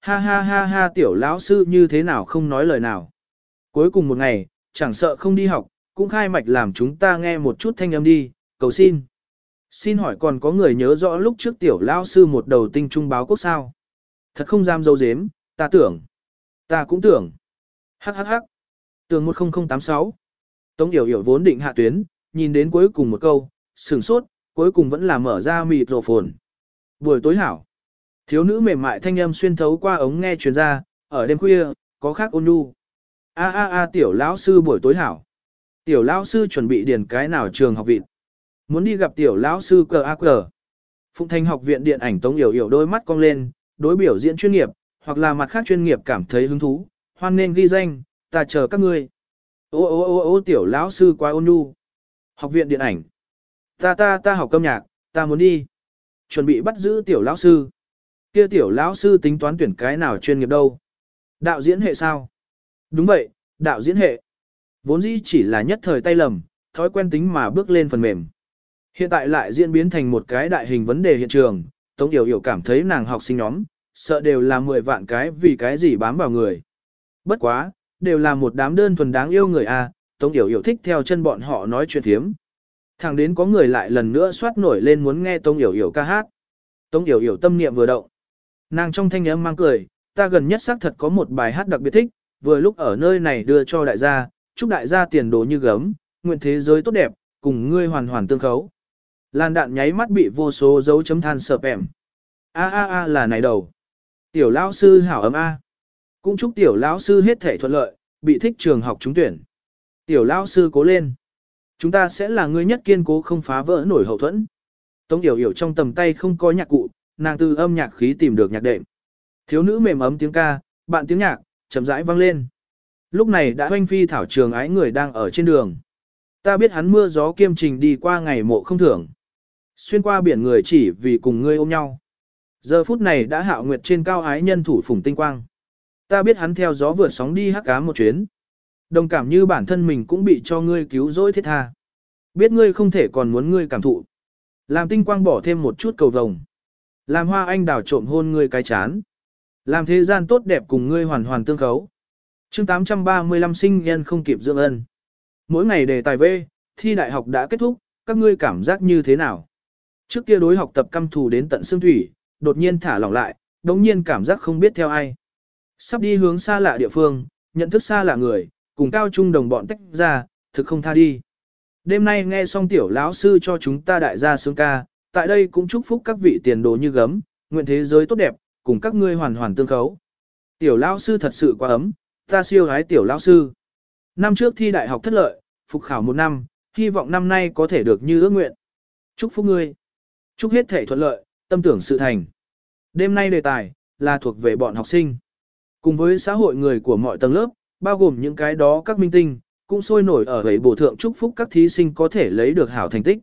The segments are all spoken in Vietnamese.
Ha ha ha ha tiểu lão sư như thế nào không nói lời nào. Cuối cùng một ngày, chẳng sợ không đi học, cũng khai mạch làm chúng ta nghe một chút thanh âm đi, cầu xin. Xin hỏi còn có người nhớ rõ lúc trước tiểu lão sư một đầu tinh trung báo quốc sao? Thật không dám dâu dếm, ta tưởng. Ta cũng tưởng. Hắc hắc hắc. Tường 10086. Tống Yểu Yểu vốn định hạ tuyến, nhìn đến cuối cùng một câu, sửng sốt, cuối cùng vẫn là mở ra mịt rổ phồn. Buổi tối hảo. Thiếu nữ mềm mại thanh âm xuyên thấu qua ống nghe truyền ra, ở đêm khuya, có khác ôn nhu. A a a tiểu lão sư buổi tối hảo. Tiểu lão sư chuẩn bị điền cái nào trường học viện. Muốn đi gặp tiểu lão sư cờ a cờ. Phụng Thành học viện điện ảnh Tống Yểu Yểu đôi mắt cong lên, đối biểu diễn chuyên nghiệp, hoặc là mặt khác chuyên nghiệp cảm thấy hứng thú, hoan nên ghi danh, ta chờ các ngươi. Ô ô ô ô tiểu lão sư quá ôn nhu. Học viện điện ảnh. Ta ta ta học âm nhạc, ta muốn đi. Chuẩn bị bắt giữ tiểu lão sư. Kia tiểu lão sư tính toán tuyển cái nào chuyên nghiệp đâu? Đạo diễn hệ sao? Đúng vậy, đạo diễn hệ. Vốn dĩ chỉ là nhất thời tay lầm, thói quen tính mà bước lên phần mềm. Hiện tại lại diễn biến thành một cái đại hình vấn đề hiện trường, Tống Yểu Yểu cảm thấy nàng học sinh nhóm, sợ đều là 10 vạn cái vì cái gì bám vào người. Bất quá, đều là một đám đơn thuần đáng yêu người a, Tống Yểu Yểu thích theo chân bọn họ nói chuyện thiếm. Thẳng đến có người lại lần nữa soát nổi lên muốn nghe Tống Yểu Yểu ca hát. Tống Yểu Yểu tâm niệm vừa động. Nàng trong thanh âm mang cười, ta gần nhất xác thật có một bài hát đặc biệt thích, vừa lúc ở nơi này đưa cho đại gia, chúc đại gia tiền đồ như gấm, nguyện thế giới tốt đẹp, cùng ngươi hoàn hoàn tương khấu. Lan đạn nháy mắt bị vô số dấu chấm than sợp ẻm. A a a là này đầu. Tiểu lão sư hảo ấm a. Cũng chúc tiểu lão sư hết thể thuận lợi, bị thích trường học trúng tuyển. Tiểu lão sư cố lên. Chúng ta sẽ là người nhất kiên cố không phá vỡ nổi hậu thuẫn. Tống Yểu Yểu trong tầm tay không có nhạc cụ, nàng từ âm nhạc khí tìm được nhạc đệm. Thiếu nữ mềm ấm tiếng ca, bạn tiếng nhạc, chậm rãi vang lên. Lúc này đã hoanh phi thảo trường ái người đang ở trên đường. Ta biết hắn mưa gió kiêm trình đi qua ngày mộ không thưởng. Xuyên qua biển người chỉ vì cùng ngươi ôm nhau. Giờ phút này đã hạo nguyệt trên cao ái nhân thủ phủng tinh quang. Ta biết hắn theo gió vượt sóng đi hắc cá một chuyến. Đồng cảm như bản thân mình cũng bị cho ngươi cứu rỗi thiết tha. Biết ngươi không thể còn muốn ngươi cảm thụ. Làm tinh quang bỏ thêm một chút cầu vồng. Làm hoa anh đào trộm hôn ngươi cái chán. Làm thế gian tốt đẹp cùng ngươi hoàn hoàn tương khấu. chương 835 sinh nhân không kịp dưỡng ân. Mỗi ngày đề tài V, thi đại học đã kết thúc, các ngươi cảm giác như thế nào? Trước kia đối học tập căm thù đến tận xương thủy, đột nhiên thả lỏng lại, đống nhiên cảm giác không biết theo ai. Sắp đi hướng xa lạ địa phương, nhận thức xa lạ người, cùng cao trung đồng bọn tách ra, thực không tha đi. Đêm nay nghe xong tiểu lão sư cho chúng ta đại gia sướng ca, tại đây cũng chúc phúc các vị tiền đồ như gấm, nguyện thế giới tốt đẹp, cùng các ngươi hoàn hoàn tương khấu. Tiểu lão sư thật sự quá ấm, ta siêu gái tiểu lão sư. Năm trước thi đại học thất lợi, phục khảo một năm, hy vọng năm nay có thể được như ước nguyện. Chúc phúc ngươi. Chúc hết thể thuận lợi, tâm tưởng sự thành. Đêm nay đề tài, là thuộc về bọn học sinh. Cùng với xã hội người của mọi tầng lớp, bao gồm những cái đó các minh tinh, cũng sôi nổi ở ấy bổ thượng chúc phúc các thí sinh có thể lấy được hảo thành tích.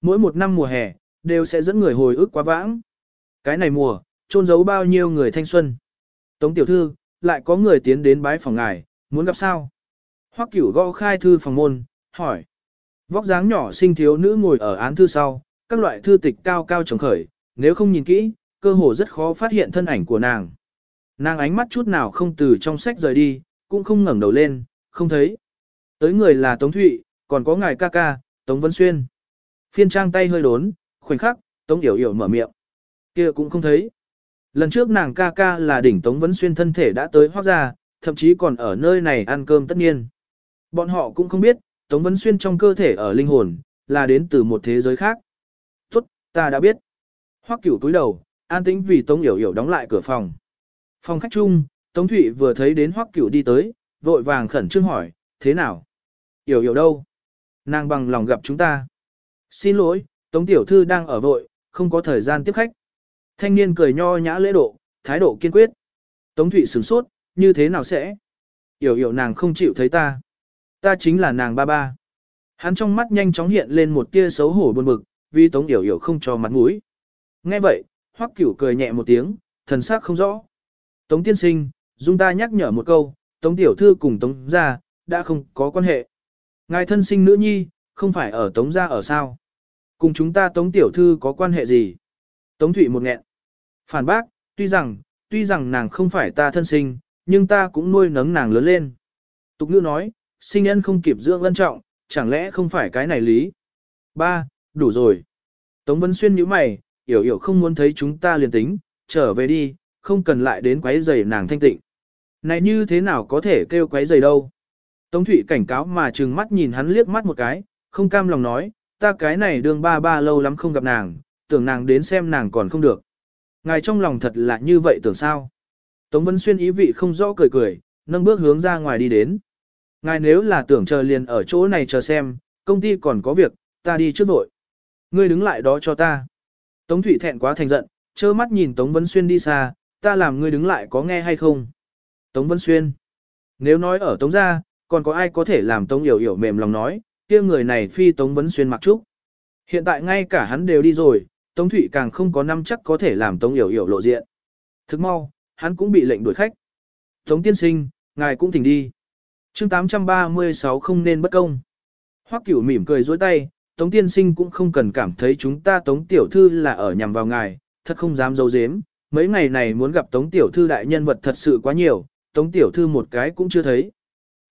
Mỗi một năm mùa hè, đều sẽ dẫn người hồi ức quá vãng. Cái này mùa, trôn giấu bao nhiêu người thanh xuân. Tống tiểu thư, lại có người tiến đến bái phòng ngài, muốn gặp sao? Hoắc cửu gõ khai thư phòng môn, hỏi. Vóc dáng nhỏ xinh thiếu nữ ngồi ở án thư sau, các loại thư tịch cao cao trồng khởi, nếu không nhìn kỹ, cơ hồ rất khó phát hiện thân ảnh của nàng. Nàng ánh mắt chút nào không từ trong sách rời đi, cũng không ngẩng đầu lên, không thấy. Tới người là Tống Thụy, còn có ngài ca ca, Tống Vân Xuyên. Phiên trang tay hơi đốn, khoảnh khắc, Tống Yểu Yểu mở miệng. kia cũng không thấy. Lần trước nàng ca ca là đỉnh Tống Vấn Xuyên thân thể đã tới hoác ra, thậm chí còn ở nơi này ăn cơm tất nhiên. Bọn họ cũng không biết, Tống Vấn Xuyên trong cơ thể ở linh hồn, là đến từ một thế giới khác. Tốt, ta đã biết. Hoắc cửu túi đầu, an tĩnh vì Tống Yểu Yểu đóng lại cửa phòng. Phòng khách chung, Tống Thụy vừa thấy đến Hoắc cửu đi tới, vội vàng khẩn trương hỏi, thế nào? Yểu Yểu đâu? Nàng bằng lòng gặp chúng ta. Xin lỗi, Tống Tiểu Thư đang ở vội, không có thời gian tiếp khách. Thanh niên cười nho nhã lễ độ, thái độ kiên quyết. Tống Thụy sửng sốt, như thế nào sẽ? Yểu Yểu nàng không chịu thấy ta. Ta chính là nàng ba ba. Hắn trong mắt nhanh chóng hiện lên một tia xấu hổ buồn bực, vì Tống Yểu Yểu không cho mặt mũi. Nghe vậy, Hoắc Cửu cười nhẹ một tiếng, thần sắc không rõ. Tống tiên sinh, dung ta nhắc nhở một câu, Tống tiểu thư cùng Tống gia đã không có quan hệ. Ngài thân sinh nữ nhi, không phải ở Tống gia ở sao? Cùng chúng ta Tống tiểu thư có quan hệ gì? Tống Thụy một nghẹn. Phản bác, tuy rằng, tuy rằng nàng không phải ta thân sinh, nhưng ta cũng nuôi nấng nàng lớn lên. Tục ngữ nói, sinh nhân không kịp dưỡng ân trọng, chẳng lẽ không phải cái này lý? Ba, đủ rồi. Tống Vân Xuyên nhíu mày, hiểu hiểu không muốn thấy chúng ta liền tính, trở về đi, không cần lại đến quấy giày nàng thanh tịnh. Này như thế nào có thể kêu quấy giày đâu? Tống Thụy cảnh cáo mà trừng mắt nhìn hắn liếc mắt một cái, không cam lòng nói, ta cái này đường ba ba lâu lắm không gặp nàng, tưởng nàng đến xem nàng còn không được. Ngài trong lòng thật là như vậy tưởng sao? Tống Vân Xuyên ý vị không rõ cười cười, nâng bước hướng ra ngoài đi đến. Ngài nếu là tưởng chờ liền ở chỗ này chờ xem, công ty còn có việc, ta đi trước vội. Ngươi đứng lại đó cho ta. Tống Thụy thẹn quá thành giận, trơ mắt nhìn Tống Vân Xuyên đi xa, ta làm ngươi đứng lại có nghe hay không? Tống Vân Xuyên. Nếu nói ở Tống gia, còn có ai có thể làm Tống Yểu Yểu mềm lòng nói, kia người này phi Tống vấn Xuyên mặc trúc. Hiện tại ngay cả hắn đều đi rồi, Tống Thụy càng không có năm chắc có thể làm Tống Yểu Yểu lộ diện. Thức mau, hắn cũng bị lệnh đuổi khách. Tống tiên sinh, ngài cũng thỉnh đi. chương 836 không nên bất công. Hoắc cửu mỉm cười dối tay, Tống tiên sinh cũng không cần cảm thấy chúng ta Tống tiểu thư là ở nhằm vào ngài, thật không dám dấu dếm. Mấy ngày này muốn gặp Tống tiểu thư đại nhân vật thật sự quá nhiều, Tống tiểu thư một cái cũng chưa thấy.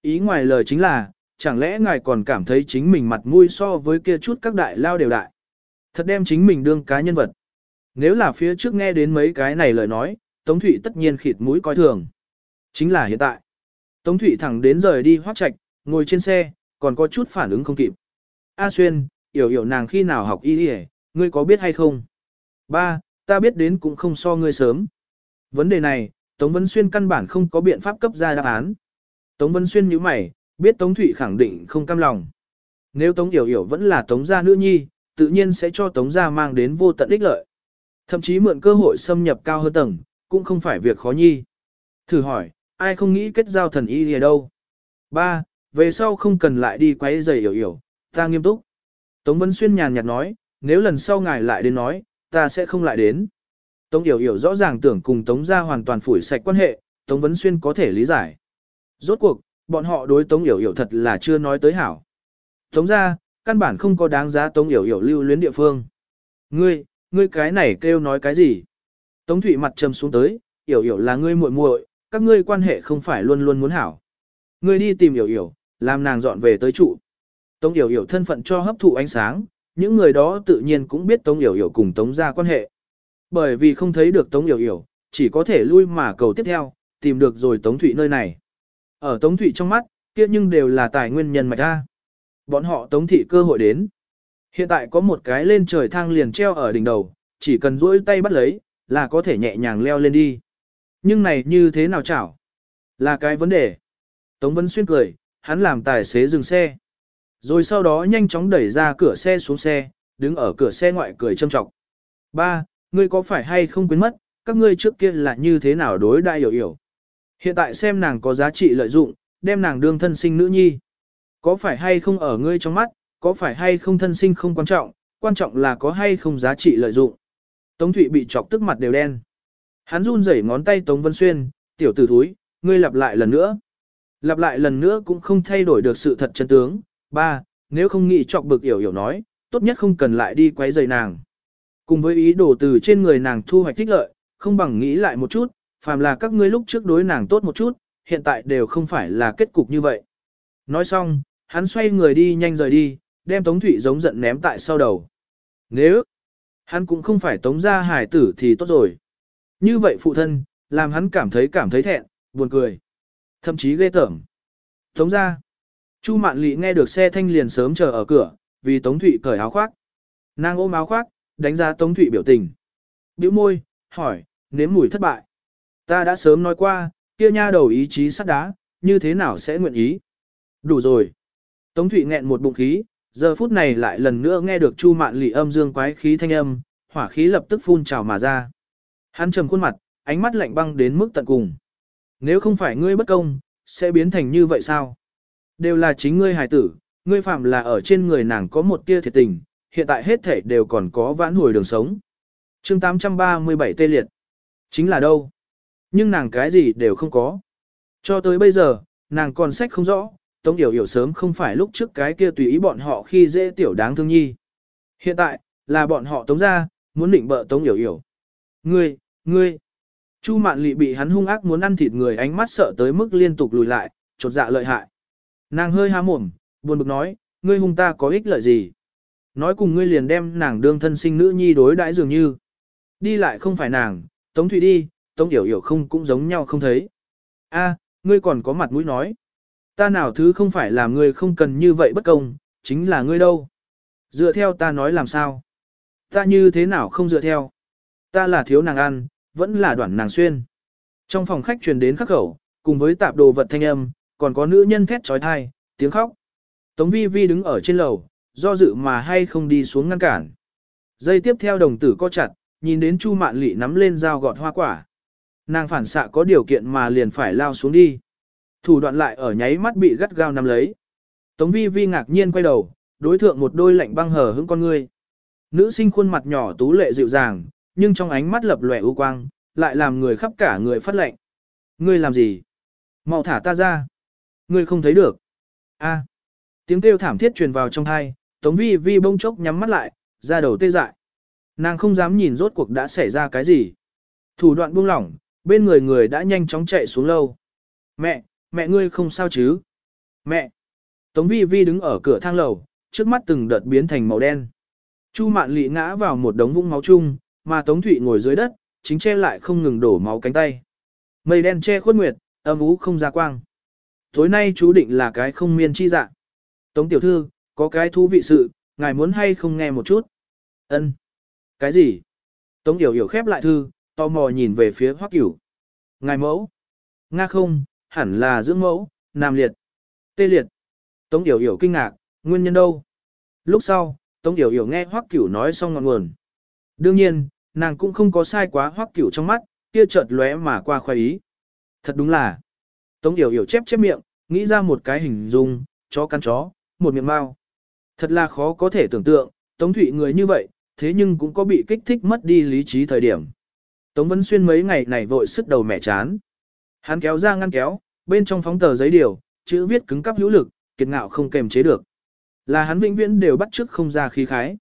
Ý ngoài lời chính là, chẳng lẽ ngài còn cảm thấy chính mình mặt mũi so với kia chút các đại lao đều đại. Thật đem chính mình đương cá nhân vật. Nếu là phía trước nghe đến mấy cái này lời nói, Tống Thụy tất nhiên khịt mũi coi thường. Chính là hiện tại. Tống Thụy thẳng đến rời đi hoác trạch, ngồi trên xe, còn có chút phản ứng không kịp. A Xuyên, hiểu hiểu nàng khi nào học y y ngươi có biết hay không? Ba, ta biết đến cũng không so ngươi sớm. Vấn đề này, Tống Vân Xuyên căn bản không có biện pháp cấp ra đáp án. Tống Vân Xuyên như mày, biết Tống Thụy khẳng định không cam lòng. Nếu Tống Yểu Yểu vẫn là Tống gia nữ nhi, tự nhiên sẽ cho Tống gia mang đến vô tận ích lợi. Thậm chí mượn cơ hội xâm nhập cao hơn tầng, cũng không phải việc khó nhi. Thử hỏi, ai không nghĩ kết giao thần y gì đâu? Ba, về sau không cần lại đi quấy giày Yểu Yểu, ta nghiêm túc. Tống Vân Xuyên nhàn nhạt nói, nếu lần sau ngài lại đến nói, ta sẽ không lại đến. Tống Yểu Yểu rõ ràng tưởng cùng Tống gia hoàn toàn phủi sạch quan hệ, Tống Vân Xuyên có thể lý giải. Rốt cuộc, bọn họ đối Tống Yểu Yểu thật là chưa nói tới hảo. Tống gia, căn bản không có đáng giá Tống Yểu Yểu lưu luyến địa phương. Ngươi, ngươi cái này kêu nói cái gì? Tống Thụy mặt trầm xuống tới, Yểu Yểu là ngươi muội muội, các ngươi quan hệ không phải luôn luôn muốn hảo. Ngươi đi tìm Yểu Yểu, làm nàng dọn về tới trụ. Tống Yểu Yểu thân phận cho hấp thụ ánh sáng, những người đó tự nhiên cũng biết Tống Yểu Yểu cùng Tống gia quan hệ. Bởi vì không thấy được Tống Yểu Yểu, chỉ có thể lui mà cầu tiếp theo, tìm được rồi Tống Thụy nơi này. Ở Tống Thụy trong mắt, kia nhưng đều là tài nguyên nhân mạch ra. Bọn họ Tống Thị cơ hội đến. Hiện tại có một cái lên trời thang liền treo ở đỉnh đầu, chỉ cần duỗi tay bắt lấy, là có thể nhẹ nhàng leo lên đi. Nhưng này như thế nào chảo? Là cái vấn đề. Tống Vân Xuyên cười, hắn làm tài xế dừng xe. Rồi sau đó nhanh chóng đẩy ra cửa xe xuống xe, đứng ở cửa xe ngoại cười châm trọng. Ba, ngươi có phải hay không quên mất, các ngươi trước kia là như thế nào đối đại hiểu hiểu. Hiện tại xem nàng có giá trị lợi dụng, đem nàng đương thân sinh nữ nhi. Có phải hay không ở ngươi trong mắt, có phải hay không thân sinh không quan trọng, quan trọng là có hay không giá trị lợi dụng. Tống Thụy bị chọc tức mặt đều đen. Hắn run rẩy ngón tay Tống Vân Xuyên, tiểu tử thúi, ngươi lặp lại lần nữa. Lặp lại lần nữa cũng không thay đổi được sự thật chân tướng. Ba, nếu không nghĩ chọc bực hiểu hiểu nói, tốt nhất không cần lại đi quấy rầy nàng. Cùng với ý đồ từ trên người nàng thu hoạch tích lợi, không bằng nghĩ lại một chút, phàm là các ngươi lúc trước đối nàng tốt một chút, hiện tại đều không phải là kết cục như vậy. Nói xong, hắn xoay người đi nhanh rời đi, đem Tống Thụy giống giận ném tại sau đầu. Nếu hắn cũng không phải Tống gia hải tử thì tốt rồi. Như vậy phụ thân, làm hắn cảm thấy cảm thấy thẹn, buồn cười, thậm chí ghê tởm. Tống gia. Chu Mạn Lị nghe được xe thanh liền sớm chờ ở cửa, vì Tống Thụy cởi áo khoác. Nàng ôm áo khoác, đánh giá Tống Thụy biểu tình. bĩu môi, hỏi, nếm mùi thất bại. Ta đã sớm nói qua, kia nha đầu ý chí sắt đá, như thế nào sẽ nguyện ý. Đủ rồi. Tống Thụy nghẹn một bụng khí, giờ phút này lại lần nữa nghe được Chu Mạn Lị âm dương quái khí thanh âm, hỏa khí lập tức phun trào mà ra. Hắn trầm khuôn mặt, ánh mắt lạnh băng đến mức tận cùng. Nếu không phải ngươi bất công, sẽ biến thành như vậy sao? Đều là chính ngươi hài tử, ngươi phạm là ở trên người nàng có một tia thiệt tình, hiện tại hết thể đều còn có vãn hồi đường sống. chương 837 tê liệt. Chính là đâu? Nhưng nàng cái gì đều không có. Cho tới bây giờ, nàng còn sách không rõ, Tống Yểu Yểu sớm không phải lúc trước cái kia tùy ý bọn họ khi dễ tiểu đáng thương nhi. Hiện tại, là bọn họ tống ra, muốn định bợ Tống Yểu Yểu. Ngươi, ngươi. Chu Mạn Lị bị hắn hung ác muốn ăn thịt người ánh mắt sợ tới mức liên tục lùi lại, chột dạ lợi hại. Nàng hơi há mồm, buồn bực nói, ngươi hung ta có ích lợi gì? Nói cùng ngươi liền đem nàng đương thân sinh nữ nhi đối đãi dường như. Đi lại không phải nàng, Tống Thụy đi, Tống Yểu Yểu không cũng giống nhau không thấy. A, ngươi còn có mặt mũi nói. Ta nào thứ không phải làm ngươi không cần như vậy bất công, chính là ngươi đâu. Dựa theo ta nói làm sao? Ta như thế nào không dựa theo? Ta là thiếu nàng ăn, vẫn là đoạn nàng xuyên. Trong phòng khách truyền đến khắc khẩu, cùng với tạp đồ vật thanh âm, còn có nữ nhân thét trói thai, tiếng khóc. Tống vi vi đứng ở trên lầu, do dự mà hay không đi xuống ngăn cản. Dây tiếp theo đồng tử co chặt, nhìn đến Chu Mạn Lị nắm lên dao gọt hoa quả. Nàng phản xạ có điều kiện mà liền phải lao xuống đi. Thủ đoạn lại ở nháy mắt bị gắt gao nắm lấy. Tống vi vi ngạc nhiên quay đầu, đối thượng một đôi lạnh băng hờ hững con ngươi. Nữ sinh khuôn mặt nhỏ tú lệ dịu dàng, nhưng trong ánh mắt lập lòe ưu quang, lại làm người khắp cả người phát lạnh. Ngươi làm gì? Mau thả ta ra. Ngươi không thấy được. A. Tiếng kêu thảm thiết truyền vào trong thai, Tống Vi Vi bông chốc nhắm mắt lại, ra đầu tê dại. Nàng không dám nhìn rốt cuộc đã xảy ra cái gì. Thủ đoạn buông lỏng, bên người người đã nhanh chóng chạy xuống lâu. Mẹ, mẹ ngươi không sao chứ? Mẹ! Tống Vi Vi đứng ở cửa thang lầu, trước mắt từng đợt biến thành màu đen. Chu Mạn Lị ngã vào một đống vũng máu chung, mà Tống Thụy ngồi dưới đất, chính che lại không ngừng đổ máu cánh tay. Mây đen che khuất nguyệt, âm ú không ra quang. Tối nay chú định là cái không miên chi dạng. Tống tiểu thư, có cái thú vị sự, ngài muốn hay không nghe một chút? Ân. Cái gì? Tống Yểu Yểu khép lại thư, tò mò nhìn về phía Hoắc Cửu. Ngài mẫu? Nga không, hẳn là dưỡng mẫu, nam liệt. Tê liệt. Tống Yểu Yểu kinh ngạc, nguyên nhân đâu? Lúc sau, Tống Yểu Yểu nghe Hoắc Cửu nói xong ngọn nguồn. Đương nhiên, nàng cũng không có sai quá Hoắc Cửu trong mắt, kia chợt lóe mà qua khoái ý. Thật đúng là. Tống Yểu Yểu chép chép miệng, nghĩ ra một cái hình dung, chó cắn chó, một miệng mao. Thật là khó có thể tưởng tượng, Tống Thụy người như vậy, thế nhưng cũng có bị kích thích mất đi lý trí thời điểm. Tống Vân Xuyên mấy ngày này vội sức đầu mẹ chán. Hắn kéo ra ngăn kéo, bên trong phóng tờ giấy điều, chữ viết cứng cắp hữu lực, kiệt ngạo không kềm chế được. Là hắn vĩnh viễn đều bắt chước không ra khí khái.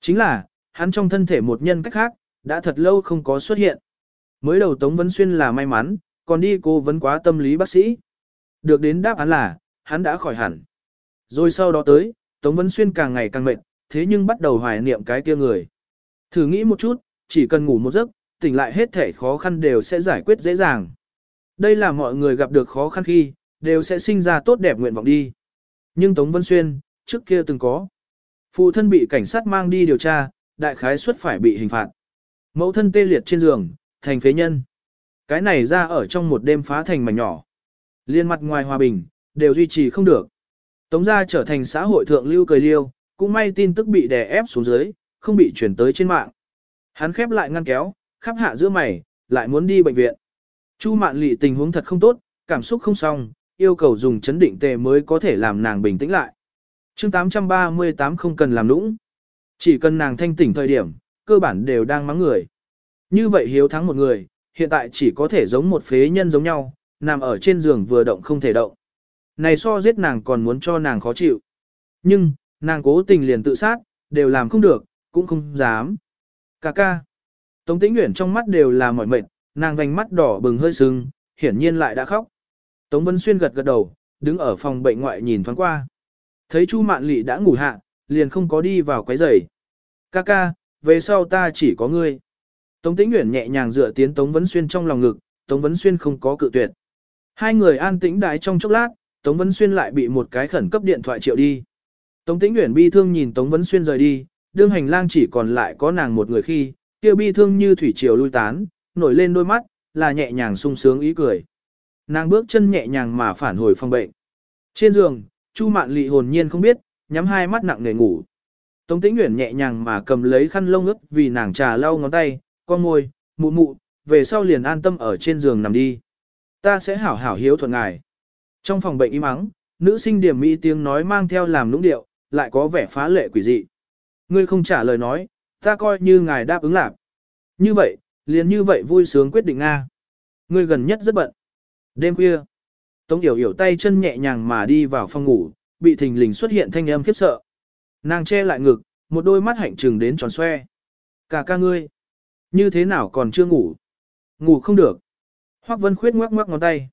Chính là, hắn trong thân thể một nhân cách khác, đã thật lâu không có xuất hiện. Mới đầu Tống Vân Xuyên là may mắn, còn đi cô vấn quá tâm lý bác sĩ. Được đến đáp án là, hắn đã khỏi hẳn. Rồi sau đó tới, Tống Vân Xuyên càng ngày càng mệt, thế nhưng bắt đầu hoài niệm cái kia người. Thử nghĩ một chút, chỉ cần ngủ một giấc, tỉnh lại hết thể khó khăn đều sẽ giải quyết dễ dàng. Đây là mọi người gặp được khó khăn khi, đều sẽ sinh ra tốt đẹp nguyện vọng đi. Nhưng Tống Vân Xuyên, trước kia từng có. Phụ thân bị cảnh sát mang đi điều tra, đại khái suất phải bị hình phạt. Mẫu thân tê liệt trên giường, thành phế nhân. Cái này ra ở trong một đêm phá thành mảnh nhỏ. Liên mặt ngoài hòa bình, đều duy trì không được. Tống gia trở thành xã hội thượng lưu cười liêu, cũng may tin tức bị đè ép xuống dưới, không bị chuyển tới trên mạng. Hắn khép lại ngăn kéo, khắp hạ giữa mày, lại muốn đi bệnh viện. Chu mạn lị tình huống thật không tốt, cảm xúc không xong, yêu cầu dùng chấn định tề mới có thể làm nàng bình tĩnh lại. chương 838 không cần làm nũng. Chỉ cần nàng thanh tỉnh thời điểm, cơ bản đều đang mắng người. Như vậy hiếu thắng một người, hiện tại chỉ có thể giống một phế nhân giống nhau, nằm ở trên giường vừa động không thể động. Này so giết nàng còn muốn cho nàng khó chịu. Nhưng, nàng cố tình liền tự sát, đều làm không được, cũng không dám. Cà ca. Tống tĩnh Uyển trong mắt đều là mỏi mệt, nàng vành mắt đỏ bừng hơi sưng, hiển nhiên lại đã khóc. Tống Vân Xuyên gật gật đầu, đứng ở phòng bệnh ngoại nhìn thoáng qua. Thấy Chu Mạn Lị đã ngủ hạ, liền không có đi vào quấy rầy. Ca ca, về sau ta chỉ có ngươi. Tống Tĩnh Uyển nhẹ nhàng dựa tiến Tống Vân Xuyên trong lòng ngực, Tống Vân Xuyên không có cự tuyệt. Hai người an tĩnh đái trong chốc lát, Tống Vân Xuyên lại bị một cái khẩn cấp điện thoại triệu đi. Tống Tĩnh Uyển bi thương nhìn Tống Vân Xuyên rời đi, đương hành lang chỉ còn lại có nàng một người khi, kia bi thương như thủy triều lui tán, nổi lên đôi mắt, là nhẹ nhàng sung sướng ý cười. Nàng bước chân nhẹ nhàng mà phản hồi phòng bệnh. Trên giường, Chu Mạn Lệ hồn nhiên không biết, nhắm hai mắt nặng nề ngủ. Tống Tĩnh Uyển nhẹ nhàng mà cầm lấy khăn lông ướt vì nàng trà lau ngón tay, con môi, mụ mụ, về sau liền an tâm ở trên giường nằm đi. Ta sẽ hảo hảo hiếu thuận ngài. Trong phòng bệnh im ắng, nữ sinh điểm mỹ tiếng nói mang theo làm lũng điệu, lại có vẻ phá lệ quỷ dị. Ngươi không trả lời nói, ta coi như ngài đáp ứng lạc. Như vậy, liền như vậy vui sướng quyết định Nga. Ngươi gần nhất rất bận. Đêm khuya, Tống Yểu Yểu tay chân nhẹ nhàng mà đi vào phòng ngủ, bị thình lình xuất hiện thanh âm khiếp sợ. Nàng che lại ngực, một đôi mắt hạnh trừng đến tròn xoe. Cả ca ngươi, như thế nào còn chưa ngủ? Ngủ không được. Hoắc Vân Khuyết ngoắc ngoắc ngón tay.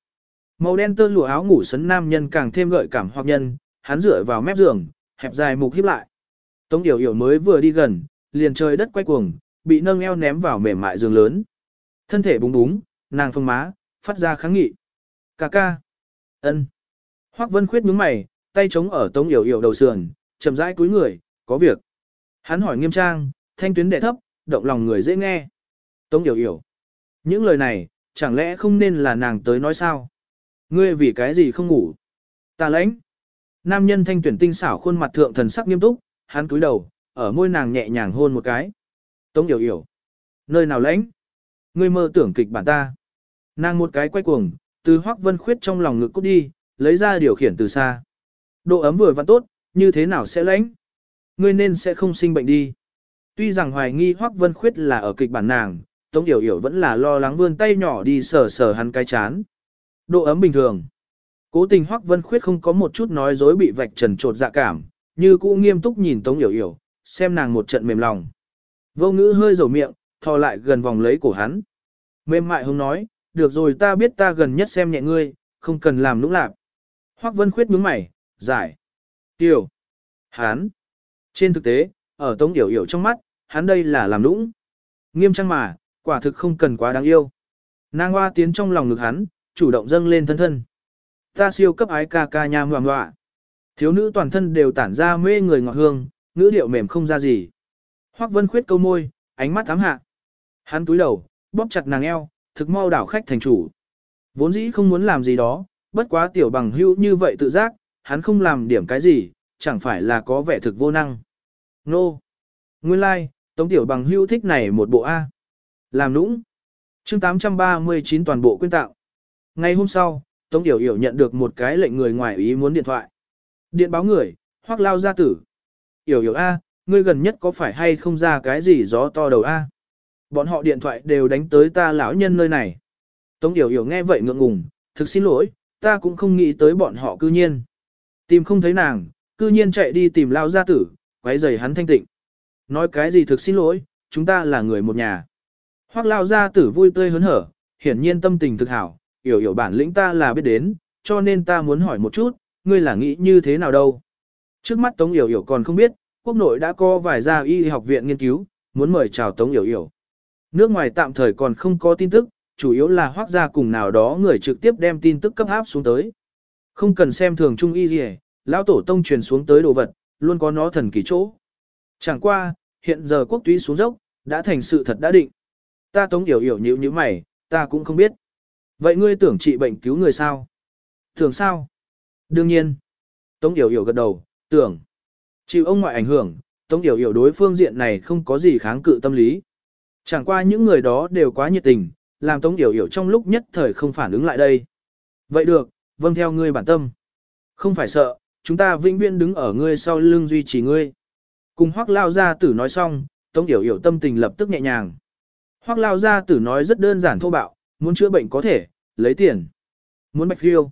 Màu đen tơ lụa áo ngủ sấn nam nhân càng thêm gợi cảm hoặc nhân, hắn dựa vào mép giường, hẹp dài mục híp lại. Tống Yểu Yểu mới vừa đi gần, liền trời đất quay cuồng, bị nâng eo ném vào mềm mại giường lớn. Thân thể búng búng, nàng phương má, phát ra kháng nghị. Cà ca. ân. Hoắc Vân Khuyết nhướng mày, tay chống ở Tống yểu yểu đầu sườn, chậm rãi cúi người, có việc. Hắn hỏi nghiêm trang, thanh tuyến đệ thấp, động lòng người dễ nghe. Tống yểu yểu. Những lời này, chẳng lẽ không nên là nàng tới nói sao? Ngươi vì cái gì không ngủ? Ta lãnh. Nam nhân thanh tuyển tinh xảo khuôn mặt thượng thần sắc nghiêm túc, hắn cúi đầu, ở môi nàng nhẹ nhàng hôn một cái. Tống Yểu Yểu. Nơi nào lãnh? Ngươi mơ tưởng kịch bản ta. Nàng một cái quay cuồng, từ Hoắc Vân Khuyết trong lòng ngực cút đi, lấy ra điều khiển từ xa. Độ ấm vừa vặn tốt, như thế nào sẽ lãnh? Ngươi nên sẽ không sinh bệnh đi. Tuy rằng hoài nghi Hoắc Vân Khuyết là ở kịch bản nàng, Tống Yểu Yểu vẫn là lo lắng vươn tay nhỏ đi sờ sờ hắn cái chán. Độ ấm bình thường. Cố tình Hoắc Vân Khuyết không có một chút nói dối bị vạch trần trột dạ cảm, như cũ nghiêm túc nhìn Tống Yểu Yểu, xem nàng một trận mềm lòng. Vô ngữ hơi dầu miệng, thò lại gần vòng lấy cổ hắn. Mềm mại hông nói, được rồi ta biết ta gần nhất xem nhẹ ngươi, không cần làm nũng lạc. Hoắc Vân Khuyết nhướng mày, giải. Tiểu. Hắn. Trên thực tế, ở Tống Yểu Yểu trong mắt, hắn đây là làm nũng. Nghiêm trang mà, quả thực không cần quá đáng yêu. Nàng hoa tiến trong lòng ngực hắn, chủ động dâng lên thân thân. Ta siêu cấp ái ca ca nham hoàng hoa. Thiếu nữ toàn thân đều tản ra mê người ngọt hương, ngữ điệu mềm không ra gì. Hoắc Vân Khuyết câu môi, ánh mắt ám hạ. Hắn túi đầu, bóp chặt nàng eo, thực mau đảo khách thành chủ. Vốn dĩ không muốn làm gì đó, bất quá tiểu bằng hữu như vậy tự giác, hắn không làm điểm cái gì, chẳng phải là có vẻ thực vô năng. Nô! Nguyên lai, like, Tống tiểu bằng hữu thích này một bộ A. Làm nũng. chương 839 toàn bộ quyên tạo. Ngày hôm sau, Tống tiểu hiểu nhận được một cái lệnh người ngoài ý muốn điện thoại. Điện báo người, hoặc lao gia tử. Yểu Yểu A, ngươi gần nhất có phải hay không ra cái gì gió to đầu A? Bọn họ điện thoại đều đánh tới ta lão nhân nơi này. Tống Yểu Yểu nghe vậy ngượng ngùng, thực xin lỗi, ta cũng không nghĩ tới bọn họ cư nhiên. Tìm không thấy nàng, cư nhiên chạy đi tìm lao gia tử, quấy giày hắn thanh tịnh. Nói cái gì thực xin lỗi, chúng ta là người một nhà. Hoác lao gia tử vui tươi hớn hở, hiển nhiên tâm tình thực hảo, Yểu Yểu bản lĩnh ta là biết đến, cho nên ta muốn hỏi một chút, ngươi là nghĩ như thế nào đâu. Trước mắt Tống Yểu Yểu còn không biết, quốc nội đã có vài gia y học viện nghiên cứu, muốn mời chào Tống Yểu Yểu. Nước ngoài tạm thời còn không có tin tức, chủ yếu là hoác gia cùng nào đó người trực tiếp đem tin tức cấp áp xuống tới. Không cần xem thường trung y gì lão tổ tông truyền xuống tới đồ vật, luôn có nó thần kỳ chỗ. Chẳng qua, hiện giờ quốc túy xuống dốc, đã thành sự thật đã định. Ta tống yểu yểu nhíu nhíu mày, ta cũng không biết. Vậy ngươi tưởng trị bệnh cứu người sao? Tưởng sao? Đương nhiên. Tống yểu yểu gật đầu, tưởng. Chịu ông ngoại ảnh hưởng, Tống yểu yểu đối phương diện này không có gì kháng cự tâm lý. Chẳng qua những người đó đều quá nhiệt tình, làm Tống yểu yểu trong lúc nhất thời không phản ứng lại đây. Vậy được, vâng theo ngươi bản tâm. Không phải sợ, chúng ta vĩnh viễn đứng ở ngươi sau lưng duy trì ngươi. Cùng hoác lao gia tử nói xong, Tống Yểu Yểu tâm tình lập tức nhẹ nhàng. Hoác lao gia tử nói rất đơn giản thô bạo, muốn chữa bệnh có thể, lấy tiền. Muốn bạch phiêu.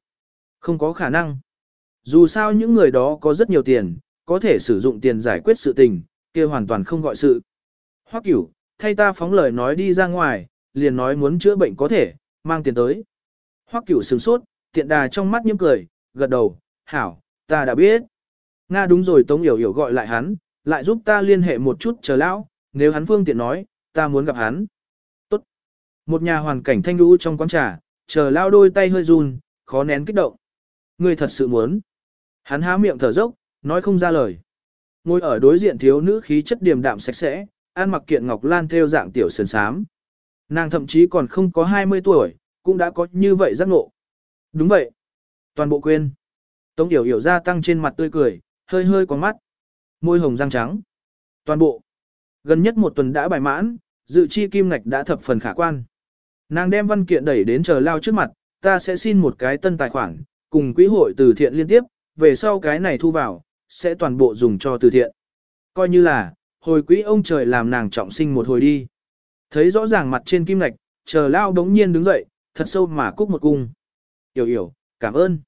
Không có khả năng. Dù sao những người đó có rất nhiều tiền, có thể sử dụng tiền giải quyết sự tình, kia hoàn toàn không gọi sự. Hoắc cửu, thay ta phóng lời nói đi ra ngoài, liền nói muốn chữa bệnh có thể, mang tiền tới. Hoắc cửu sửng sốt, tiện đà trong mắt nhiễm cười, gật đầu, hảo, ta đã biết. Nga đúng rồi Tống Yểu Yểu gọi lại hắn, lại giúp ta liên hệ một chút chờ lão, nếu hắn phương tiện nói, ta muốn gặp hắn. Tốt. Một nhà hoàn cảnh thanh lũ trong quán trà, chờ lao đôi tay hơi run, khó nén kích động. Ngươi thật sự muốn. Hắn há miệng thở dốc, nói không ra lời. Ngồi ở đối diện thiếu nữ khí chất điềm đạm sạch sẽ, ăn mặc kiện ngọc lan theo dạng tiểu sườn sám. Nàng thậm chí còn không có 20 tuổi, cũng đã có như vậy giác ngộ. Đúng vậy. Toàn bộ quên. Tống Yểu Yểu ra tăng trên mặt tươi cười, hơi hơi có mắt. Môi hồng răng trắng. Toàn bộ. Gần nhất một tuần đã bài mãn, dự chi kim ngạch đã thập phần khả quan. Nàng đem văn kiện đẩy đến chờ lao trước mặt, ta sẽ xin một cái tân tài khoản, cùng quỹ hội từ thiện liên tiếp, về sau cái này thu vào, sẽ toàn bộ dùng cho từ thiện. Coi như là, hồi quỹ ông trời làm nàng trọng sinh một hồi đi. Thấy rõ ràng mặt trên kim ngạch, chờ lao đống nhiên đứng dậy, thật sâu mà cúc một cung. Yểu yểu, cảm ơn.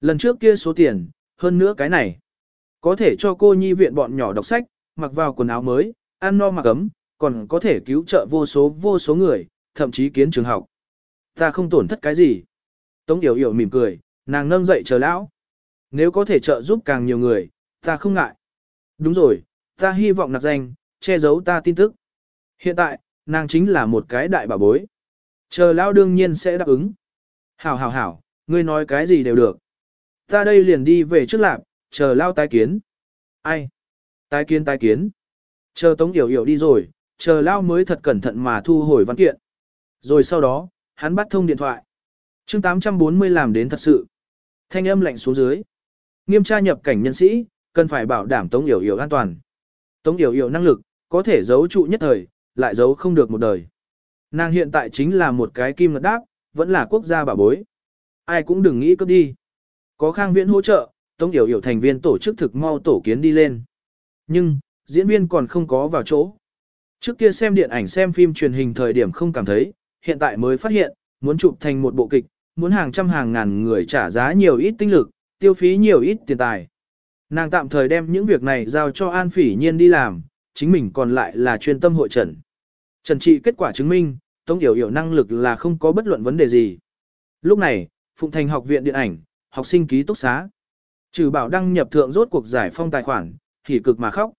Lần trước kia số tiền, hơn nữa cái này. Có thể cho cô nhi viện bọn nhỏ đọc sách, mặc vào quần áo mới, ăn no mặc ấm, còn có thể cứu trợ vô số vô số người, thậm chí kiến trường học. Ta không tổn thất cái gì. Tống Yểu Yểu mỉm cười, nàng nâng dậy chờ lão. Nếu có thể trợ giúp càng nhiều người, ta không ngại. Đúng rồi, ta hy vọng nạp danh, che giấu ta tin tức. Hiện tại, nàng chính là một cái đại bà bối. Chờ lão đương nhiên sẽ đáp ứng. Hảo hảo hảo, ngươi nói cái gì đều được. Ta đây liền đi về trước lạp, chờ lao tái kiến. Ai? Tái kiến tái kiến. Chờ Tống Yểu Yểu đi rồi, chờ lao mới thật cẩn thận mà thu hồi văn kiện. Rồi sau đó, hắn bắt thông điện thoại. chương 840 làm đến thật sự. Thanh âm lạnh xuống dưới. Nghiêm tra nhập cảnh nhân sĩ, cần phải bảo đảm Tống Yểu Yểu an toàn. Tống Yểu Yểu năng lực, có thể giấu trụ nhất thời, lại giấu không được một đời. Nàng hiện tại chính là một cái kim ngật đáp, vẫn là quốc gia bảo bối. Ai cũng đừng nghĩ cấp đi. Có khang viễn hỗ trợ, Tống Yểu Yểu thành viên tổ chức thực mau tổ kiến đi lên. Nhưng, diễn viên còn không có vào chỗ. Trước kia xem điện ảnh xem phim truyền hình thời điểm không cảm thấy, hiện tại mới phát hiện, muốn chụp thành một bộ kịch, muốn hàng trăm hàng ngàn người trả giá nhiều ít tinh lực, tiêu phí nhiều ít tiền tài. Nàng tạm thời đem những việc này giao cho An Phỉ Nhiên đi làm, chính mình còn lại là chuyên tâm hội trần. Trần trị kết quả chứng minh, Tống Yểu Yểu năng lực là không có bất luận vấn đề gì. Lúc này, Phụng Thành học viện điện ảnh, học sinh ký túc xá. Trừ bảo đăng nhập thượng rốt cuộc giải phong tài khoản, thì cực mà khóc.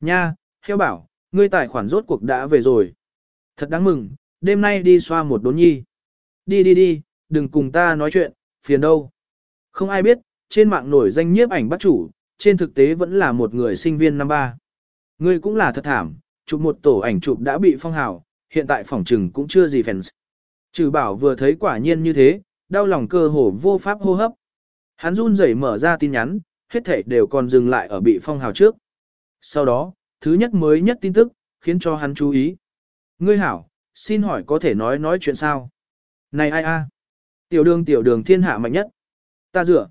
Nha, heo bảo, ngươi tài khoản rốt cuộc đã về rồi. Thật đáng mừng, đêm nay đi xoa một đốn nhi. Đi đi đi, đừng cùng ta nói chuyện, phiền đâu. Không ai biết, trên mạng nổi danh nhiếp ảnh bắt chủ, trên thực tế vẫn là một người sinh viên năm ba. Ngươi cũng là thật thảm, chụp một tổ ảnh chụp đã bị phong hào, hiện tại phòng trừng cũng chưa gì fans. Trừ bảo vừa thấy quả nhiên như thế, đau lòng cơ hồ vô pháp hô hấp. Hắn run rẩy mở ra tin nhắn, hết thảy đều còn dừng lại ở bị phong hào trước. Sau đó, thứ nhất mới nhất tin tức, khiến cho hắn chú ý. Ngươi hảo, xin hỏi có thể nói nói chuyện sao? Này ai a? Tiểu đường tiểu đường thiên hạ mạnh nhất. Ta dựa.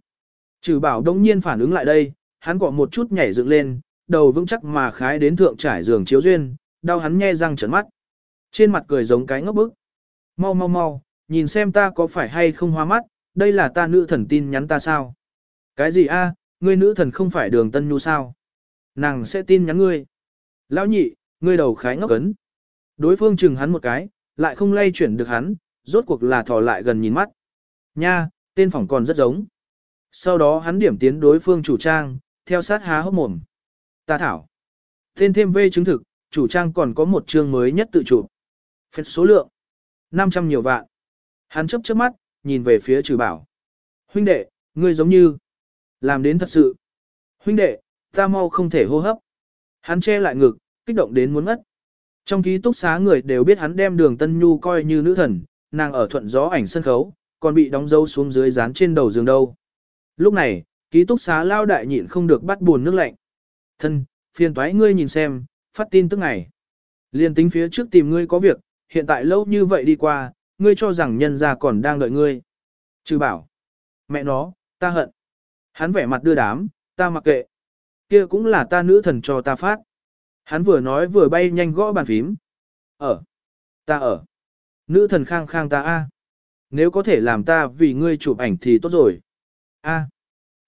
Trừ bảo đông nhiên phản ứng lại đây, hắn quọ một chút nhảy dựng lên, đầu vững chắc mà khái đến thượng trải giường chiếu duyên, đau hắn nghe răng trợn mắt. Trên mặt cười giống cái ngốc bức. Mau mau mau, nhìn xem ta có phải hay không hoa mắt, đây là ta nữ thần tin nhắn ta sao? Cái gì a? ngươi nữ thần không phải đường tân nhu sao? Nàng sẽ tin nhắn ngươi. Lão nhị, ngươi đầu khái ngốc cấn. Đối phương chừng hắn một cái, lại không lay chuyển được hắn, rốt cuộc là thò lại gần nhìn mắt. Nha, tên phòng còn rất giống. Sau đó hắn điểm tiến đối phương chủ trang, theo sát há hốc mồm. Ta thảo. Tên thêm vê chứng thực, chủ trang còn có một chương mới nhất tự chụp. Phép số lượng. 500 nhiều vạn. Hắn chấp chớp mắt, nhìn về phía trừ bảo. Huynh đệ, ngươi giống như. Làm đến thật sự. Huynh đệ, ta mau không thể hô hấp. Hắn che lại ngực, kích động đến muốn ngất. Trong ký túc xá người đều biết hắn đem đường Tân Nhu coi như nữ thần, nàng ở thuận gió ảnh sân khấu, còn bị đóng dấu xuống dưới dán trên đầu giường đâu. Lúc này, ký túc xá lao đại nhịn không được bắt buồn nước lạnh. Thân, phiền toái ngươi nhìn xem, phát tin tức ngày. Liên tính phía trước tìm ngươi có việc, hiện tại lâu như vậy đi qua, ngươi cho rằng nhân gia còn đang đợi ngươi. Trừ bảo, mẹ nó, ta hận. Hắn vẻ mặt đưa đám, ta mặc kệ. Kia cũng là ta nữ thần cho ta phát. Hắn vừa nói vừa bay nhanh gõ bàn phím. Ở. Ta ở. Nữ thần khang khang ta a. Nếu có thể làm ta vì ngươi chụp ảnh thì tốt rồi. A.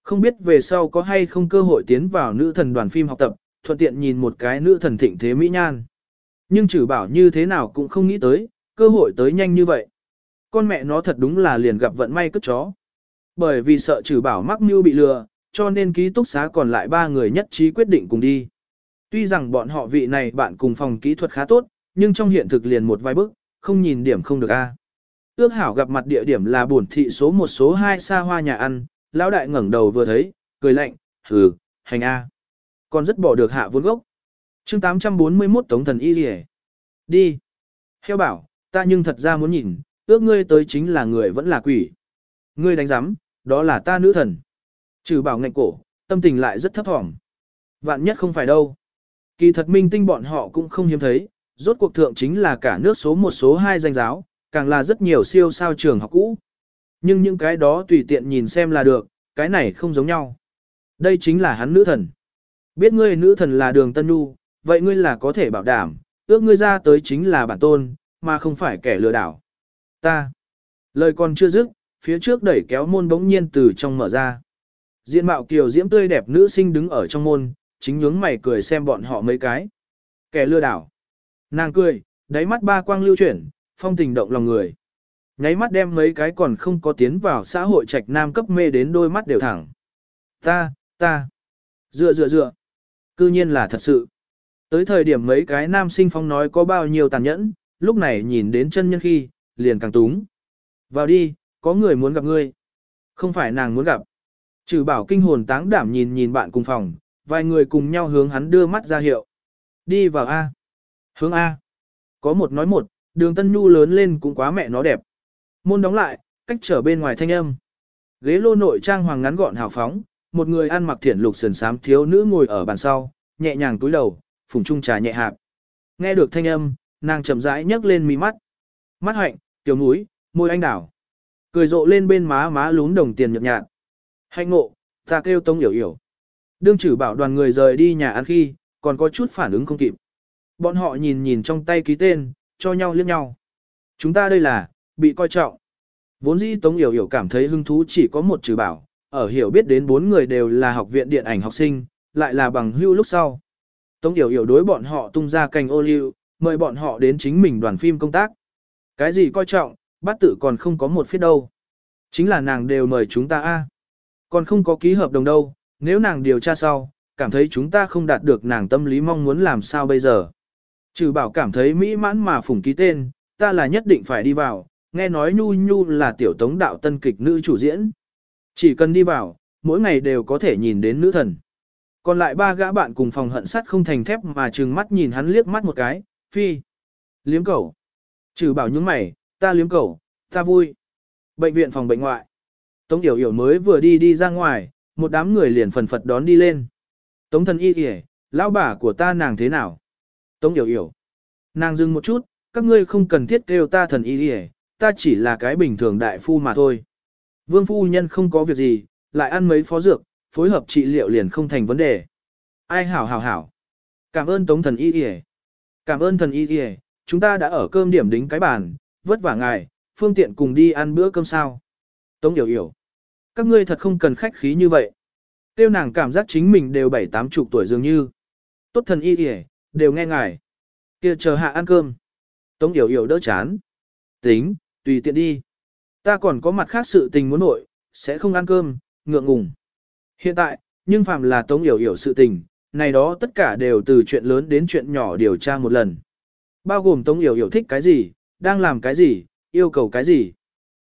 Không biết về sau có hay không cơ hội tiến vào nữ thần đoàn phim học tập, thuận tiện nhìn một cái nữ thần thịnh thế mỹ nhan. Nhưng trừ bảo như thế nào cũng không nghĩ tới, cơ hội tới nhanh như vậy. Con mẹ nó thật đúng là liền gặp vận may cất chó. Bởi vì sợ trừ bảo mắc mưu bị lừa, cho nên ký túc xá còn lại ba người nhất trí quyết định cùng đi. Tuy rằng bọn họ vị này bạn cùng phòng kỹ thuật khá tốt, nhưng trong hiện thực liền một vài bước, không nhìn điểm không được a. Ước hảo gặp mặt địa điểm là bổn thị số một số 2 xa hoa nhà ăn, lão đại ngẩng đầu vừa thấy, cười lạnh, hừ, hành a. Còn rất bỏ được hạ vốn gốc. chương 841 Tống thần y lìa. Đi. Heo bảo, ta nhưng thật ra muốn nhìn, ước ngươi tới chính là người vẫn là quỷ. Ngươi đánh giám, đó là ta nữ thần. Trừ bảo ngạnh cổ, tâm tình lại rất thấp thỏm. Vạn nhất không phải đâu. Kỳ thật minh tinh bọn họ cũng không hiếm thấy, rốt cuộc thượng chính là cả nước số một số hai danh giáo, càng là rất nhiều siêu sao trường học cũ. Nhưng những cái đó tùy tiện nhìn xem là được, cái này không giống nhau. Đây chính là hắn nữ thần. Biết ngươi nữ thần là đường Tân Nhu, vậy ngươi là có thể bảo đảm, ước ngươi ra tới chính là bản tôn, mà không phải kẻ lừa đảo. Ta. Lời còn chưa dứt, phía trước đẩy kéo môn bỗng nhiên từ trong mở ra. Diện mạo kiều diễm tươi đẹp nữ sinh đứng ở trong môn, chính nhướng mày cười xem bọn họ mấy cái. Kẻ lừa đảo. Nàng cười, đáy mắt ba quang lưu chuyển, phong tình động lòng người. Nháy mắt đem mấy cái còn không có tiến vào xã hội trạch nam cấp mê đến đôi mắt đều thẳng. Ta, ta, dựa dựa dựa. Cư nhiên là thật sự. Tới thời điểm mấy cái nam sinh phong nói có bao nhiêu tàn nhẫn, lúc này nhìn đến chân nhân khi, liền càng túng. Vào đi, có người muốn gặp ngươi. Không phải nàng muốn gặp. Trừ bảo kinh hồn táng đảm nhìn nhìn bạn cùng phòng, vài người cùng nhau hướng hắn đưa mắt ra hiệu. Đi vào A. Hướng A. Có một nói một, đường tân nhu lớn lên cũng quá mẹ nó đẹp. Môn đóng lại, cách trở bên ngoài thanh âm. Ghế lô nội trang hoàng ngắn gọn hào phóng, một người ăn mặc thiển lục sườn xám thiếu nữ ngồi ở bàn sau, nhẹ nhàng túi đầu, phùng trung trà nhẹ hạp. Nghe được thanh âm, nàng chậm rãi nhấc lên mi mắt. Mắt hạnh, tiểu mũi, môi anh đảo. Cười rộ lên bên má má lún đồng tiền nhợt nhạt. Hạnh ngộ, ta kêu tông hiểu hiểu. Đương chử bảo đoàn người rời đi nhà ăn khi, còn có chút phản ứng không kịp. Bọn họ nhìn nhìn trong tay ký tên, cho nhau liếc nhau. Chúng ta đây là, bị coi trọng. Vốn dĩ Tống Yểu Yểu cảm thấy hứng thú chỉ có một trừ bảo, ở hiểu biết đến bốn người đều là học viện điện ảnh học sinh, lại là bằng hưu lúc sau. Tống Yểu Yểu đối bọn họ tung ra cành ô liu, mời bọn họ đến chính mình đoàn phim công tác. Cái gì coi trọng, bát tử còn không có một phía đâu. Chính là nàng đều mời chúng ta a, Còn không có ký hợp đồng đâu, nếu nàng điều tra sau, cảm thấy chúng ta không đạt được nàng tâm lý mong muốn làm sao bây giờ. Trừ bảo cảm thấy mỹ mãn mà phủng ký tên, ta là nhất định phải đi vào, nghe nói Nhu Nhu là tiểu tống đạo tân kịch nữ chủ diễn. Chỉ cần đi vào, mỗi ngày đều có thể nhìn đến nữ thần. Còn lại ba gã bạn cùng phòng hận sắt không thành thép mà trừng mắt nhìn hắn liếc mắt một cái, phi. Liếm cẩu. Trừ bảo những mày, ta liếm cẩu, ta vui. Bệnh viện phòng bệnh ngoại. Tống Yểu Yểu mới vừa đi đi ra ngoài, một đám người liền phần phật đón đi lên. Tống thần y kìa, lão bà của ta nàng thế nào? Tống Yểu Yểu. Nàng dừng một chút, các ngươi không cần thiết kêu ta thần y kìa, ta chỉ là cái bình thường đại phu mà thôi. Vương phu nhân không có việc gì, lại ăn mấy phó dược, phối hợp trị liệu liền không thành vấn đề. Ai hảo hảo hảo. Cảm ơn Tống thần y y Cảm ơn thần y y chúng ta đã ở cơm điểm đính cái bàn, vất vả ngài, phương tiện cùng đi ăn bữa cơm sao. Tống hiểu hiểu. Các ngươi thật không cần khách khí như vậy. Tiêu nàng cảm giác chính mình đều bảy tám chục tuổi dường như. Tốt thần y y đều nghe ngài. kia chờ hạ ăn cơm. Tống hiểu hiểu đỡ chán. Tính, tùy tiện đi. Ta còn có mặt khác sự tình muốn nội, sẽ không ăn cơm, ngượng ngùng. Hiện tại, nhưng phàm là Tống hiểu hiểu sự tình, này đó tất cả đều từ chuyện lớn đến chuyện nhỏ điều tra một lần. Bao gồm Tống hiểu hiểu thích cái gì, đang làm cái gì, yêu cầu cái gì.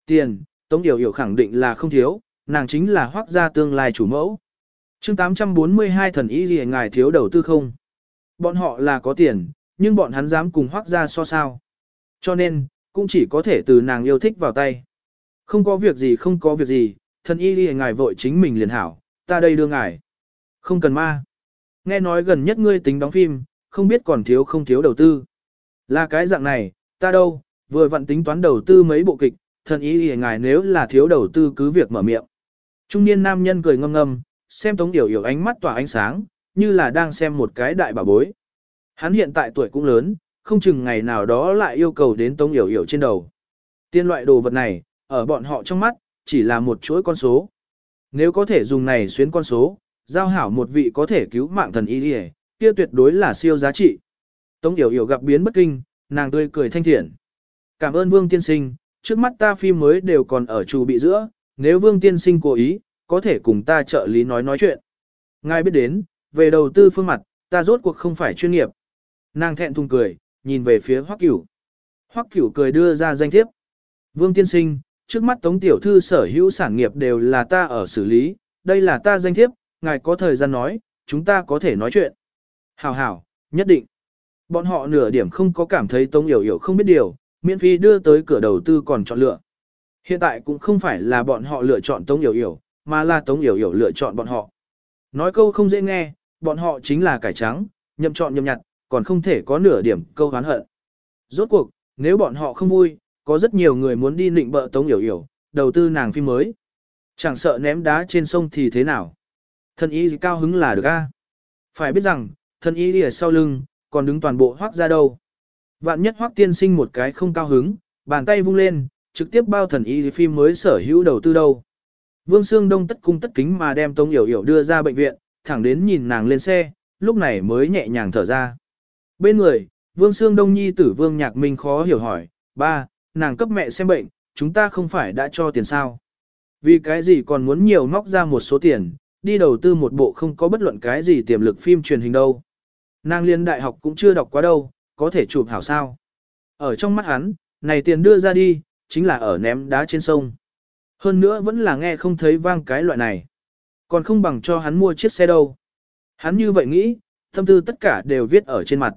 Tiền, Tống hiểu hiểu khẳng định là không thiếu, nàng chính là hoác gia tương lai chủ mẫu. chương 842 thần ý gì ngài thiếu đầu tư không? Bọn họ là có tiền, nhưng bọn hắn dám cùng hoác gia so sao. Cho nên, cũng chỉ có thể từ nàng yêu thích vào tay. Không có việc gì không có việc gì, thần y đi ngài vội chính mình liền hảo, ta đây đưa ngài. Không cần ma. Nghe nói gần nhất ngươi tính đóng phim, không biết còn thiếu không thiếu đầu tư. Là cái dạng này, ta đâu, vừa vặn tính toán đầu tư mấy bộ kịch, thần ý đi ngài nếu là thiếu đầu tư cứ việc mở miệng. Trung niên nam nhân cười ngâm ngâm, xem tống yểu hiểu ánh mắt tỏa ánh sáng, như là đang xem một cái đại bà bối. Hắn hiện tại tuổi cũng lớn, không chừng ngày nào đó lại yêu cầu đến tống yểu yểu trên đầu. Tiên loại đồ vật này, ở bọn họ trong mắt, chỉ là một chuỗi con số. Nếu có thể dùng này xuyến con số, giao hảo một vị có thể cứu mạng thần y đi kia tuyệt đối là siêu giá trị. Tống Yểu Yểu gặp biến bất kinh, nàng tươi cười thanh thiện. Cảm ơn Vương Tiên Sinh, trước mắt ta phim mới đều còn ở chủ bị giữa, nếu Vương Tiên Sinh cố ý, có thể cùng ta trợ lý nói nói chuyện. Ngài biết đến, về đầu tư phương mặt, ta rốt cuộc không phải chuyên nghiệp. Nàng thẹn thùng cười, nhìn về phía Hoắc Cửu. Hoắc Cửu cười đưa ra danh thiếp. Vương Tiên Sinh, trước mắt Tống Tiểu Thư sở hữu sản nghiệp đều là ta ở xử lý, đây là ta danh thiếp, ngài có thời gian nói, chúng ta có thể nói chuyện. Hảo hảo, nhất định. Bọn họ nửa điểm không có cảm thấy Tống Yểu Yểu không biết điều, miễn phí đưa tới cửa đầu tư còn chọn lựa. Hiện tại cũng không phải là bọn họ lựa chọn Tống Yểu Yểu, mà là Tống Yểu Yểu lựa chọn bọn họ. Nói câu không dễ nghe, bọn họ chính là cải trắng, nhậm chọn nhậm nhặt, còn không thể có nửa điểm câu hán hận. Rốt cuộc, nếu bọn họ không vui, có rất nhiều người muốn đi nịnh bợ Tống Yểu Yểu, đầu tư nàng phim mới. Chẳng sợ ném đá trên sông thì thế nào. Thân y cao hứng là được a. Phải biết rằng, thân y ở sau lưng, còn đứng toàn bộ hoác ra đâu. Vạn nhất hoác tiên sinh một cái không cao hứng, bàn tay vung lên, trực tiếp bao thần y phim mới sở hữu đầu tư đâu. Vương Sương Đông tất cung tất kính mà đem Tống Yểu Yểu đưa ra bệnh viện, thẳng đến nhìn nàng lên xe, lúc này mới nhẹ nhàng thở ra. Bên người, Vương Sương Đông Nhi tử Vương Nhạc Minh khó hiểu hỏi, ba, nàng cấp mẹ xem bệnh, chúng ta không phải đã cho tiền sao. Vì cái gì còn muốn nhiều móc ra một số tiền, đi đầu tư một bộ không có bất luận cái gì tiềm lực phim truyền hình đâu. Nàng liên đại học cũng chưa đọc quá đâu, có thể chụp hảo sao. Ở trong mắt hắn, này tiền đưa ra đi, chính là ở ném đá trên sông. Hơn nữa vẫn là nghe không thấy vang cái loại này. Còn không bằng cho hắn mua chiếc xe đâu. Hắn như vậy nghĩ, tâm tư tất cả đều viết ở trên mặt.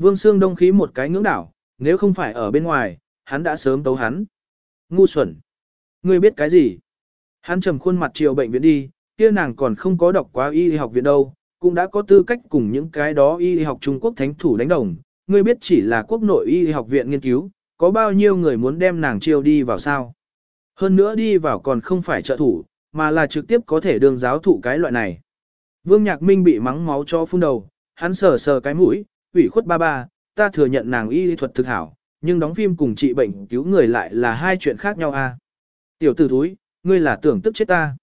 Vương Sương đông khí một cái ngưỡng đảo, nếu không phải ở bên ngoài, hắn đã sớm tấu hắn. Ngu xuẩn. Ngươi biết cái gì? Hắn trầm khuôn mặt chiều bệnh viện đi, kia nàng còn không có đọc quá y học viện đâu, cũng đã có tư cách cùng những cái đó y học Trung Quốc thánh thủ đánh đồng. Ngươi biết chỉ là quốc nội y học viện nghiên cứu, có bao nhiêu người muốn đem nàng chiêu đi vào sao? Hơn nữa đi vào còn không phải trợ thủ, mà là trực tiếp có thể đường giáo thụ cái loại này. Vương Nhạc Minh bị mắng máu cho phun đầu, hắn sờ sờ cái mũi, ủy khuất ba ba, ta thừa nhận nàng y thuật thực hảo, nhưng đóng phim cùng trị bệnh cứu người lại là hai chuyện khác nhau a. À? Tiểu tử thúi, ngươi là tưởng tức chết ta.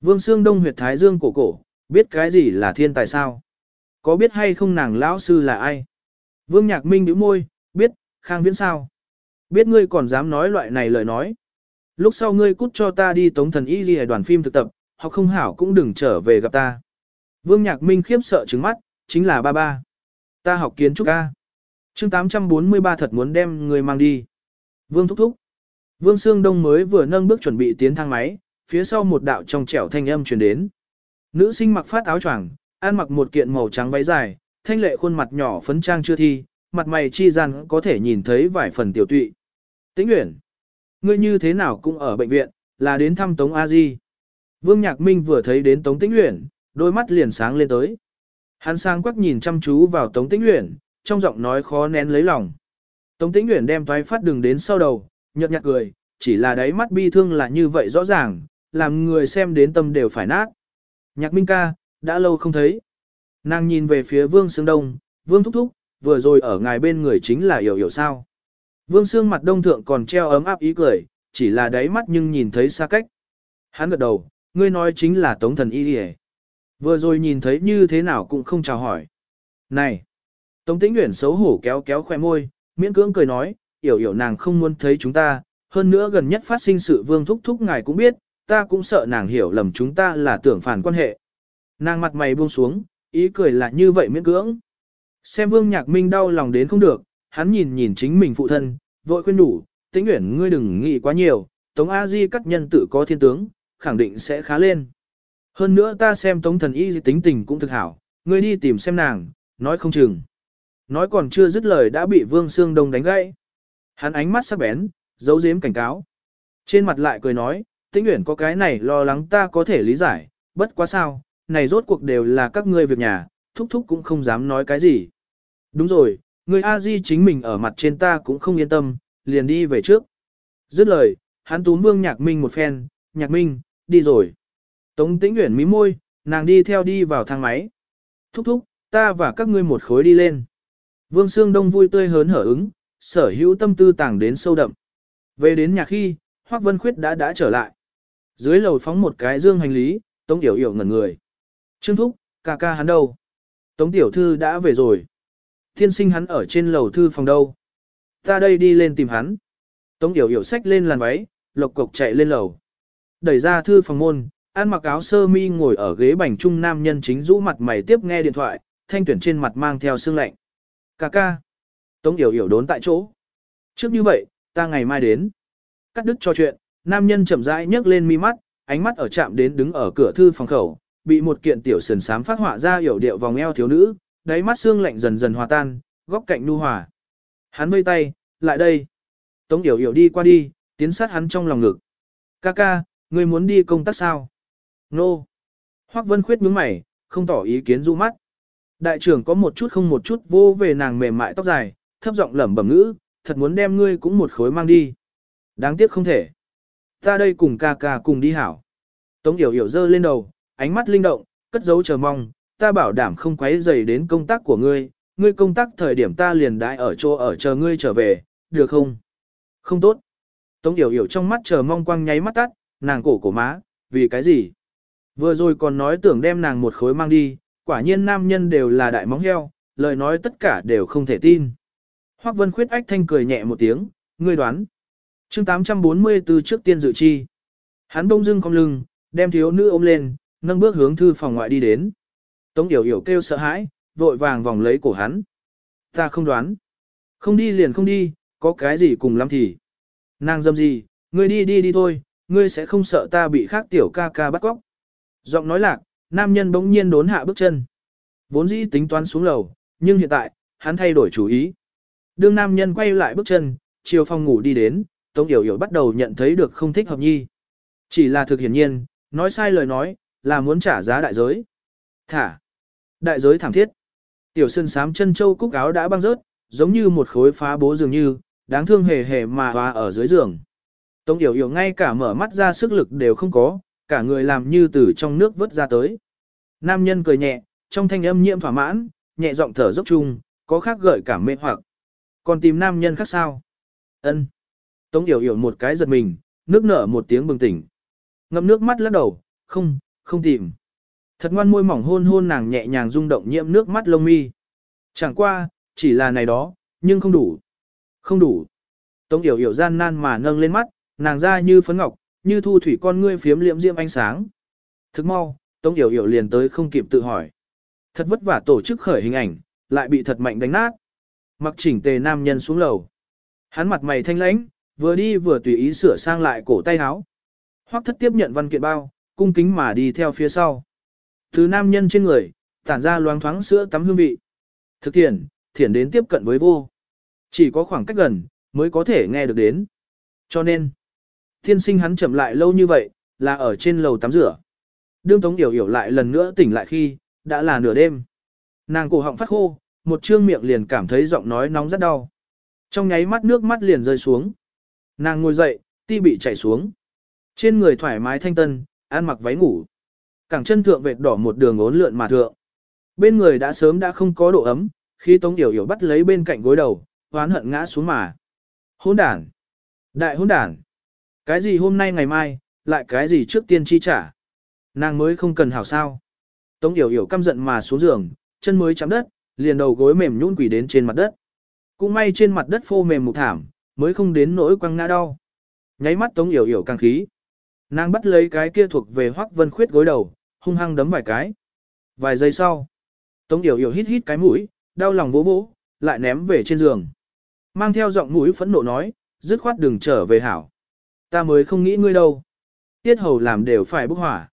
Vương Sương Đông huyệt thái dương cổ cổ, biết cái gì là thiên tài sao? Có biết hay không nàng lão sư là ai? Vương Nhạc Minh nhíu môi, biết, Khang Viễn sao? Biết ngươi còn dám nói loại này lời nói. Lúc sau ngươi cút cho ta đi tống thần y ghi đoàn phim thực tập, học không hảo cũng đừng trở về gặp ta. Vương Nhạc Minh khiếp sợ trứng mắt, chính là ba ba. Ta học kiến trúc A. chương 843 thật muốn đem người mang đi. Vương thúc thúc. Vương Sương Đông mới vừa nâng bước chuẩn bị tiến thang máy, phía sau một đạo trong trẻo thanh âm truyền đến. Nữ sinh mặc phát áo choàng, ăn mặc một kiện màu trắng váy dài, thanh lệ khuôn mặt nhỏ phấn trang chưa thi, mặt mày chi gian có thể nhìn thấy vài phần tiểu tụy. Tĩnh Uyển, ngươi như thế nào cũng ở bệnh viện, là đến thăm Tống A Di. Vương Nhạc Minh vừa thấy đến Tống Tĩnh Uyển, đôi mắt liền sáng lên tới. Hắn sang quắc nhìn chăm chú vào Tống Tĩnh Uyển, trong giọng nói khó nén lấy lòng. Tống Tĩnh Uyển đem toái phát đường đến sau đầu, nhợt nhạt cười, chỉ là đáy mắt bi thương là như vậy rõ ràng, làm người xem đến tâm đều phải nát. Nhạc Minh ca, đã lâu không thấy. Nàng nhìn về phía Vương Sương Đông, Vương Thúc Thúc, vừa rồi ở ngài bên người chính là hiểu hiểu sao. Vương Sương mặt đông thượng còn treo ấm áp ý cười, chỉ là đáy mắt nhưng nhìn thấy xa cách. Hắn gật đầu, ngươi nói chính là Tống Thần Y Điề. Vừa rồi nhìn thấy như thế nào cũng không chào hỏi. Này! Tống Tĩnh nguyện xấu hổ kéo kéo khoe môi, miễn cưỡng cười nói, hiểu hiểu nàng không muốn thấy chúng ta, hơn nữa gần nhất phát sinh sự vương thúc thúc ngài cũng biết, ta cũng sợ nàng hiểu lầm chúng ta là tưởng phản quan hệ. Nàng mặt mày buông xuống, ý cười là như vậy miễn cưỡng. Xem vương nhạc minh đau lòng đến không được, hắn nhìn nhìn chính mình phụ thân, vội khuyên đủ, tĩnh nguyện ngươi đừng nghĩ quá nhiều, Tống A Di cắt nhân tự có thiên tướng, khẳng định sẽ khá lên. Hơn nữa ta xem Tống thần y tính tình cũng thực hảo, ngươi đi tìm xem nàng, nói không chừng. Nói còn chưa dứt lời đã bị Vương Sương Đông đánh gãy. Hắn ánh mắt sắc bén, giấu giếm cảnh cáo. Trên mặt lại cười nói, tĩnh nguyện có cái này lo lắng ta có thể lý giải, bất quá sao, này rốt cuộc đều là các ngươi việc nhà, thúc thúc cũng không dám nói cái gì. Đúng rồi, người a di chính mình ở mặt trên ta cũng không yên tâm, liền đi về trước. Dứt lời, hắn túm vương nhạc minh một phen, nhạc minh, đi rồi. Tống tĩnh uyển mí môi, nàng đi theo đi vào thang máy. Thúc thúc, ta và các ngươi một khối đi lên. Vương Sương Đông vui tươi hớn hở ứng, sở hữu tâm tư tàng đến sâu đậm. Về đến nhà khi, Hoác Vân Khuyết đã đã trở lại. Dưới lầu phóng một cái dương hành lý, Tống Yểu Yểu ngẩn người. Trương Thúc, ca ca hắn đâu? Tống Tiểu Thư đã về rồi. Thiên sinh hắn ở trên lầu thư phòng đâu? Ta đây đi lên tìm hắn. Tống Yểu Yểu xách lên làn váy, lộc cộc chạy lên lầu. Đẩy ra thư phòng môn, ăn mặc áo sơ mi ngồi ở ghế bành trung nam nhân chính rũ mặt mày tiếp nghe điện thoại, thanh tuyển trên mặt mang theo sương lạnh. Cà ca. Tống Yểu Yểu đốn tại chỗ. Trước như vậy, ta ngày mai đến. Cắt đứt cho chuyện, nam nhân chậm rãi nhấc lên mi mắt, ánh mắt ở chạm đến đứng ở cửa thư phòng khẩu, bị một kiện tiểu sườn sám phát họa ra hiểu điệu vòng eo thiếu nữ, đáy mắt xương lạnh dần dần hòa tan, góc cạnh nu hòa. Hắn vây tay, lại đây. Tống Yểu Yểu đi qua đi, tiến sát hắn trong lòng ngực. Ca ca, ngươi muốn đi công tác sao? Nô. Hoác Vân Khuyết nhướng mày, không tỏ ý kiến du mắt. Đại trưởng có một chút không một chút vô về nàng mềm mại tóc dài, thấp giọng lẩm bẩm ngữ, thật muốn đem ngươi cũng một khối mang đi. Đáng tiếc không thể. Ta đây cùng ca ca cùng đi hảo. Tống Yểu Yểu dơ lên đầu, ánh mắt linh động, cất dấu chờ mong, ta bảo đảm không quấy rầy đến công tác của ngươi, ngươi công tác thời điểm ta liền đãi ở chỗ ở chờ ngươi trở về, được không? Không tốt. Tống Yểu Yểu trong mắt chờ mong quăng nháy mắt tắt, nàng cổ cổ má, vì cái gì? Vừa rồi còn nói tưởng đem nàng một khối mang đi, quả nhiên nam nhân đều là đại móng heo, lời nói tất cả đều không thể tin. Hoắc Vân Khuyết ách thanh cười nhẹ một tiếng, ngươi đoán. chương 844 trước tiên dự chi. Hắn đông dưng cong lưng, đem thiếu nữ ôm lên, nâng bước hướng thư phòng ngoại đi đến. Tống Yểu Yểu kêu sợ hãi, vội vàng vòng lấy cổ hắn. Ta không đoán. Không đi liền không đi, có cái gì cùng lắm thì. Nàng dâm gì, ngươi đi đi đi thôi, ngươi sẽ không sợ ta bị khác tiểu ca ca bắt cóc. Giọng nói lạc, nam nhân bỗng nhiên đốn hạ bước chân. Vốn dĩ tính toán xuống lầu, nhưng hiện tại, hắn thay đổi chủ ý. Đương nam nhân quay lại bước chân, chiều phòng ngủ đi đến, Tống Yểu Yểu bắt đầu nhận thấy được không thích hợp nhi. Chỉ là thực hiển nhiên, nói sai lời nói, là muốn trả giá đại giới. Thả. Đại giới thảm thiết. Tiểu sơn sám chân châu cúc áo đã băng rớt, giống như một khối phá bố dường như, đáng thương hề hề mà hòa ở dưới giường. Tống Yểu Yểu ngay cả mở mắt ra sức lực đều không có, cả người làm như từ trong nước vớt ra tới. Nam nhân cười nhẹ, trong thanh âm nhiễm thỏa mãn, nhẹ giọng thở dốc chung, có khác gợi cảm mê hoặc. Còn tìm nam nhân khác sao? Ân. Tống Yểu Yểu một cái giật mình, nước nở một tiếng bừng tỉnh. Ngậm nước mắt lắc đầu, không, không tìm. Thật ngoan môi mỏng hôn hôn nàng nhẹ nhàng rung động nhiễm nước mắt lông mi. Chẳng qua, chỉ là này đó, nhưng không đủ. Không đủ. Tống Yểu Yểu gian nan mà nâng lên mắt, nàng ra như phấn ngọc, như thu thủy con ngươi phiếm liễm diễm ánh sáng. Thức mau, Tống Yểu Yểu liền tới không kịp tự hỏi. Thật vất vả tổ chức khởi hình ảnh, lại bị thật mạnh đánh nát. Mặc chỉnh tề nam nhân xuống lầu. Hắn mặt mày thanh lãnh, vừa đi vừa tùy ý sửa sang lại cổ tay áo. Hoắc thất tiếp nhận văn kiện bao, cung kính mà đi theo phía sau. Thứ nam nhân trên người, tản ra loáng thoáng sữa tắm hương vị. Thực thiện, thiện đến tiếp cận với vô. Chỉ có khoảng cách gần, mới có thể nghe được đến. Cho nên, thiên sinh hắn chậm lại lâu như vậy, là ở trên lầu tắm rửa. Đương Tống Yểu Yểu lại lần nữa tỉnh lại khi, đã là nửa đêm. Nàng cổ họng phát khô, một trương miệng liền cảm thấy giọng nói nóng rất đau. Trong nháy mắt nước mắt liền rơi xuống. Nàng ngồi dậy, ti bị chảy xuống. Trên người thoải mái thanh tân, ăn mặc váy ngủ. Cẳng chân thượng vệt đỏ một đường ốn lượn mà thượng. Bên người đã sớm đã không có độ ấm, khi Tống Yểu Yểu bắt lấy bên cạnh gối đầu, oán hận ngã xuống mà. Hôn đản! Đại hôn đản! Cái gì hôm nay ngày mai, lại cái gì trước tiên chi trả? Nàng mới không cần hảo sao. Tống Yểu Yểu căm giận mà xuống giường, chân mới chạm đất, liền đầu gối mềm nhũn quỷ đến trên mặt đất. Cũng may trên mặt đất phô mềm mục thảm, mới không đến nỗi quăng ngã đau. Nháy mắt Tống Yểu Yểu càng khí. Nàng bắt lấy cái kia thuộc về Hoắc Vân Khuyết gối đầu, hung hăng đấm vài cái. Vài giây sau, Tống Yểu Yểu hít hít cái mũi, đau lòng vỗ vỗ, lại ném về trên giường. Mang theo giọng mũi phẫn nộ nói, dứt khoát đừng trở về hảo. Ta mới không nghĩ ngươi đâu. Tiết hầu làm đều phải bốc hỏa.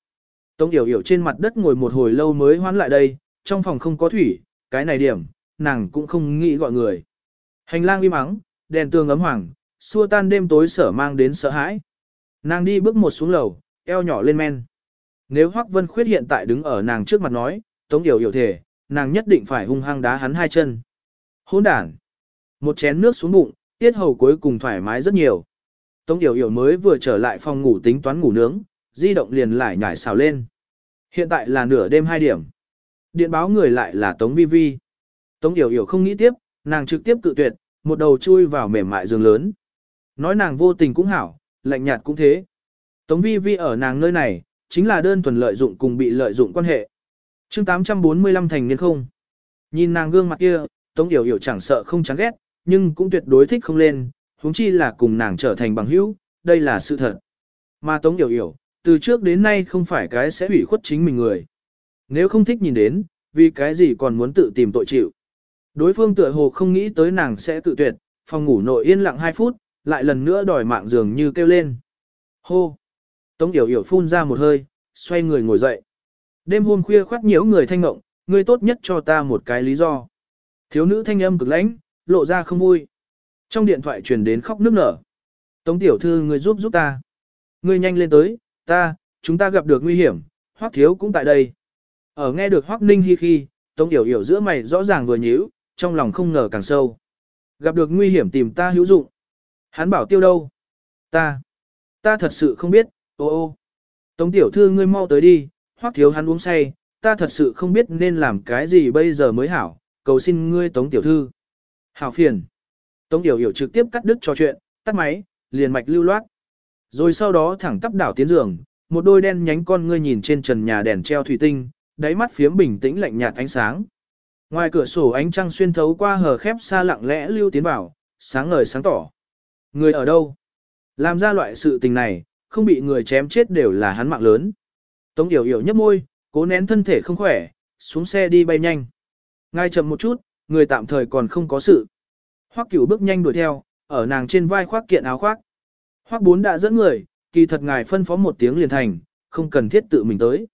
Tống Yểu Yểu trên mặt đất ngồi một hồi lâu mới hoán lại đây, trong phòng không có thủy, cái này điểm, nàng cũng không nghĩ gọi người. Hành lang im mắng, đèn tường ấm hoàng, xua tan đêm tối sở mang đến sợ hãi. Nàng đi bước một xuống lầu, eo nhỏ lên men. Nếu Hoắc Vân Khuyết hiện tại đứng ở nàng trước mặt nói, Tống Yểu Yểu thể, nàng nhất định phải hung hăng đá hắn hai chân. Hỗn đản. Một chén nước xuống bụng, tiết hầu cuối cùng thoải mái rất nhiều. Tống Yểu Yểu mới vừa trở lại phòng ngủ tính toán ngủ nướng, di động liền lại nhảy xào lên. Hiện tại là nửa đêm 2 điểm. Điện báo người lại là Tống Vi Vi. Tống Yểu Yểu không nghĩ tiếp, nàng trực tiếp cự tuyệt, một đầu chui vào mềm mại giường lớn. Nói nàng vô tình cũng hảo, lạnh nhạt cũng thế. Tống Vi Vi ở nàng nơi này, chính là đơn thuần lợi dụng cùng bị lợi dụng quan hệ. chương 845 thành niên không. Nhìn nàng gương mặt kia, Tống Yểu Yểu chẳng sợ không chán ghét, nhưng cũng tuyệt đối thích không lên, huống chi là cùng nàng trở thành bằng hữu, đây là sự thật. Mà Tống Yểu Yểu, từ trước đến nay không phải cái sẽ hủy khuất chính mình người. Nếu không thích nhìn đến, vì cái gì còn muốn tự tìm tội chịu. Đối phương tựa hồ không nghĩ tới nàng sẽ tự tuyệt, phòng ngủ nội yên lặng 2 phút, lại lần nữa đòi mạng giường như kêu lên. Hô! Tống Yểu Yểu phun ra một hơi, xoay người ngồi dậy. Đêm hôm khuya khoát nhiễu người thanh ngộng, ngươi tốt nhất cho ta một cái lý do. Thiếu nữ thanh âm cực lãnh, lộ ra không vui. Trong điện thoại truyền đến khóc nức nở. Tống tiểu thư ngươi giúp giúp ta. Ngươi nhanh lên tới, ta, chúng ta gặp được nguy hiểm, hoắc thiếu cũng tại đây. Ở nghe được hoắc ninh hi khi, Tống tiểu hiểu giữa mày rõ ràng vừa nhíu, trong lòng không ngờ càng sâu. Gặp được nguy hiểm tìm ta hữu dụng. Hắn bảo tiêu đâu? Ta. Ta thật sự không biết, ô ô. Tống tiểu thư ngươi mau tới đi, hoắc thiếu hắn uống say, ta thật sự không biết nên làm cái gì bây giờ mới hảo, cầu xin ngươi tống tiểu thư. Hảo phiền. Tống Điều Hiểu trực tiếp cắt đứt trò chuyện, tắt máy, liền mạch lưu loát. Rồi sau đó thẳng tắp đảo tiến giường, một đôi đen nhánh con ngươi nhìn trên trần nhà đèn treo thủy tinh, đáy mắt phiếm bình tĩnh lạnh nhạt ánh sáng. Ngoài cửa sổ ánh trăng xuyên thấu qua hờ khép xa lặng lẽ lưu tiến vào, sáng ngời sáng tỏ. Người ở đâu? Làm ra loại sự tình này, không bị người chém chết đều là hắn mạng lớn. Tống Điều Hiểu nhấp môi, cố nén thân thể không khỏe, xuống xe đi bay nhanh. Ngay chậm một chút, người tạm thời còn không có sự. Hoắc Cửu bước nhanh đuổi theo, ở nàng trên vai khoác kiện áo khoác. Hoắc Bốn đã dẫn người, kỳ thật ngài phân phó một tiếng liền thành, không cần thiết tự mình tới.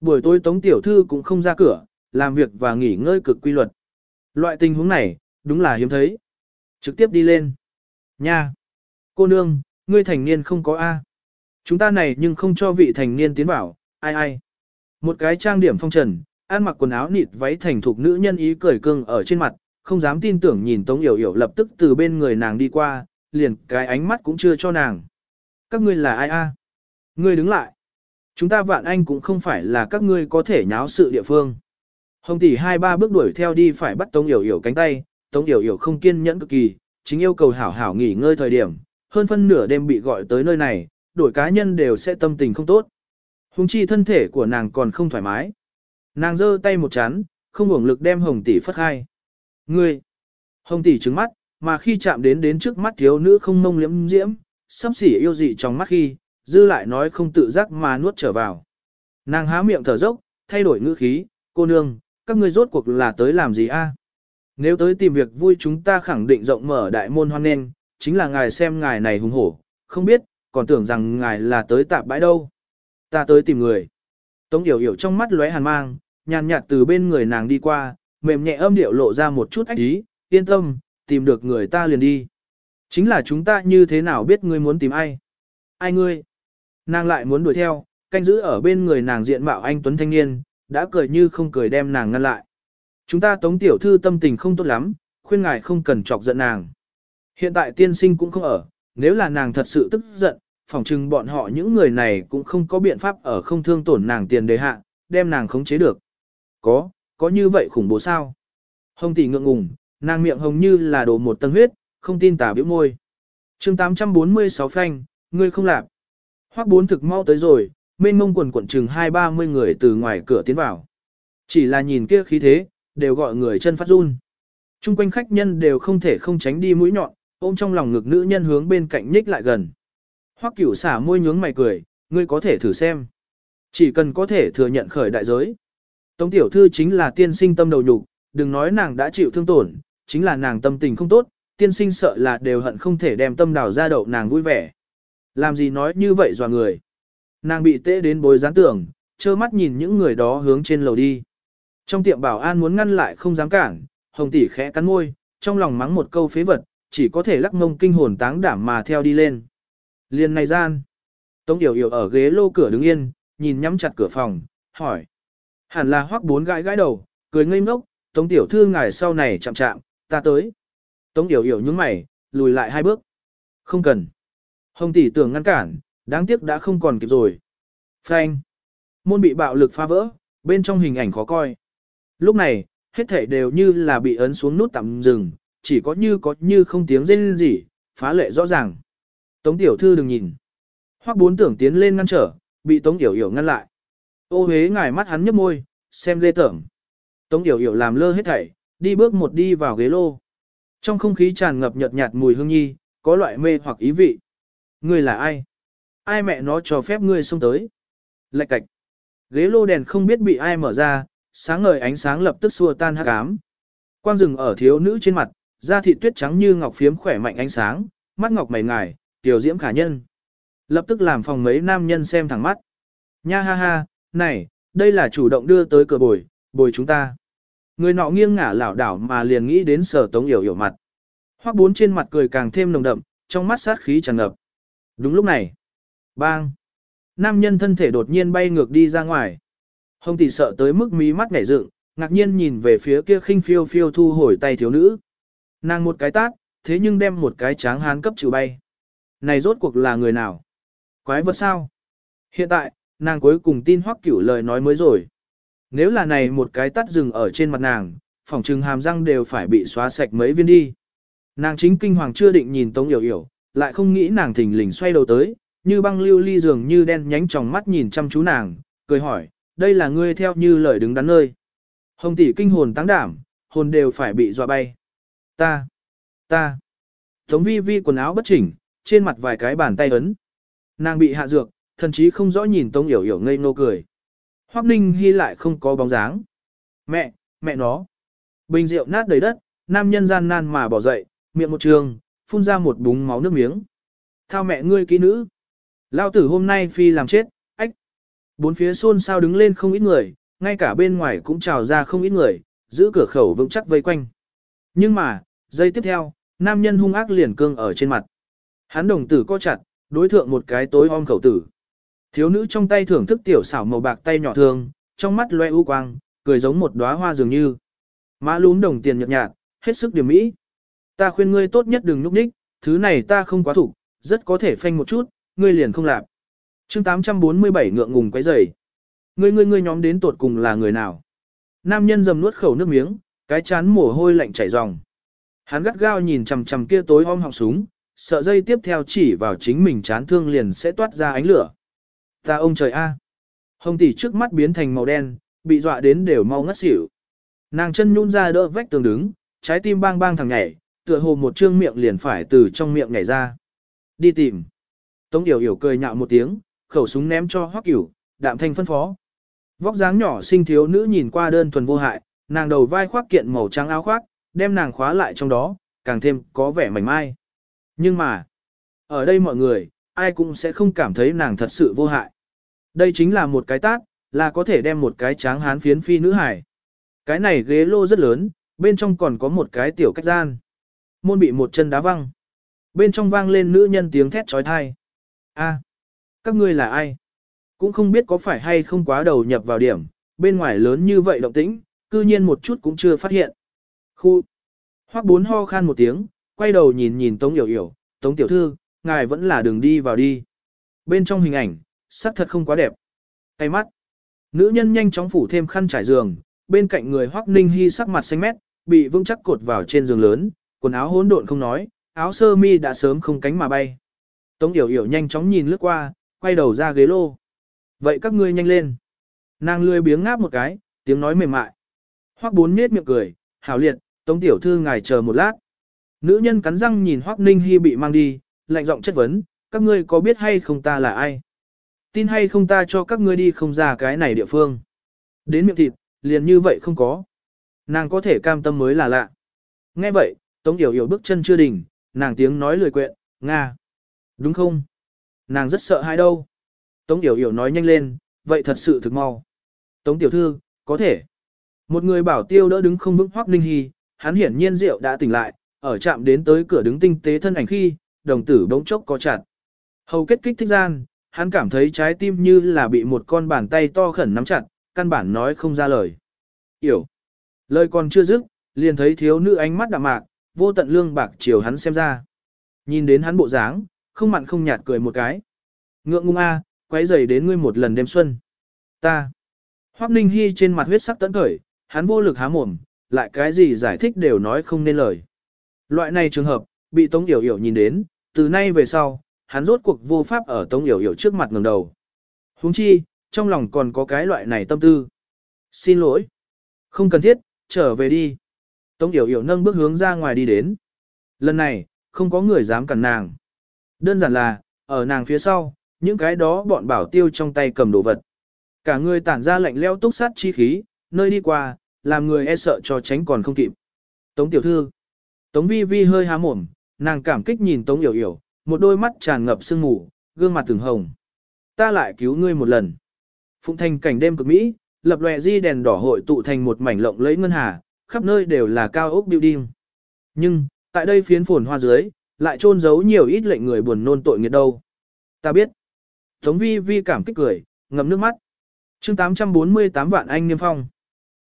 Buổi tối Tống tiểu thư cũng không ra cửa, làm việc và nghỉ ngơi cực quy luật. Loại tình huống này, đúng là hiếm thấy. Trực tiếp đi lên. Nha! Cô nương, ngươi thành niên không có A. Chúng ta này nhưng không cho vị thành niên tiến vào, ai ai. Một cái trang điểm phong trần, ăn mặc quần áo nịt váy thành thục nữ nhân ý cười cưng ở trên mặt, không dám tin tưởng nhìn Tống Yểu Yểu lập tức từ bên người nàng đi qua, liền cái ánh mắt cũng chưa cho nàng. Các ngươi là ai a? Ngươi đứng lại. Chúng ta vạn anh cũng không phải là các ngươi có thể nháo sự địa phương. Hồng tỷ hai ba bước đuổi theo đi phải bắt Tống Yểu Yểu cánh tay, Tống Yểu Yểu không kiên nhẫn cực kỳ, chính yêu cầu hảo hảo nghỉ ngơi thời điểm, hơn phân nửa đêm bị gọi tới nơi này, đổi cá nhân đều sẽ tâm tình không tốt. Hùng chi thân thể của nàng còn không thoải mái. Nàng giơ tay một chán, không hưởng lực đem hồng tỷ phất khai. Ngươi! Hồng tỷ trứng mắt, mà khi chạm đến đến trước mắt thiếu nữ không mông liễm diễm, sắp xỉ yêu dị trong mắt khi, dư lại nói không tự giác mà nuốt trở vào. Nàng há miệng thở dốc, thay đổi ngữ khí, cô nương, các ngươi rốt cuộc là tới làm gì a? Nếu tới tìm việc vui chúng ta khẳng định rộng mở đại môn hoan nghênh, chính là ngài xem ngài này hùng hổ, không biết, còn tưởng rằng ngài là tới tạp bãi đâu. Ta tới tìm người. Tống Yểu Yểu trong mắt lóe hàn mang, nhàn nhạt từ bên người nàng đi qua, mềm nhẹ âm điệu lộ ra một chút ách ý, yên tâm, tìm được người ta liền đi. Chính là chúng ta như thế nào biết ngươi muốn tìm ai? Ai ngươi? Nàng lại muốn đuổi theo, canh giữ ở bên người nàng diện mạo anh Tuấn Thanh Niên, đã cười như không cười đem nàng ngăn lại. Chúng ta tống tiểu thư tâm tình không tốt lắm, khuyên ngài không cần chọc giận nàng. Hiện tại tiên sinh cũng không ở, nếu là nàng thật sự tức giận, phỏng chừng bọn họ những người này cũng không có biện pháp ở không thương tổn nàng tiền đề hạ, đem nàng khống chế được. Có, có như vậy khủng bố sao? Hồng tỷ ngượng ngùng, nàng miệng hồng như là đổ một tầng huyết, không tin tả biểu môi. chương 846 phanh, ngươi không làm. Hoắc bốn thực mau tới rồi, mênh mông quần quận chừng hai ba mươi người từ ngoài cửa tiến vào. Chỉ là nhìn kia khí thế, đều gọi người chân phát run. Trung quanh khách nhân đều không thể không tránh đi mũi nhọn, ôm trong lòng ngực nữ nhân hướng bên cạnh nhích lại gần. Hoắc cửu xả môi nhướng mày cười, ngươi có thể thử xem. Chỉ cần có thể thừa nhận khởi đại giới. Tống tiểu thư chính là tiên sinh tâm đầu nhục, đừng nói nàng đã chịu thương tổn, chính là nàng tâm tình không tốt, tiên sinh sợ là đều hận không thể đem tâm đào ra đậu nàng vui vẻ. Làm gì nói như vậy dò người. Nàng bị tễ đến bối gián tưởng, trơ mắt nhìn những người đó hướng trên lầu đi. Trong tiệm bảo an muốn ngăn lại không dám cản, hồng tỷ khẽ cắn môi, trong lòng mắng một câu phế vật, chỉ có thể lắc mông kinh hồn táng đảm mà theo đi lên. Liên này gian. Tống Yểu Yểu ở ghế lô cửa đứng yên, nhìn nhắm chặt cửa phòng, hỏi. Hẳn là hoắc bốn gãi gãi đầu, cười ngây ngốc, Tống Tiểu Thư ngài sau này chạm chạm, ta tới. Tống Yểu Yểu nhướng mày, lùi lại hai bước. Không cần. Hồng tỷ tưởng ngăn cản, đáng tiếc đã không còn kịp rồi. Phanh. Môn bị bạo lực phá vỡ, bên trong hình ảnh khó coi. Lúc này, hết thảy đều như là bị ấn xuống nút tạm dừng, chỉ có như có như không tiếng rên gì, phá lệ rõ ràng. Tống tiểu thư đừng nhìn. Hoắc bốn tưởng tiến lên ngăn trở, bị Tống Yểu Yểu ngăn lại. Ô hế ngài mắt hắn nhấp môi, xem lê tởm. Tống Yểu Yểu làm lơ hết thảy, đi bước một đi vào ghế lô. Trong không khí tràn ngập nhợt nhạt mùi hương nhi, có loại mê hoặc ý vị. Ngươi là ai? Ai mẹ nó cho phép ngươi xông tới? Lạch cạch. Ghế lô đèn không biết bị ai mở ra, sáng ngời ánh sáng lập tức xua tan hắc ám. Quang rừng ở thiếu nữ trên mặt, da thịt tuyết trắng như ngọc phiếm khỏe mạnh ánh sáng, mắt ngọc mày ngài, tiểu diễm khả nhân. Lập tức làm phòng mấy nam nhân xem thẳng mắt. Nha ha ha, này, đây là chủ động đưa tới cửa bồi, bồi chúng ta. Người nọ nghiêng ngả lảo đảo mà liền nghĩ đến sở tống yểu yểu mặt. Hoắc bốn trên mặt cười càng thêm nồng đậm, trong mắt sát khí tràn ngập. Đúng lúc này, bang, nam nhân thân thể đột nhiên bay ngược đi ra ngoài. Hồng tỷ sợ tới mức mí mắt nhảy dựng, ngạc nhiên nhìn về phía kia khinh phiêu phiêu thu hồi tay thiếu nữ. Nàng một cái tát, thế nhưng đem một cái tráng hán cấp trừ bay. Này rốt cuộc là người nào? Quái vật sao? Hiện tại, nàng cuối cùng tin hoắc cửu lời nói mới rồi. Nếu là này một cái tát rừng ở trên mặt nàng, phỏng trừng hàm răng đều phải bị xóa sạch mấy viên đi. Nàng chính kinh hoàng chưa định nhìn Tống Yểu Yểu, lại không nghĩ nàng thình lình xoay đầu tới, như băng lưu ly dường như đen nhánh tròng mắt nhìn chăm chú nàng, cười hỏi, đây là ngươi theo như lời đứng đắn nơi. Hồng tỷ kinh hồn tăng đảm, hồn đều phải bị dọa bay. Ta, ta, Tống vi vi quần áo bất chỉnh, trên mặt vài cái bàn tay ấn. Nàng bị hạ dược, thậm chí không rõ nhìn Tống Yểu Yểu ngây nô cười. Hoắc Ninh Hy lại không có bóng dáng. Mẹ, mẹ nó. Bình rượu nát đầy đất, nam nhân gian nan mà bỏ dậy, miệng một trường, phun ra một búng máu nước miếng. Thao mẹ ngươi kỹ nữ. Lao tử hôm nay phi làm chết, ách. Bốn phía xôn xao đứng lên không ít người, ngay cả bên ngoài cũng trào ra không ít người, giữ cửa khẩu vững chắc vây quanh. Nhưng mà, giây tiếp theo, nam nhân hung ác liền cương ở trên mặt. Hắn đồng tử co chặt, đối thượng một cái tối om khẩu tử. Thiếu nữ trong tay thưởng thức tiểu xảo màu bạc tay nhỏ thường, trong mắt loe u quang, cười giống một đóa hoa dường như. Má lún đồng tiền nhợt nhạt, hết sức điểm mỹ. Ta khuyên ngươi tốt nhất đừng núp ních, thứ này ta không quá thủ, rất có thể phanh một chút, ngươi liền không làm. chương 847 ngượng ngùng quấy rầy. Ngươi ngươi ngươi nhóm đến tột cùng là người nào? Nam nhân dầm nuốt khẩu nước miếng, cái chán mồ hôi lạnh chảy ròng. Hắn gắt gao nhìn chằm chằm kia tối om họng súng, sợ dây tiếp theo chỉ vào chính mình chán thương liền sẽ toát ra ánh lửa. Ta ông trời a. Hồng tỷ trước mắt biến thành màu đen, bị dọa đến đều mau ngất xỉu. Nàng chân nhún ra đỡ vách tường đứng, trái tim bang bang thằng nhảy, tựa hồ một trương miệng liền phải từ trong miệng nhảy ra. Đi tìm. Tống Điểu Yểu cười nhạo một tiếng, khẩu súng ném cho Hoắc Cửu, đạm thanh phân phó. Vóc dáng nhỏ xinh thiếu nữ nhìn qua đơn thuần vô hại, nàng đầu vai khoác kiện màu trắng áo khoác, đem nàng khóa lại trong đó, càng thêm có vẻ mảnh mai. Nhưng mà, ở đây mọi người, ai cũng sẽ không cảm thấy nàng thật sự vô hại. Đây chính là một cái tát, là có thể đem một cái tráng hán phiến phi nữ hải. Cái này ghế lô rất lớn, bên trong còn có một cái tiểu cách gian. Môn bị một chân đá văng. Bên trong vang lên nữ nhân tiếng thét trói thai. A, các ngươi là ai? Cũng không biết có phải hay không quá đầu nhập vào điểm, bên ngoài lớn như vậy động tĩnh, cư nhiên một chút cũng chưa phát hiện. Khu. hoác bốn ho khan một tiếng, quay đầu nhìn nhìn Tống Yểu Yểu, Tống Tiểu Thư, ngài vẫn là đường đi vào đi. Bên trong hình ảnh, sắc thật không quá đẹp. Tay mắt. Nữ nhân nhanh chóng phủ thêm khăn trải giường, bên cạnh người Hoắc Ninh Hy sắc mặt xanh mét, bị vững chắc cột vào trên giường lớn, quần áo hỗn độn không nói, áo sơ mi đã sớm không cánh mà bay. Tống Yểu Yểu nhanh chóng nhìn lướt qua, quay đầu ra ghế lô. Vậy các ngươi nhanh lên. Nàng lười biếng ngáp một cái, tiếng nói mềm mại. Hoắc bốn nết miệng cười, hảo liệt, Tống Tiểu Thư ngài chờ một lát. Nữ nhân cắn răng nhìn Hoắc Ninh Hy bị mang đi, lạnh giọng chất vấn, các ngươi có biết hay không ta là ai? Tin hay không ta cho các ngươi đi không ra cái này địa phương? Đến miệng thịt, liền như vậy không có. Nàng có thể cam tâm mới là lạ. Nghe vậy, Tống Yểu Yểu bước chân chưa đỉnh, nàng tiếng nói lười quyện, Nga. Đúng không? Nàng rất sợ hãi đâu. Tống Yểu Yểu nói nhanh lên, vậy thật sự thực mau. Tống Tiểu Thư, có thể. Một người bảo tiêu đỡ đứng không vững Hoắc Ninh Hy, hắn hiển nhiên rượu đã tỉnh lại, ở chạm đến tới cửa đứng tinh tế thân ảnh khi, đồng tử bỗng chốc có chặt. Hầu kết kích thích gian, hắn cảm thấy trái tim như là bị một con bàn tay to khẩn nắm chặt, căn bản nói không ra lời. Yểu. Lời còn chưa dứt, liền thấy thiếu nữ ánh mắt đạm mạc, vô tận lương bạc chiều hắn xem ra. Nhìn đến hắn bộ dáng, không mặn không nhạt cười một cái. Ngượng ngung a, quấy rầy đến ngươi một lần đêm xuân. Ta. Hoắc Ninh Hi trên mặt huyết sắc tấn khởi, hắn vô lực há mồm, lại cái gì giải thích đều nói không nên lời. Loại này trường hợp, bị Tống Yểu Yểu nhìn đến, từ nay về sau, hắn rốt cuộc vô pháp ở Tống Yểu Yểu trước mặt ngẩng đầu. Huống chi, trong lòng còn có cái loại này tâm tư. Xin lỗi. Không cần thiết, trở về đi. Tống Yểu Yểu nâng bước hướng ra ngoài đi đến. Lần này, không có người dám cản nàng. Đơn giản là, ở nàng phía sau, những cái đó bọn bảo tiêu trong tay cầm đồ vật. Cả người tản ra lạnh leo túc sát chi khí, nơi đi qua, làm người e sợ cho tránh còn không kịp. Tống tiểu thư. Tống vi vi hơi há mồm, nàng cảm kích nhìn Tống Yểu Yểu, một đôi mắt tràn ngập sương mù, gương mặt từng hồng. Ta lại cứu ngươi một lần. Phụng thành cảnh đêm cực Mỹ, lập lòe di đèn đỏ hội tụ thành một mảnh lộng lẫy ngân hà, khắp nơi đều là cao ốc building. Nhưng, tại đây phiến phồn hoa dưới, lại trôn giấu nhiều ít lệnh người buồn nôn tội nghiệt đâu. Ta biết. Tống vi vi cảm kích cười, ngầm nước mắt. chương 848 vạn anh niêm phong.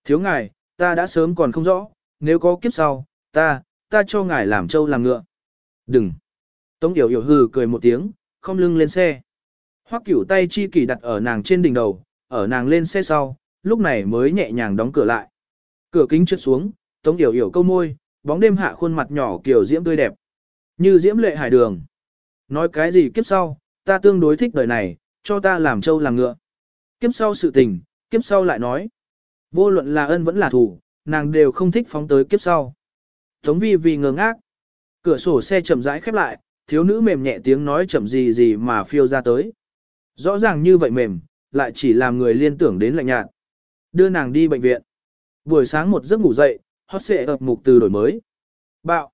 Thiếu ngài, ta đã sớm còn không rõ, nếu có kiếp sau, ta, ta cho ngài làm trâu làm ngựa. Đừng. Tống Yểu Yểu hừ cười một tiếng, không lưng lên xe. Hoắc cửu tay chi kỳ đặt ở nàng trên đỉnh đầu, ở nàng lên xe sau, lúc này mới nhẹ nhàng đóng cửa lại. Cửa kính trượt xuống, Tống Yểu Yểu câu môi, bóng đêm hạ khuôn mặt nhỏ kiểu diễm tươi đẹp. Như diễm lệ hải đường. Nói cái gì kiếp sau, ta tương đối thích đời này, cho ta làm trâu làm ngựa. Kiếp sau sự tình, kiếp sau lại nói. Vô luận là ân vẫn là thủ, nàng đều không thích phóng tới kiếp sau. Tống vi vì ngơ ngác. Cửa sổ xe chậm rãi khép lại, thiếu nữ mềm nhẹ tiếng nói chậm gì gì mà phiêu ra tới. Rõ ràng như vậy mềm, lại chỉ làm người liên tưởng đến lạnh nhạt. Đưa nàng đi bệnh viện. Buổi sáng một giấc ngủ dậy, hot xệ ập mục từ đổi mới. Bạo.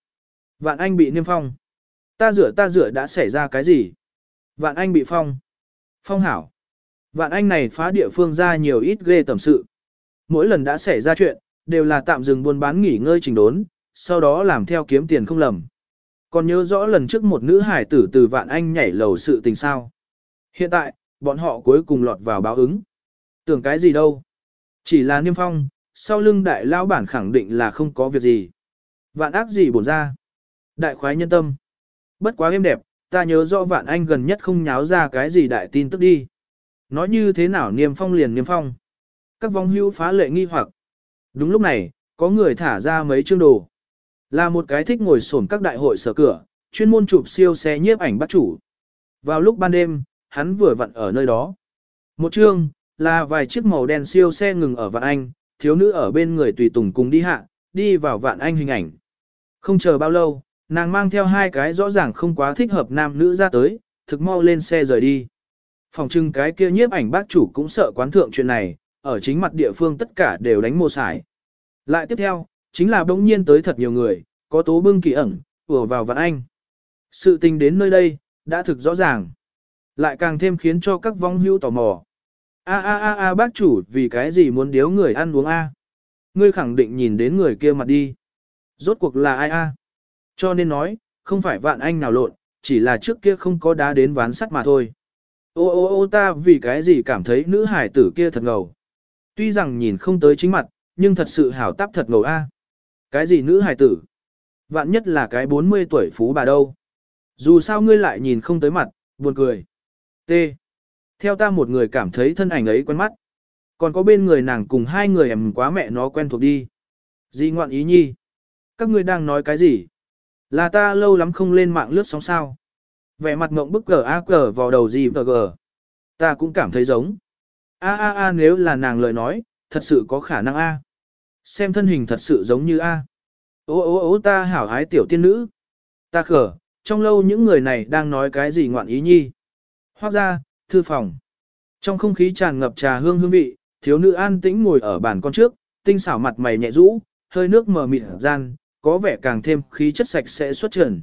Vạn Anh bị niêm phong. Ta rửa ta rửa đã xảy ra cái gì? Vạn Anh bị phong. Phong hảo. Vạn Anh này phá địa phương ra nhiều ít ghê tầm sự. Mỗi lần đã xảy ra chuyện, đều là tạm dừng buôn bán nghỉ ngơi trình đốn, sau đó làm theo kiếm tiền không lầm. Còn nhớ rõ lần trước một nữ hải tử từ Vạn Anh nhảy lầu sự tình sao. Hiện tại, bọn họ cuối cùng lọt vào báo ứng. Tưởng cái gì đâu. Chỉ là niêm phong, sau lưng đại lao bản khẳng định là không có việc gì. Vạn ác gì bổn ra. Đại khoái nhân tâm. Bất quá êm đẹp, ta nhớ rõ vạn anh gần nhất không nháo ra cái gì đại tin tức đi. Nói như thế nào niêm phong liền niêm phong. Các vong hưu phá lệ nghi hoặc. Đúng lúc này, có người thả ra mấy chương đồ. Là một cái thích ngồi sổn các đại hội sở cửa, chuyên môn chụp siêu xe nhiếp ảnh bắt chủ. Vào lúc ban đêm, hắn vừa vặn ở nơi đó. Một chương, là vài chiếc màu đen siêu xe ngừng ở vạn anh, thiếu nữ ở bên người tùy tùng cùng đi hạ, đi vào vạn anh hình ảnh. Không chờ bao lâu, nàng mang theo hai cái rõ ràng không quá thích hợp nam nữ ra tới, thực mau lên xe rời đi. Phòng trưng cái kia nhiếp ảnh bác chủ cũng sợ quán thượng chuyện này, ở chính mặt địa phương tất cả đều đánh mô sải. Lại tiếp theo, chính là bỗng nhiên tới thật nhiều người, có tố bưng kỳ ẩn, ùa vào vạn anh. Sự tình đến nơi đây, đã thực rõ ràng. Lại càng thêm khiến cho các vong hưu tò mò. A a a a bác chủ vì cái gì muốn điếu người ăn uống a? Ngươi khẳng định nhìn đến người kia mặt đi. Rốt cuộc là ai a? Cho nên nói, không phải vạn anh nào lộn, chỉ là trước kia không có đá đến ván sắt mà thôi. Ô ô ô ta vì cái gì cảm thấy nữ hải tử kia thật ngầu. Tuy rằng nhìn không tới chính mặt, nhưng thật sự hảo táp thật ngầu a. Cái gì nữ hài tử? Vạn nhất là cái 40 tuổi phú bà đâu. Dù sao ngươi lại nhìn không tới mặt, buồn cười. T. Theo ta một người cảm thấy thân ảnh ấy quen mắt. Còn có bên người nàng cùng hai người em quá mẹ nó quen thuộc đi. Di ngoạn ý nhi. Các ngươi đang nói cái gì? Là ta lâu lắm không lên mạng lướt sóng sao. Vẻ mặt ngộng bức gờ a gờ vào đầu gì gờ gờ. Ta cũng cảm thấy giống. A a a nếu là nàng lời nói, thật sự có khả năng a. Xem thân hình thật sự giống như a. Ô ô ô ta hảo hái tiểu tiên nữ. Ta khở, trong lâu những người này đang nói cái gì ngoạn ý nhi. Hoác ra, thư phòng. Trong không khí tràn ngập trà hương hương vị, thiếu nữ an tĩnh ngồi ở bàn con trước, tinh xảo mặt mày nhẹ rũ, hơi nước mờ mịt gian, có vẻ càng thêm khí chất sạch sẽ xuất trần.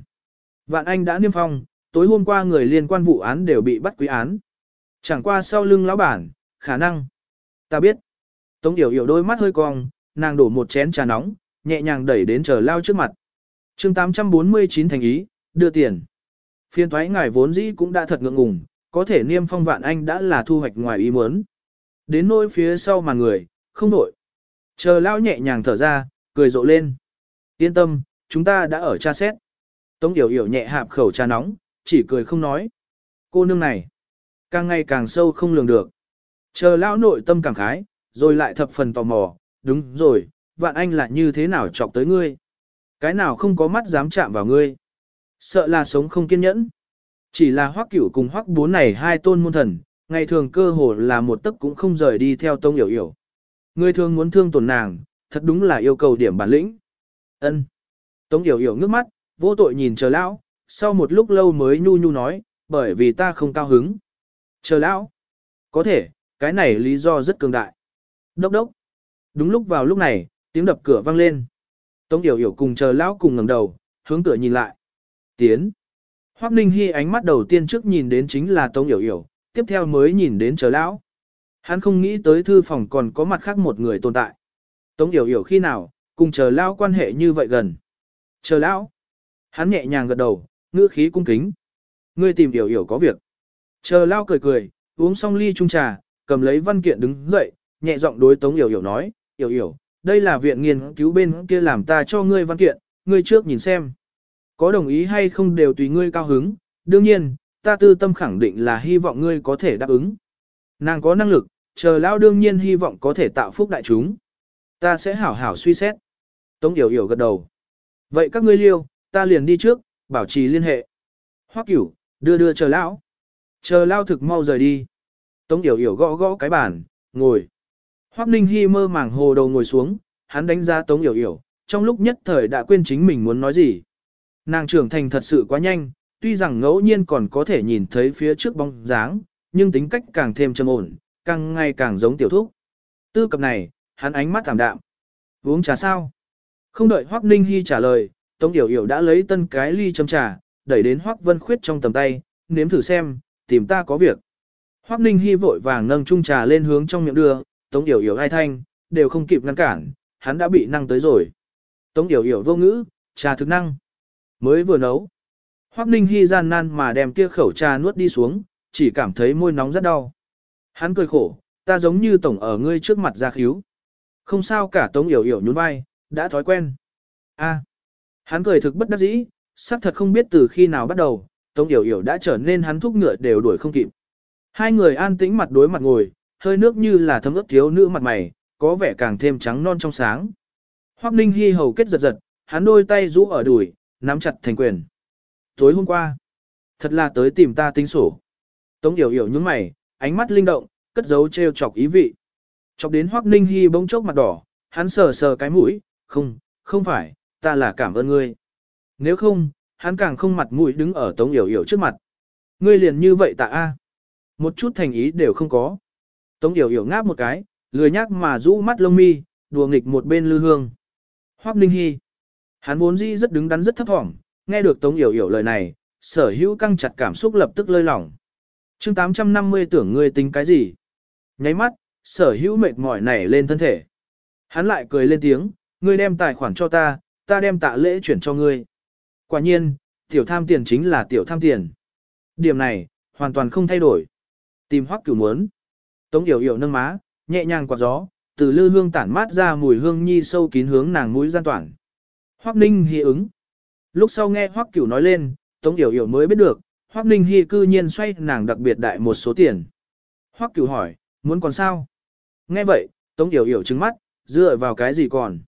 Vạn Anh đã niêm phong, tối hôm qua người liên quan vụ án đều bị bắt quý án. Chẳng qua sau lưng lão bản, khả năng. Ta biết. Tống Yểu Yểu đôi mắt hơi cong, nàng đổ một chén trà nóng, nhẹ nhàng đẩy đến chờ lao trước mặt. chương 849 thành ý, đưa tiền. Phiên thoái ngài vốn dĩ cũng đã thật ngượng ngùng, có thể niêm phong vạn anh đã là thu hoạch ngoài ý muốn. Đến nỗi phía sau mà người, không đổi. Chờ lao nhẹ nhàng thở ra, cười rộ lên. Yên tâm, chúng ta đã ở tra xét. Tống Yểu Yểu nhẹ hạp khẩu trà nóng, chỉ cười không nói. Cô nương này, càng ngày càng sâu không lường được. Chờ lão nội tâm càng khái, rồi lại thập phần tò mò, đúng rồi, vạn anh là như thế nào chọc tới ngươi. Cái nào không có mắt dám chạm vào ngươi. Sợ là sống không kiên nhẫn. Chỉ là hoắc cửu cùng hoắc bốn này hai tôn môn thần, ngày thường cơ hồ là một tấc cũng không rời đi theo tông hiểu hiểu. Người thường muốn thương tổn nàng, thật đúng là yêu cầu điểm bản lĩnh. Ân. Tống hiểu hiểu ngước mắt, vô tội nhìn chờ lão, sau một lúc lâu mới nhu nhu nói, bởi vì ta không cao hứng. Chờ lão. Có thể, cái này lý do rất cường đại. Đốc đốc. Đúng lúc vào lúc này, tiếng đập cửa vang lên. Tống Yểu Yểu cùng chờ lão cùng ngẩng đầu, hướng cửa nhìn lại. Tiến. Hoắc Ninh Hi ánh mắt đầu tiên trước nhìn đến chính là Tống Yểu Yểu, tiếp theo mới nhìn đến chờ lão. Hắn không nghĩ tới thư phòng còn có mặt khác một người tồn tại. Tống Yểu Yểu khi nào, cùng chờ lão quan hệ như vậy gần. Chờ lão. Hắn nhẹ nhàng gật đầu, ngữ khí cung kính. Ngươi tìm Yểu Yểu có việc. Chờ lão cười cười, uống xong ly chung trà, cầm lấy văn kiện đứng dậy, nhẹ giọng đối Tống Yểu Yểu nói, Yểu Yểu, đây là viện nghiên cứu bên kia làm ta cho ngươi văn kiện, ngươi trước nhìn xem. Có đồng ý hay không đều tùy ngươi cao hứng, đương nhiên, ta tư tâm khẳng định là hy vọng ngươi có thể đáp ứng. Nàng có năng lực, chờ lão đương nhiên hy vọng có thể tạo phúc đại chúng. Ta sẽ hảo hảo suy xét. Tống Yểu Yểu gật đầu. Vậy các ngươi liêu, ta liền đi trước, bảo trì liên hệ. Hoắc Cửu, đưa đưa chờ lão. Chờ lão thực mau rời đi. Tống Yểu Yểu gõ gõ cái bàn, ngồi. Hoắc Ninh Hi mơ màng hồ đầu ngồi xuống, hắn đánh giá Tống Yểu Yểu, trong lúc nhất thời đã quên chính mình muốn nói gì. Nàng trưởng thành thật sự quá nhanh, tuy rằng ngẫu nhiên còn có thể nhìn thấy phía trước bóng dáng, nhưng tính cách càng thêm trầm ổn, càng ngày càng giống tiểu thúc. Tư cập này, hắn ánh mắt thảm đạm. Uống trà sao? Không đợi Hoắc Ninh Hy trả lời, Tống Yểu Yểu đã lấy tân cái ly châm trà, đẩy đến Hoắc Vân Khuyết trong tầm tay, nếm thử xem, tìm ta có việc. Hoắc Ninh Hy vội vàng nâng chung trà lên hướng trong miệng đưa, Tống Yểu Yểu ai thanh, đều không kịp ngăn cản, hắn đã bị năng tới rồi. Tống Yểu Yểu vô ngữ, trà thực năng. Mới vừa nấu. Hoắc Ninh Hy gian nan mà đem kia khẩu trà nuốt đi xuống, chỉ cảm thấy môi nóng rất đau. Hắn cười khổ, ta giống như tổng ở ngươi trước mặt ra khíu. Không sao cả Tống Yểu Yểu nhún vai, đã thói quen. A. Hắn cười thực bất đắc dĩ, sắc thật không biết từ khi nào bắt đầu, Tống Yểu Yểu đã trở nên hắn thúc ngựa đều đuổi không kịp. Hai người an tĩnh mặt đối mặt ngồi, hơi nước như là thấm ướt thiếu nữ mặt mày, có vẻ càng thêm trắng non trong sáng. Hoắc Ninh Hi hầu kết giật giật, hắn đôi tay rũ ở đùi, nắm chặt thành quyền. Tối hôm qua, thật là tới tìm ta tính sổ. Tống Yểu Yểu nhướng mày, ánh mắt linh động, cất giấu trêu chọc ý vị. Chọc đến Hoắc Ninh Hi bỗng chốc mặt đỏ, hắn sờ sờ cái mũi, không, không phải, ta là cảm ơn ngươi. Nếu không, hắn càng không mặt mũi đứng ở Tống Yểu Yểu trước mặt. Ngươi liền như vậy tạ a, Một chút thành ý đều không có. Tống Yểu Yểu ngáp một cái, lười nhác mà rũ mắt lông mi, đùa nghịch một bên lư hương. Hoắc Ninh Hi. Hắn vốn dĩ rất đứng đắn rất thấp thỏm, nghe được Tống Yểu Yểu lời này, sở hữu căng chặt cảm xúc lập tức lơi lỏng. chương 850 tưởng ngươi tính cái gì? Nháy mắt, sở hữu mệt mỏi nảy lên thân thể. Hắn lại cười lên tiếng, ngươi đem tài khoản cho ta, ta đem tạ lễ chuyển cho ngươi. Quả nhiên, tiểu tham tiền chính là tiểu tham tiền. Điểm này, hoàn toàn không thay đổi. Tìm hoắc cửu muốn. Tống yểu yểu nâng má, nhẹ nhàng quạt gió, từ lư hương tản mát ra mùi hương nhi sâu kín hướng nàng mũi gian toàn. Hoắc ninh hí ứng. Lúc sau nghe hoắc cửu nói lên, tống yểu yểu mới biết được, hoắc ninh Hi cư nhiên xoay nàng đặc biệt đại một số tiền. Hoắc cửu hỏi, muốn còn sao? Nghe vậy, tống yểu yểu trừng mắt, dựa vào cái gì còn?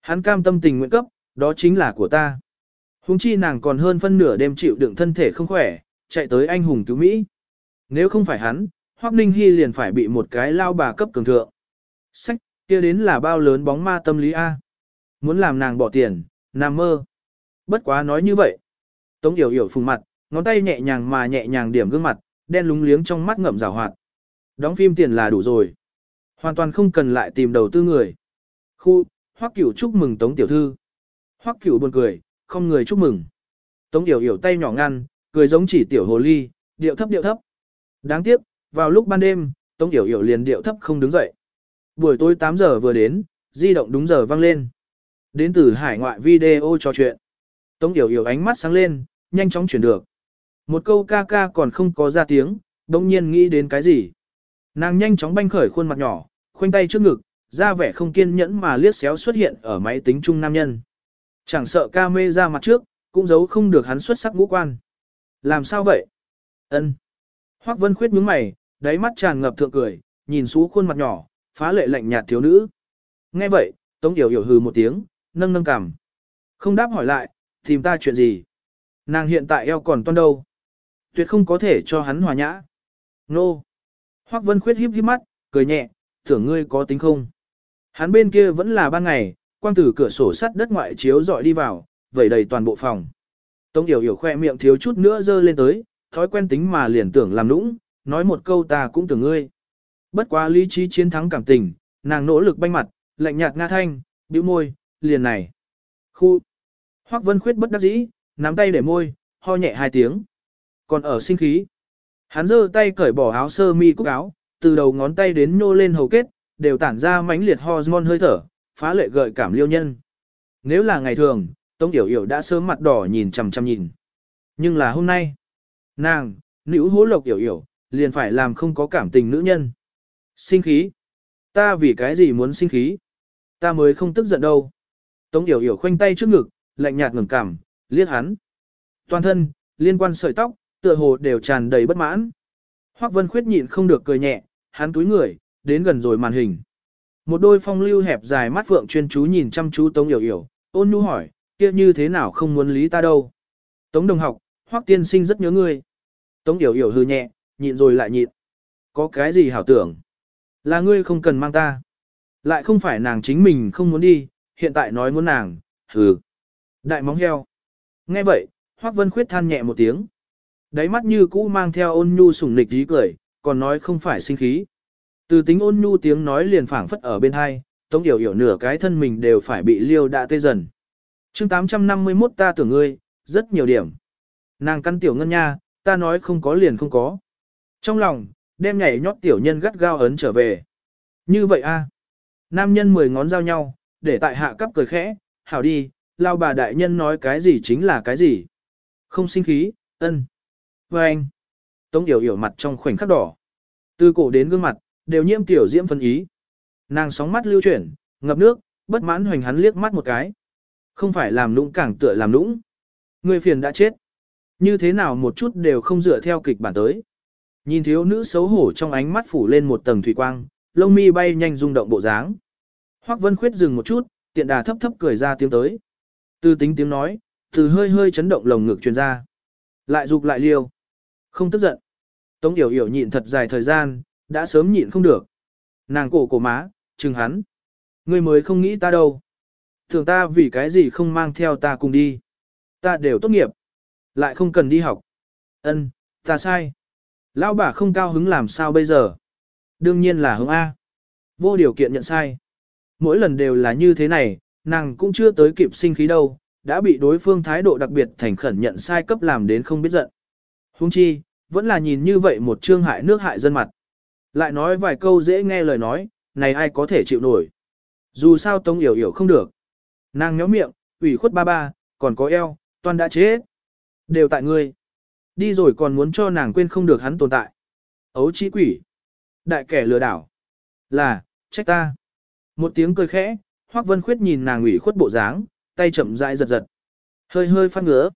Hắn cam tâm tình nguyện cấp, đó chính là của ta. Hùng chi nàng còn hơn phân nửa đêm chịu đựng thân thể không khỏe, chạy tới anh hùng cứu Mỹ. Nếu không phải hắn, Hoắc Ninh Hy liền phải bị một cái lao bà cấp cường thượng. Sách, kia đến là bao lớn bóng ma tâm lý A. Muốn làm nàng bỏ tiền, nằm mơ. Bất quá nói như vậy. Tống Yểu Yểu phùng mặt, ngón tay nhẹ nhàng mà nhẹ nhàng điểm gương mặt, đen lúng liếng trong mắt ngậm rào hoạt. Đóng phim tiền là đủ rồi. Hoàn toàn không cần lại tìm đầu tư người. Khu, Hoắc Cửu chúc mừng Tống tiểu thư. Hoắc Cửu buồn cười, không người chúc mừng. Tống Yểu Yểu tay nhỏ ngăn, cười giống chỉ tiểu hồ ly, điệu thấp điệu thấp. Đáng tiếc, vào lúc ban đêm, Tống Yểu Yểu liền điệu thấp không đứng dậy. Buổi tối 8 giờ vừa đến, di động đúng giờ vang lên. Đến từ hải ngoại video trò chuyện. Tống Yểu Yểu ánh mắt sáng lên, nhanh chóng chuyển được. Một câu ca ca còn không có ra tiếng, đồng nhiên nghĩ đến cái gì. Nàng nhanh chóng banh khởi khuôn mặt nhỏ, khoanh tay trước ngực, ra vẻ không kiên nhẫn mà liếc xéo xuất hiện ở máy tính trung nam nhân. Chẳng sợ ca mê ra mặt trước, cũng giấu không được hắn xuất sắc ngũ quan. Làm sao vậy? Ân. Hoắc Vân Khuyết nhướng mày, đáy mắt tràn ngập thượng cười, nhìn xuống khuôn mặt nhỏ, phá lệ lạnh nhạt thiếu nữ. Nghe vậy, Tống Yểu Yểu hừ một tiếng, nâng nâng cằm. Không đáp hỏi lại, tìm ta chuyện gì? Nàng hiện tại eo còn toan đâu? Tuyệt không có thể cho hắn hòa nhã. Nô. Hoắc Vân Khuyết híp híp mắt, cười nhẹ, tưởng ngươi có tính không? Hắn bên kia vẫn là ban ngày, quang từ cửa sổ sắt đất ngoại chiếu dọi đi vào, vẩy đầy toàn bộ phòng. Tống Yểu Yểu khoe miệng thiếu chút nữa dơ lên tới, thói quen tính mà liền tưởng làm nũng, nói một câu ta cũng tưởng ngươi. Bất quá lý trí chiến thắng cảm tình, nàng nỗ lực banh mặt, lạnh nhạt nga thanh, bĩu môi, liền này. Khu. Hoắc Vân Khuyết bất đắc dĩ, nắm tay để môi, ho nhẹ hai tiếng. Còn ở sinh khí. Hắn giơ tay cởi bỏ áo sơ mi cúc áo, từ đầu ngón tay đến nô lên hầu kết, đều tản ra mãnh liệt hormone hơi thở, phá lệ gợi cảm liêu nhân. Nếu là ngày thường, Tống Yểu Yểu đã sớm mặt đỏ nhìn chằm chằm nhìn. Nhưng là hôm nay, nàng, nữ hố lộc Yểu Yểu, liền phải làm không có cảm tình nữ nhân. Sinh khí. Ta vì cái gì muốn sinh khí? Ta mới không tức giận đâu. Tống Yểu Yểu khoanh tay trước ngực, lạnh nhạt ngẩng cảm, liếc hắn. Toàn thân, liên quan sợi tóc, tựa hồ đều tràn đầy bất mãn. Hoắc Vân Khuyết nhịn không được cười nhẹ, hắn túi người, đến gần rồi màn hình. Một đôi phong lưu hẹp dài mắt phượng chuyên chú nhìn chăm chú Tống Yểu Yểu, ôn nhu hỏi, kia như thế nào không muốn lý ta đâu. Tống đồng học, Hoắc tiên sinh rất nhớ ngươi. Tống Yểu Yểu hư nhẹ, nhịn rồi lại nhịn. Có cái gì hảo tưởng? Là ngươi không cần mang ta. Lại không phải nàng chính mình không muốn đi, hiện tại nói muốn nàng, hừ. Đại móng heo. Nghe vậy, Hoắc Vân Khuyết than nhẹ một tiếng. Đáy mắt như cũ mang theo ôn nhu sủng nịch dí cười, còn nói không phải sinh khí. Từ tính ôn nhu tiếng nói liền phảng phất ở bên hai, Tống Yểu Yểu nửa cái thân mình đều phải bị liêu đã tê dần. chương 851 ta tưởng ngươi, rất nhiều điểm. Nàng căn tiểu ngân nha, ta nói không có liền không có. Trong lòng, đem nhảy nhót tiểu nhân gắt gao ấn trở về. Như vậy a Nam nhân mười ngón giao nhau, để tại hạ cấp cười khẽ, hảo đi, lao bà đại nhân nói cái gì chính là cái gì. Không sinh khí, ân. Và anh. Tống yểu yểu mặt trong khoảnh khắc đỏ. Từ cổ đến gương mặt, đều nhiễm tiểu diễm phân ý. Nàng sóng mắt lưu chuyển, ngập nước, bất mãn hoành hắn liếc mắt một cái. Không phải làm nũng càng tựa làm nũng. Người phiền đã chết. Như thế nào một chút đều không dựa theo kịch bản tới. Nhìn thiếu nữ xấu hổ trong ánh mắt phủ lên một tầng thủy quang, lông mi bay nhanh rung động bộ dáng. Hoắc Vân Khuyết dừng một chút, tiện đà thấp thấp cười ra tiếng tới. Từ tính tiếng nói, từ hơi hơi chấn động lồng ngực truyền ra. Lại dục lại liêu. Không tức giận. Tống Yểu Yểu nhịn thật dài thời gian, đã sớm nhịn không được. Nàng cổ cổ má, chừng hắn. Ngươi mới không nghĩ ta đâu. Thường ta vì cái gì không mang theo ta cùng đi. Ta đều tốt nghiệp. Lại không cần đi học. Ân, ta sai. Lão bà không cao hứng làm sao bây giờ. Đương nhiên là hướng A. Vô điều kiện nhận sai. Mỗi lần đều là như thế này, nàng cũng chưa tới kịp sinh khí đâu, đã bị đối phương thái độ đặc biệt thành khẩn nhận sai cấp làm đến không biết giận. Hung chi, vẫn là nhìn như vậy một trương hại nước hại dân mặt. Lại nói vài câu dễ nghe lời nói, này ai có thể chịu nổi. Dù sao Tống Yểu Yểu không được. Nàng nhó miệng, ủy khuất ba ba, còn có eo, toàn đã chết. Đều tại ngươi. Đi rồi còn muốn cho nàng quên không được hắn tồn tại. Ấu trí quỷ. Đại kẻ lừa đảo. Là, trách ta. Một tiếng cười khẽ, Hoắc Vân Khuyết nhìn nàng ủy khuất bộ dáng, tay chậm rãi giật giật. Hơi hơi phát ngứa.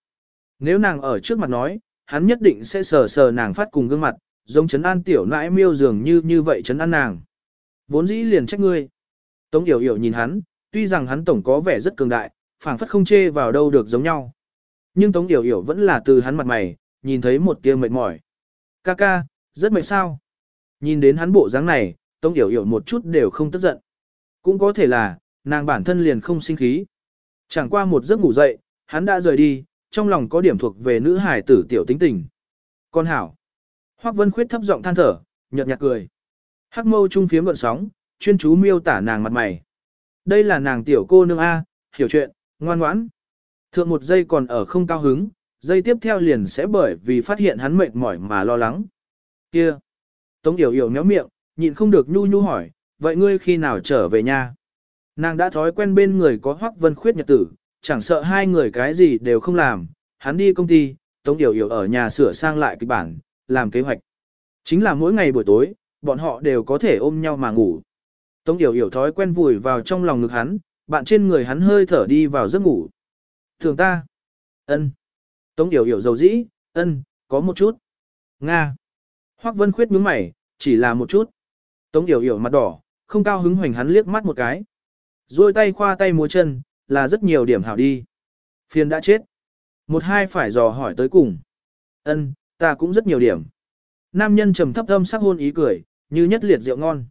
Nếu nàng ở trước mặt nói, hắn nhất định sẽ sờ sờ nàng phát cùng gương mặt, giống chấn an tiểu nãi miêu dường như như vậy chấn an nàng. Vốn dĩ liền trách ngươi. Tống Yểu Yểu nhìn hắn, tuy rằng hắn tổng có vẻ rất cường đại, phảng phất không chê vào đâu được giống nhau. Nhưng Tống Yểu Yểu vẫn là từ hắn mặt mày, nhìn thấy một tia mệt mỏi. Ca ca, rất mệt sao? Nhìn đến hắn bộ dáng này, Tống Yểu Yểu một chút đều không tức giận. Cũng có thể là, nàng bản thân liền không sinh khí. Chẳng qua một giấc ngủ dậy, hắn đã rời đi, trong lòng có điểm thuộc về nữ hải tử tiểu tính tình. Con hảo. Hoắc Vân Khuyết thấp giọng than thở, nhợt nhạt cười. Hắc mâu trung phiếm gợn sóng, chuyên chú miêu tả nàng mặt mày. Đây là nàng tiểu cô nương A, hiểu chuyện, ngoan ngoãn. Thượng một giây còn ở không cao hứng, giây tiếp theo liền sẽ bởi vì phát hiện hắn mệt mỏi mà lo lắng. Kia! Tống Yểu Yểu méo miệng, nhịn không được nhu nhu hỏi, vậy ngươi khi nào trở về nhà? Nàng đã thói quen bên người có Hoắc Vân Khuyết nhật tử, chẳng sợ hai người cái gì đều không làm, hắn đi công ty, Tống Yểu Yểu ở nhà sửa sang lại kịch bản, làm kế hoạch. Chính là mỗi ngày buổi tối, bọn họ đều có thể ôm nhau mà ngủ. Tống Yểu Yểu thói quen vùi vào trong lòng ngực hắn, bạn trên người hắn hơi thở đi vào giấc ngủ. Thường ta. ân. Tống Yểu Yểu dầu dĩ, ân, có một chút. Nga. Hoắc Vân Khuyết nhướng mày, chỉ là một chút. Tống Yểu Yểu mặt đỏ, không cao hứng hoành hắn liếc mắt một cái. Rồi tay khoa tay múa chân, là rất nhiều điểm hảo đi. Phiền đã chết. Một hai phải dò hỏi tới cùng. Ân, ta cũng rất nhiều điểm. Nam nhân trầm thấp âm sắc hôn ý cười, như nhất liệt rượu ngon.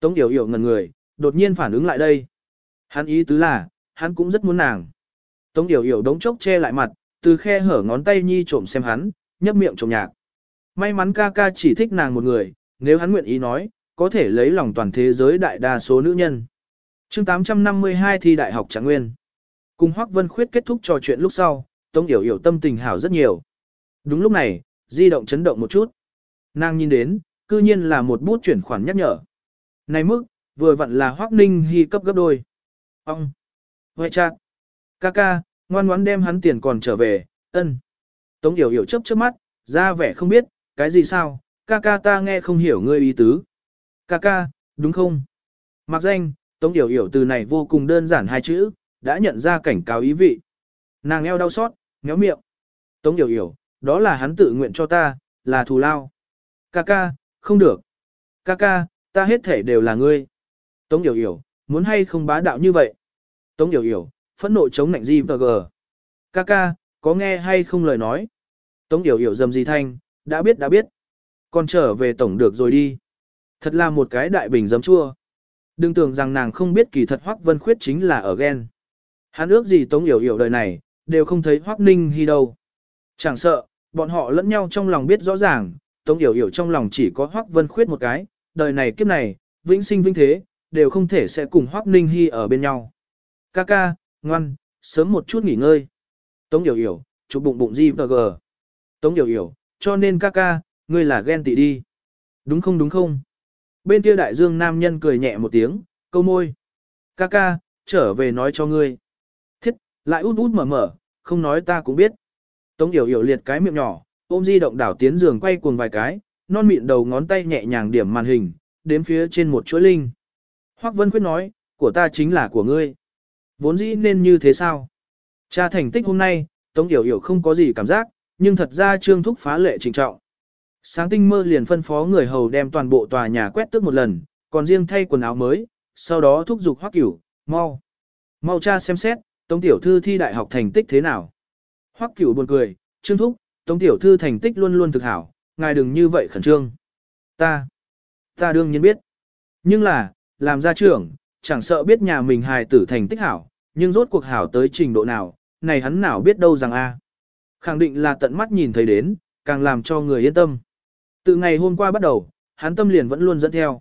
Tống Yểu Yểu ngẩn người, đột nhiên phản ứng lại đây. Hắn ý tứ là, hắn cũng rất muốn nàng. Tống Yểu Yểu đống chốc che lại mặt, từ khe hở ngón tay nhi trộm xem hắn, nhấp miệng trộm nhạc. May mắn ca ca chỉ thích nàng một người, nếu hắn nguyện ý nói, có thể lấy lòng toàn thế giới đại đa số nữ nhân. chương 852 thi đại học trạng nguyên. Cùng Hoắc Vân Khuyết kết thúc trò chuyện lúc sau, Tống Yểu Yểu tâm tình hảo rất nhiều. Đúng lúc này, di động chấn động một chút. Nàng nhìn đến, cư nhiên là một bút chuyển khoản nhắc nhở. Này mức, vừa vặn là Hoắc Ninh Hy cấp gấp đôi. Ông! huệ chặt! Ca ca, ngoan ngoãn đem hắn tiền còn trở về, ân. Tống Yểu Yểu chớp chớp mắt, ra vẻ không biết, cái gì sao, ca ca ta nghe không hiểu ngươi ý tứ. Ca ca, đúng không? Mặc danh, Tống Yểu Yểu từ này vô cùng đơn giản hai chữ, đã nhận ra cảnh cáo ý vị. Nàng eo đau xót, méo miệng. Tống Yểu Yểu, đó là hắn tự nguyện cho ta, là thù lao. Ca ca, không được. Ca ca, ta hết thể đều là ngươi. Tống Yểu Yểu, muốn hay không bá đạo như vậy? Tống Yểu Yểu, phẫn nộ chống nạnh di và gờ. Ca ca, có nghe hay không lời nói? Tống Yểu Yểu dầm gì thanh, đã biết đã biết. Còn trở về tổng được rồi đi. Thật là một cái đại bình giấm chua. Đừng tưởng rằng nàng không biết kỳ thật Hoắc Vân Khuyết chính là ở ghen. Hắn ước gì Tống Yểu Yểu đời này, đều không thấy Hoắc Ninh Hi đâu. Chẳng sợ, bọn họ lẫn nhau trong lòng biết rõ ràng, Tống Yểu Yểu trong lòng chỉ có Hoắc Vân Khuyết một cái, đời này kiếp này, vĩnh sinh vĩnh thế, đều không thể sẽ cùng Hoắc Ninh Hi ở bên nhau. Ca ca, ngoan, sớm một chút nghỉ ngơi. Tống Yểu Yểu, chụp bụng bụng gì và gờ. Tống Yểu Yểu, cho nên ca ca, ngươi là ghen tị đi. Đúng không đúng không? Bên kia đại dương nam nhân cười nhẹ một tiếng, câu môi. Ca ca, trở về nói cho ngươi. Thiết, lại út út mở mở, không nói ta cũng biết. Tống Yểu Yểu liệt cái miệng nhỏ, ôm di động đảo tiến giường quay cuồng vài cái, non mịn đầu ngón tay nhẹ nhàng điểm màn hình, đếm phía trên một chuỗi linh. Hoắc Vân Quyết nói, của ta chính là của ngươi. Vốn dĩ nên như thế sao? Cha thành tích hôm nay, Tống Yểu Yểu không có gì cảm giác, nhưng thật ra Trương Thúc phá lệ trình trọng. Sáng tinh mơ liền phân phó người hầu đem toàn bộ tòa nhà quét tước một lần, còn riêng thay quần áo mới, sau đó thúc giục Hoắc Cửu, mau. Mau cha xem xét, Tống Tiểu Thư thi đại học thành tích thế nào. Hoắc Cửu buồn cười, Trương Thúc, Tống Tiểu Thư thành tích luôn luôn thực hảo, ngài đừng như vậy khẩn trương. Ta, ta đương nhiên biết. Nhưng là, làm gia trưởng, chẳng sợ biết nhà mình hài tử thành tích hảo, nhưng rốt cuộc hảo tới trình độ nào, này hắn nào biết đâu rằng a. Khẳng định là tận mắt nhìn thấy đến, càng làm cho người yên tâm. Từ ngày hôm qua bắt đầu, hắn tâm liền vẫn luôn dẫn theo.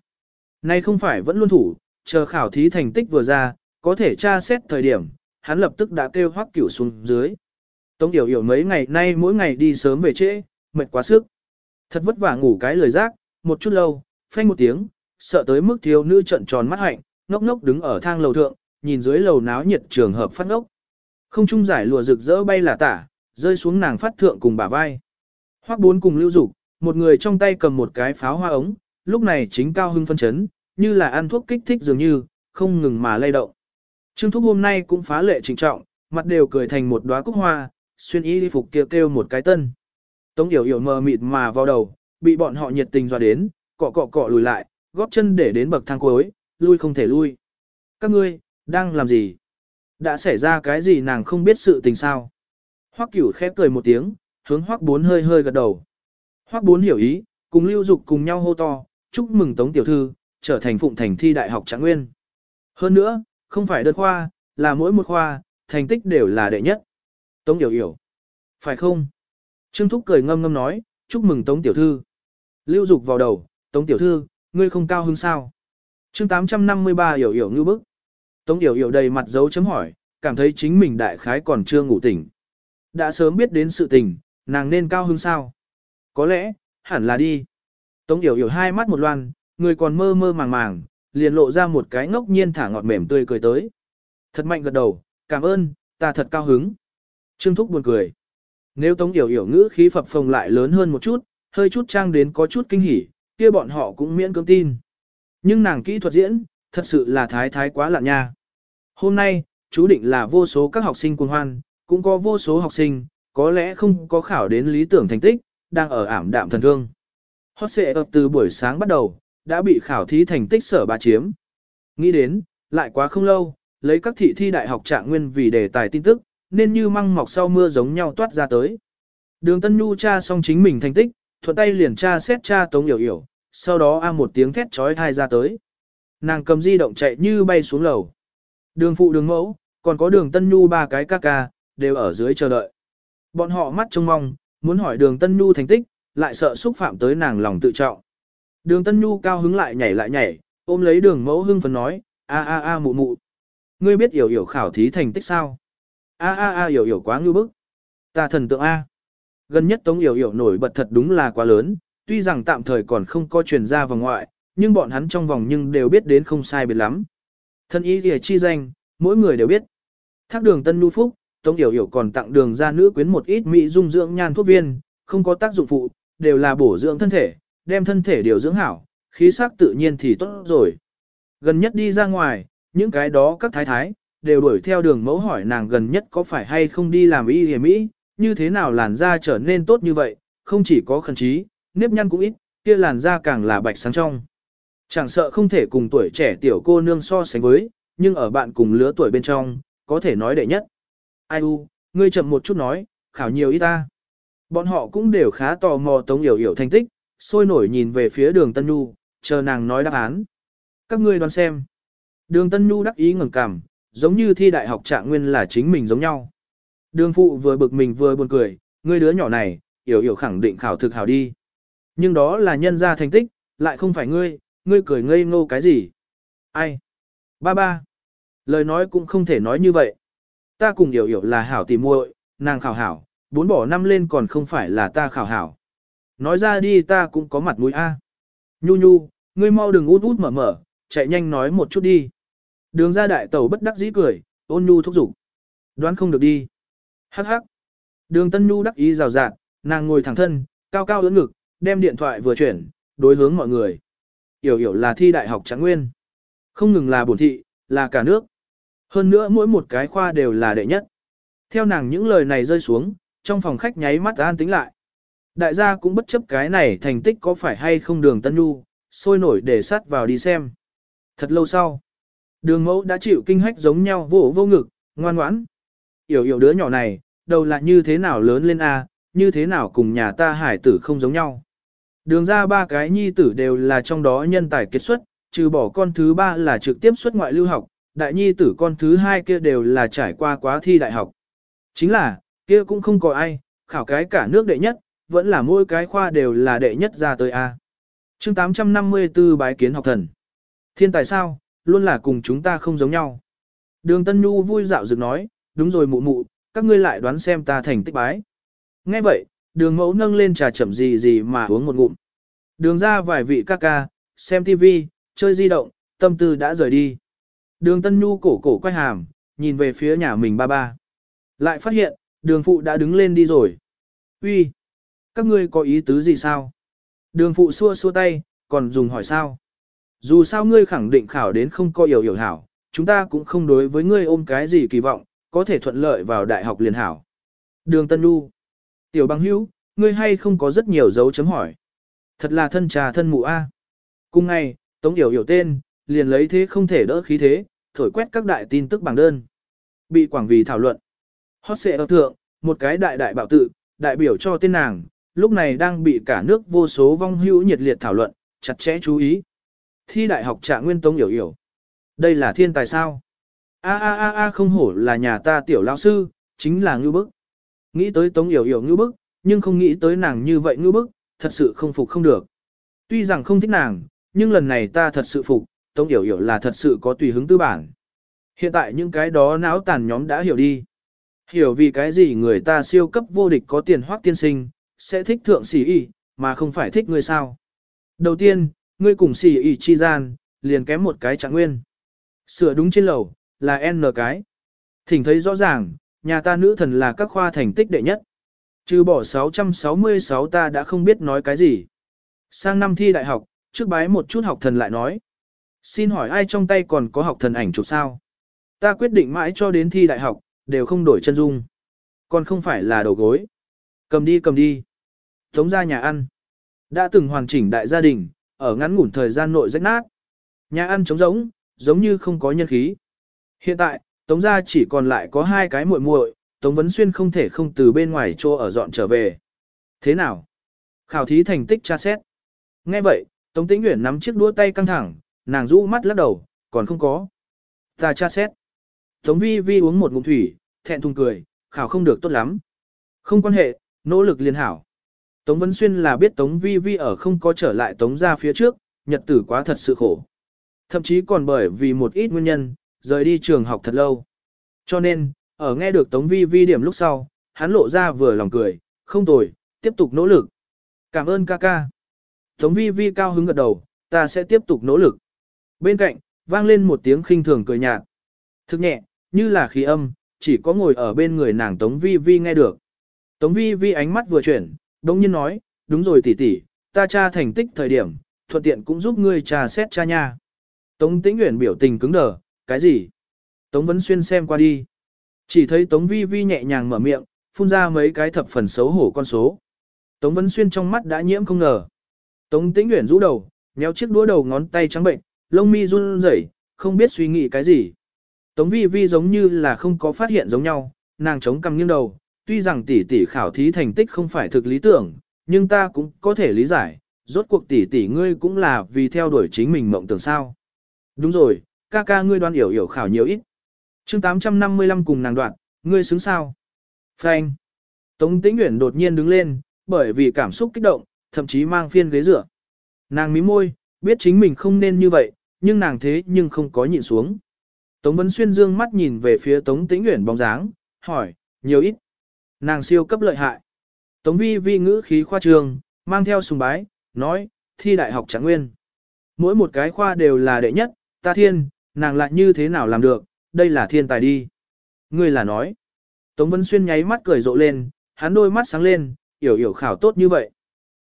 Nay không phải vẫn luôn thủ, chờ khảo thí thành tích vừa ra, có thể tra xét thời điểm, hắn lập tức đã kêu hoắc cửu xuống dưới. Tống Điểu Điểu mấy ngày nay mỗi ngày đi sớm về trễ, mệt quá sức. Thật vất vả ngủ cái lời giác một chút lâu, phanh một tiếng, sợ tới mức thiếu nữ trận tròn mắt hạnh, ngốc ngốc đứng ở thang lầu thượng, nhìn dưới lầu náo nhiệt trường hợp phát ngốc. Không trung giải lùa rực rỡ bay là tả, rơi xuống nàng phát thượng cùng bả vai. Hoắc bốn cùng lưu dục, một người trong tay cầm một cái pháo hoa ống, lúc này chính cao hưng phân chấn, như là ăn thuốc kích thích dường như, không ngừng mà lay động. Trương Thúc hôm nay cũng phá lệ trình trọng, mặt đều cười thành một đóa cúc hoa, xuyên y đi phục kia kêu, kêu một cái tân. Tống Yểu Yểu mờ mịt mà vào đầu, bị bọn họ nhiệt tình dọa đến, cọ cọ cọ lùi lại, góp chân để đến bậc thang cuối, lui không thể lui. Các ngươi, đang làm gì? Đã xảy ra cái gì nàng không biết sự tình sao? Hoắc Cửu khép cười một tiếng, hướng Hoắc Bốn hơi hơi gật đầu. Hoắc Bốn hiểu ý, cùng Lưu Dục cùng nhau hô to, chúc mừng Tống tiểu thư trở thành phụng thành thi đại học Trạng Nguyên. Hơn nữa, không phải đơn khoa, là mỗi một khoa, thành tích đều là đệ nhất. Tống Yểu Yểu. Phải không? Trương Thúc cười ngâm ngâm nói, chúc mừng Tống Tiểu Thư. Lưu Dục vào đầu, Tống Tiểu Thư, ngươi không cao hứng sao? Chương 853 hiểu hiểu như bức. Tống hiểu hiểu đầy mặt dấu chấm hỏi, cảm thấy chính mình đại khái còn chưa ngủ tỉnh. Đã sớm biết đến sự tình, nàng nên cao hứng sao? Có lẽ, hẳn là đi. Tống hiểu hiểu hai mắt một loan, người còn mơ mơ màng màng, liền lộ ra một cái ngốc nhiên thả ngọt mềm tươi cười tới. Thật mạnh gật đầu, cảm ơn, ta thật cao hứng. Trương Thúc buồn cười. Nếu Tống Yểu Yểu ngữ khí phập phồng lại lớn hơn một chút, hơi chút trang đến có chút kinh hỉ, kia bọn họ cũng miễn cưỡng tin. Nhưng nàng kỹ thuật diễn, thật sự là thái thái quá lạ nha. Hôm nay, chú định là vô số các học sinh cuồng hoan, cũng có vô số học sinh, có lẽ không có khảo đến lý tưởng thành tích, đang ở ảm đạm thần thương. Hot xệ ập từ buổi sáng bắt đầu, đã bị khảo thí thành tích sở bà chiếm. Nghĩ đến, lại quá không lâu, lấy các thị thi đại học trạng nguyên vì đề tài tin tức, nên như măng mọc sau mưa giống nhau toát ra tới. Đường Tân Nhu tra xong chính mình thành tích, thuận tay liền tra xét tra Tống Yểu Yểu, sau đó a một tiếng thét trói thai ra tới. Nàng cầm di động chạy như bay xuống lầu. Đường phụ đường mẫu, còn có đường Tân Nhu ba cái ca ca, đều ở dưới chờ đợi. Bọn họ mắt trông mong, muốn hỏi đường Tân Nhu thành tích, lại sợ xúc phạm tới nàng lòng tự trọng. Đường Tân Nhu cao hứng lại nhảy lại nhảy, ôm lấy đường mẫu hưng phấn nói, a a a mụ mụ. Ngươi biết hiểu hiểu khảo thí thành tích sao? A a a hiểu hiểu quá ngư bức. Ta thần tượng A. Gần nhất Tống hiểu hiểu nổi bật thật đúng là quá lớn, tuy rằng tạm thời còn không có truyền ra vòng ngoại, nhưng bọn hắn trong vòng nhưng đều biết đến không sai biệt lắm. Thân ý kìa chi danh, mỗi người đều biết. Thác đường Tân Nhu Phúc, Tống Yểu Yểu còn tặng đường ra nữ quyến một ít mỹ dung dưỡng nhan thuốc viên, không có tác dụng phụ, đều là bổ dưỡng thân thể, đem thân thể điều dưỡng hảo, khí sắc tự nhiên thì tốt rồi. Gần nhất đi ra ngoài, những cái đó các thái thái, đều đuổi theo đường mẫu hỏi nàng gần nhất có phải hay không đi làm y hề mỹ, như thế nào làn da trở nên tốt như vậy, không chỉ có khẩn trí, nếp nhăn cũng ít, kia làn da càng là bạch sáng trong. Chẳng sợ không thể cùng tuổi trẻ tiểu cô nương so sánh với, nhưng ở bạn cùng lứa tuổi bên trong, có thể nói đệ nhất. Ai u, ngươi chậm một chút nói, khảo nhiều ít ta. Bọn họ cũng đều khá tò mò Tống Yểu Yểu thành tích, sôi nổi nhìn về phía đường Tân Nhu, chờ nàng nói đáp án. Các ngươi đoán xem. Đường Tân Nhu đắc ý ngẩng cằm, giống như thi đại học trạng nguyên là chính mình giống nhau. Đường phụ vừa bực mình vừa buồn cười, ngươi đứa nhỏ này, hiểu hiểu khẳng định khảo thực hảo đi. Nhưng đó là nhân ra thành tích, lại không phải ngươi, ngươi cười ngây ngô cái gì. Ai? Ba ba. Lời nói cũng không thể nói như vậy. Ta cùng hiểu hiểu là hảo tìm muội, nàng khảo hảo, bốn bỏ năm lên còn không phải là ta khảo hảo. Nói ra đi ta cũng có mặt mũi a. Nhu nhu, ngươi mau đừng út út mở mở, chạy nhanh nói một chút đi. Đường ra đại tẩu bất đắc dĩ cười, ôn nhu thúc giục. Đoán không được đi. Hắc hắc. Đường tân nhu đắc ý rào rạt, nàng ngồi thẳng thân, cao cao ưỡn ngực, đem điện thoại vừa chuyển, đối hướng mọi người. Yểu yểu là thi đại học trạng nguyên. Không ngừng là bổn thị, là cả nước. Hơn nữa mỗi một cái khoa đều là đệ nhất. Theo nàng những lời này rơi xuống, trong phòng khách nháy mắt an tính lại. Đại gia cũng bất chấp cái này thành tích có phải hay không đường Tân Nhu, sôi nổi để sát vào đi xem. Thật lâu sau, đường mẫu đã chịu kinh hách giống nhau vô vô ngực, ngoan ngoãn. Yểu yểu đứa nhỏ này, đầu là như thế nào lớn lên A, như thế nào cùng nhà ta hải tử không giống nhau. Đường ra ba cái nhi tử đều là trong đó nhân tài kết xuất, trừ bỏ con thứ ba là trực tiếp xuất ngoại lưu học, đại nhi tử con thứ hai kia đều là trải qua quá thi đại học. Chính là, kia cũng không có ai, khảo cái cả nước đệ nhất, vẫn là mỗi cái khoa đều là đệ nhất ra tới A. chương 854 bái kiến học thần. Thiên tài sao, luôn là cùng chúng ta không giống nhau. Đường Tân Nhu vui dạo dựng nói, đúng rồi mụ mụ, các ngươi lại đoán xem ta thành tích bái. Nghe vậy, đường mẫu nâng lên trà chậm gì gì mà uống một ngụm. Đường ra vài vị ca ca, xem tivi chơi di động, tâm tư đã rời đi. Đường Tân Nhu cổ cổ quay hàm, nhìn về phía nhà mình ba ba. Lại phát hiện, đường phụ đã đứng lên đi rồi. Uy, các ngươi có ý tứ gì sao? Đường phụ xua xua tay, còn dùng hỏi sao? Dù sao ngươi khẳng định khảo đến không có hiểu hiểu hảo, chúng ta cũng không đối với ngươi ôm cái gì kỳ vọng, có thể thuận lợi vào đại học liền hảo. Đường Tân Nhu, tiểu bằng hữu, ngươi hay không có rất nhiều dấu chấm hỏi. Thật là thân trà thân mụ A. Cùng ngày, Tống Yểu Yểu tên, liền lấy thế không thể đỡ khí thế, thổi quét các đại tin tức bảng đơn. Bị quảng vì thảo luận. Hot xệ ở thượng, một cái đại đại bạo tự, đại biểu cho tên nàng, lúc này đang bị cả nước vô số vong hữu nhiệt liệt thảo luận, chặt chẽ chú ý. Thi đại học trạng nguyên tống hiểu hiểu. Đây là thiên tài sao? A a a a không hổ là nhà ta tiểu lão sư, chính là ngư bức. Nghĩ tới tống hiểu hiểu ngư bức, nhưng không nghĩ tới nàng như vậy ngư bức, thật sự không phục không được. Tuy rằng không thích nàng, nhưng lần này ta thật sự phục, tống hiểu hiểu là thật sự có tùy hứng tư bản. Hiện tại những cái đó não tàn nhóm đã hiểu đi. Hiểu vì cái gì người ta siêu cấp vô địch có tiền hoác tiên sinh, sẽ thích thượng sĩ y, mà không phải thích người sao. Đầu tiên, ngươi cùng sĩ y chi gian, liền kém một cái trạng nguyên. Sửa đúng trên lầu, là N cái. Thỉnh thấy rõ ràng, nhà ta nữ thần là các khoa thành tích đệ nhất. Trừ bỏ 666 ta đã không biết nói cái gì. Sang năm thi đại học, trước bái một chút học thần lại nói. Xin hỏi ai trong tay còn có học thần ảnh chụp sao? Ta quyết định mãi cho đến thi đại học, đều không đổi chân dung. Còn không phải là đầu gối. Cầm đi cầm đi. Tống ra nhà ăn. Đã từng hoàn chỉnh đại gia đình, ở ngắn ngủn thời gian nội rách nát. Nhà ăn trống rỗng, giống như không có nhân khí. Hiện tại, Tống gia chỉ còn lại có hai cái muội muội, Tống Vấn Xuyên không thể không từ bên ngoài chỗ ở dọn trở về. Thế nào? Khảo thí thành tích tra xét. Nghe vậy, Tống Tĩnh Uyển nắm chiếc đũa tay căng thẳng, nàng rũ mắt lắc đầu, còn không có. Ta tra xét. Tống Vi Vi uống một ngụm thủy, thẹn thùng cười, khảo không được tốt lắm. Không quan hệ, nỗ lực liên hảo. Tống Vấn Xuyên là biết Tống Vi Vi ở không có trở lại Tống ra phía trước, nhật tử quá thật sự khổ. Thậm chí còn bởi vì một ít nguyên nhân, rời đi trường học thật lâu. Cho nên, ở nghe được Tống Vi Vi điểm lúc sau, hắn lộ ra vừa lòng cười, không tồi, tiếp tục nỗ lực. Cảm ơn ca ca. Tống Vi Vi cao hứng gật đầu, ta sẽ tiếp tục nỗ lực. Bên cạnh, vang lên một tiếng khinh thường cười nhạt. Thực nhẹ, như là khí âm, chỉ có ngồi ở bên người nàng Tống Vi Vi nghe được. Tống Vi Vi ánh mắt vừa chuyển, đồng nhiên nói, đúng rồi tỷ tỷ, ta tra thành tích thời điểm, thuận tiện cũng giúp ngươi tra xét cha nha. Tống Tĩnh Uyển biểu tình cứng đờ, cái gì? Tống Vấn Xuyên xem qua đi. Chỉ thấy Tống Vi Vi nhẹ nhàng mở miệng, phun ra mấy cái thập phần xấu hổ con số. Tống Vấn Xuyên trong mắt đã nhiễm không ngờ. Tống Tĩnh Uyển rũ đầu, nhéo chiếc đũa đầu ngón tay trắng bệnh, lông mi run rẩy, không biết suy nghĩ cái gì. Tống Vi Vi giống như là không có phát hiện giống nhau, nàng chống cằm nghiêng đầu, tuy rằng tỷ tỷ khảo thí thành tích không phải thực lý tưởng, nhưng ta cũng có thể lý giải, rốt cuộc tỷ tỷ ngươi cũng là vì theo đuổi chính mình mộng tưởng sao. Đúng rồi, ca ca ngươi đoan hiểu hiểu khảo nhiều ít. chương 855 cùng nàng đoạn, ngươi xứng sao. Phanh. Tống Tĩnh Uyển đột nhiên đứng lên, bởi vì cảm xúc kích động, thậm chí mang phiên ghế dựa. Nàng mí môi, biết chính mình không nên như vậy, nhưng nàng thế nhưng không có nhịn xuống. Tống Vân Xuyên dương mắt nhìn về phía Tống Tĩnh Uyển bóng dáng, hỏi, nhiều ít. Nàng siêu cấp lợi hại. Tống Vi Vi ngữ khí khoa trường, mang theo sùng bái, nói, thi đại học trạng nguyên. Mỗi một cái khoa đều là đệ nhất, ta thiên, nàng lại như thế nào làm được, đây là thiên tài đi. Ngươi là nói. Tống Vân Xuyên nháy mắt cười rộ lên, hắn đôi mắt sáng lên, hiểu hiểu khảo tốt như vậy.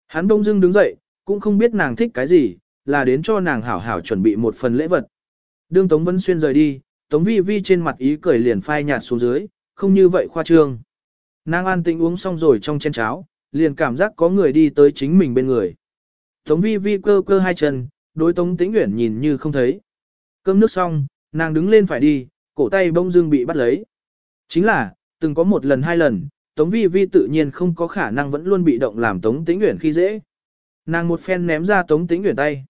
Hắn đông dưng đứng dậy, cũng không biết nàng thích cái gì, là đến cho nàng hảo hảo chuẩn bị một phần lễ vật. Đương Tống Vân Xuyên rời đi, Tống Vi Vi trên mặt ý cười liền phai nhạt xuống dưới, không như vậy khoa trương. Nàng an tĩnh uống xong rồi trong chén cháo, liền cảm giác có người đi tới chính mình bên người. Tống Vi Vi cơ cơ hai chân, đối Tống Tĩnh Uyển nhìn như không thấy. Cơm nước xong, nàng đứng lên phải đi, cổ tay bông dưng bị bắt lấy. Chính là, từng có một lần hai lần, Tống Vi Vi tự nhiên không có khả năng vẫn luôn bị động làm Tống Tĩnh Uyển khi dễ. Nàng một phen ném ra Tống Tĩnh Uyển tay.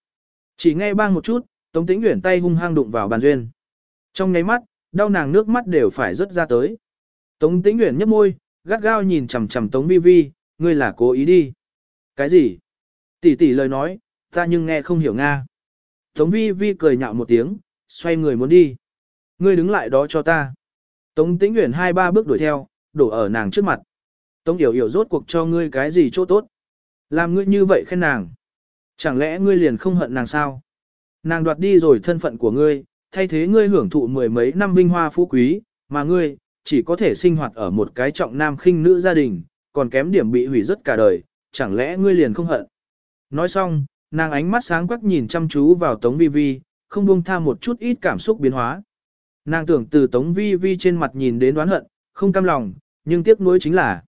Chỉ nghe bang một chút, Tống Tĩnh Uyển tay hung hăng đụng vào bàn duyên. Trong nháy mắt, đau nàng nước mắt đều phải rớt ra tới. Tống Tĩnh Uyển nhếch môi, gắt gao nhìn chằm chằm Tống Vi Vi, ngươi là cố ý đi. Cái gì? Tỷ tỷ lời nói, ta nhưng nghe không hiểu Nga. Tống Vi Vi cười nhạo một tiếng, xoay người muốn đi. Ngươi đứng lại đó cho ta. Tống Tĩnh Uyển hai ba bước đuổi theo, đổ ở nàng trước mặt. Tống Yểu Yểu rốt cuộc cho ngươi cái gì chỗ tốt? Làm ngươi như vậy khen nàng. Chẳng lẽ ngươi liền không hận nàng sao? Nàng đoạt đi rồi thân phận của ngươi, thay thế ngươi hưởng thụ mười mấy năm vinh hoa phú quý, mà ngươi, chỉ có thể sinh hoạt ở một cái trọng nam khinh nữ gia đình, còn kém điểm bị hủy rất cả đời, chẳng lẽ ngươi liền không hận? Nói xong, nàng ánh mắt sáng quắc nhìn chăm chú vào Tống Vi Vi, không buông tha một chút ít cảm xúc biến hóa. Nàng tưởng từ Tống Vi Vi trên mặt nhìn đến đoán hận, không cam lòng, nhưng tiếc nuối chính là,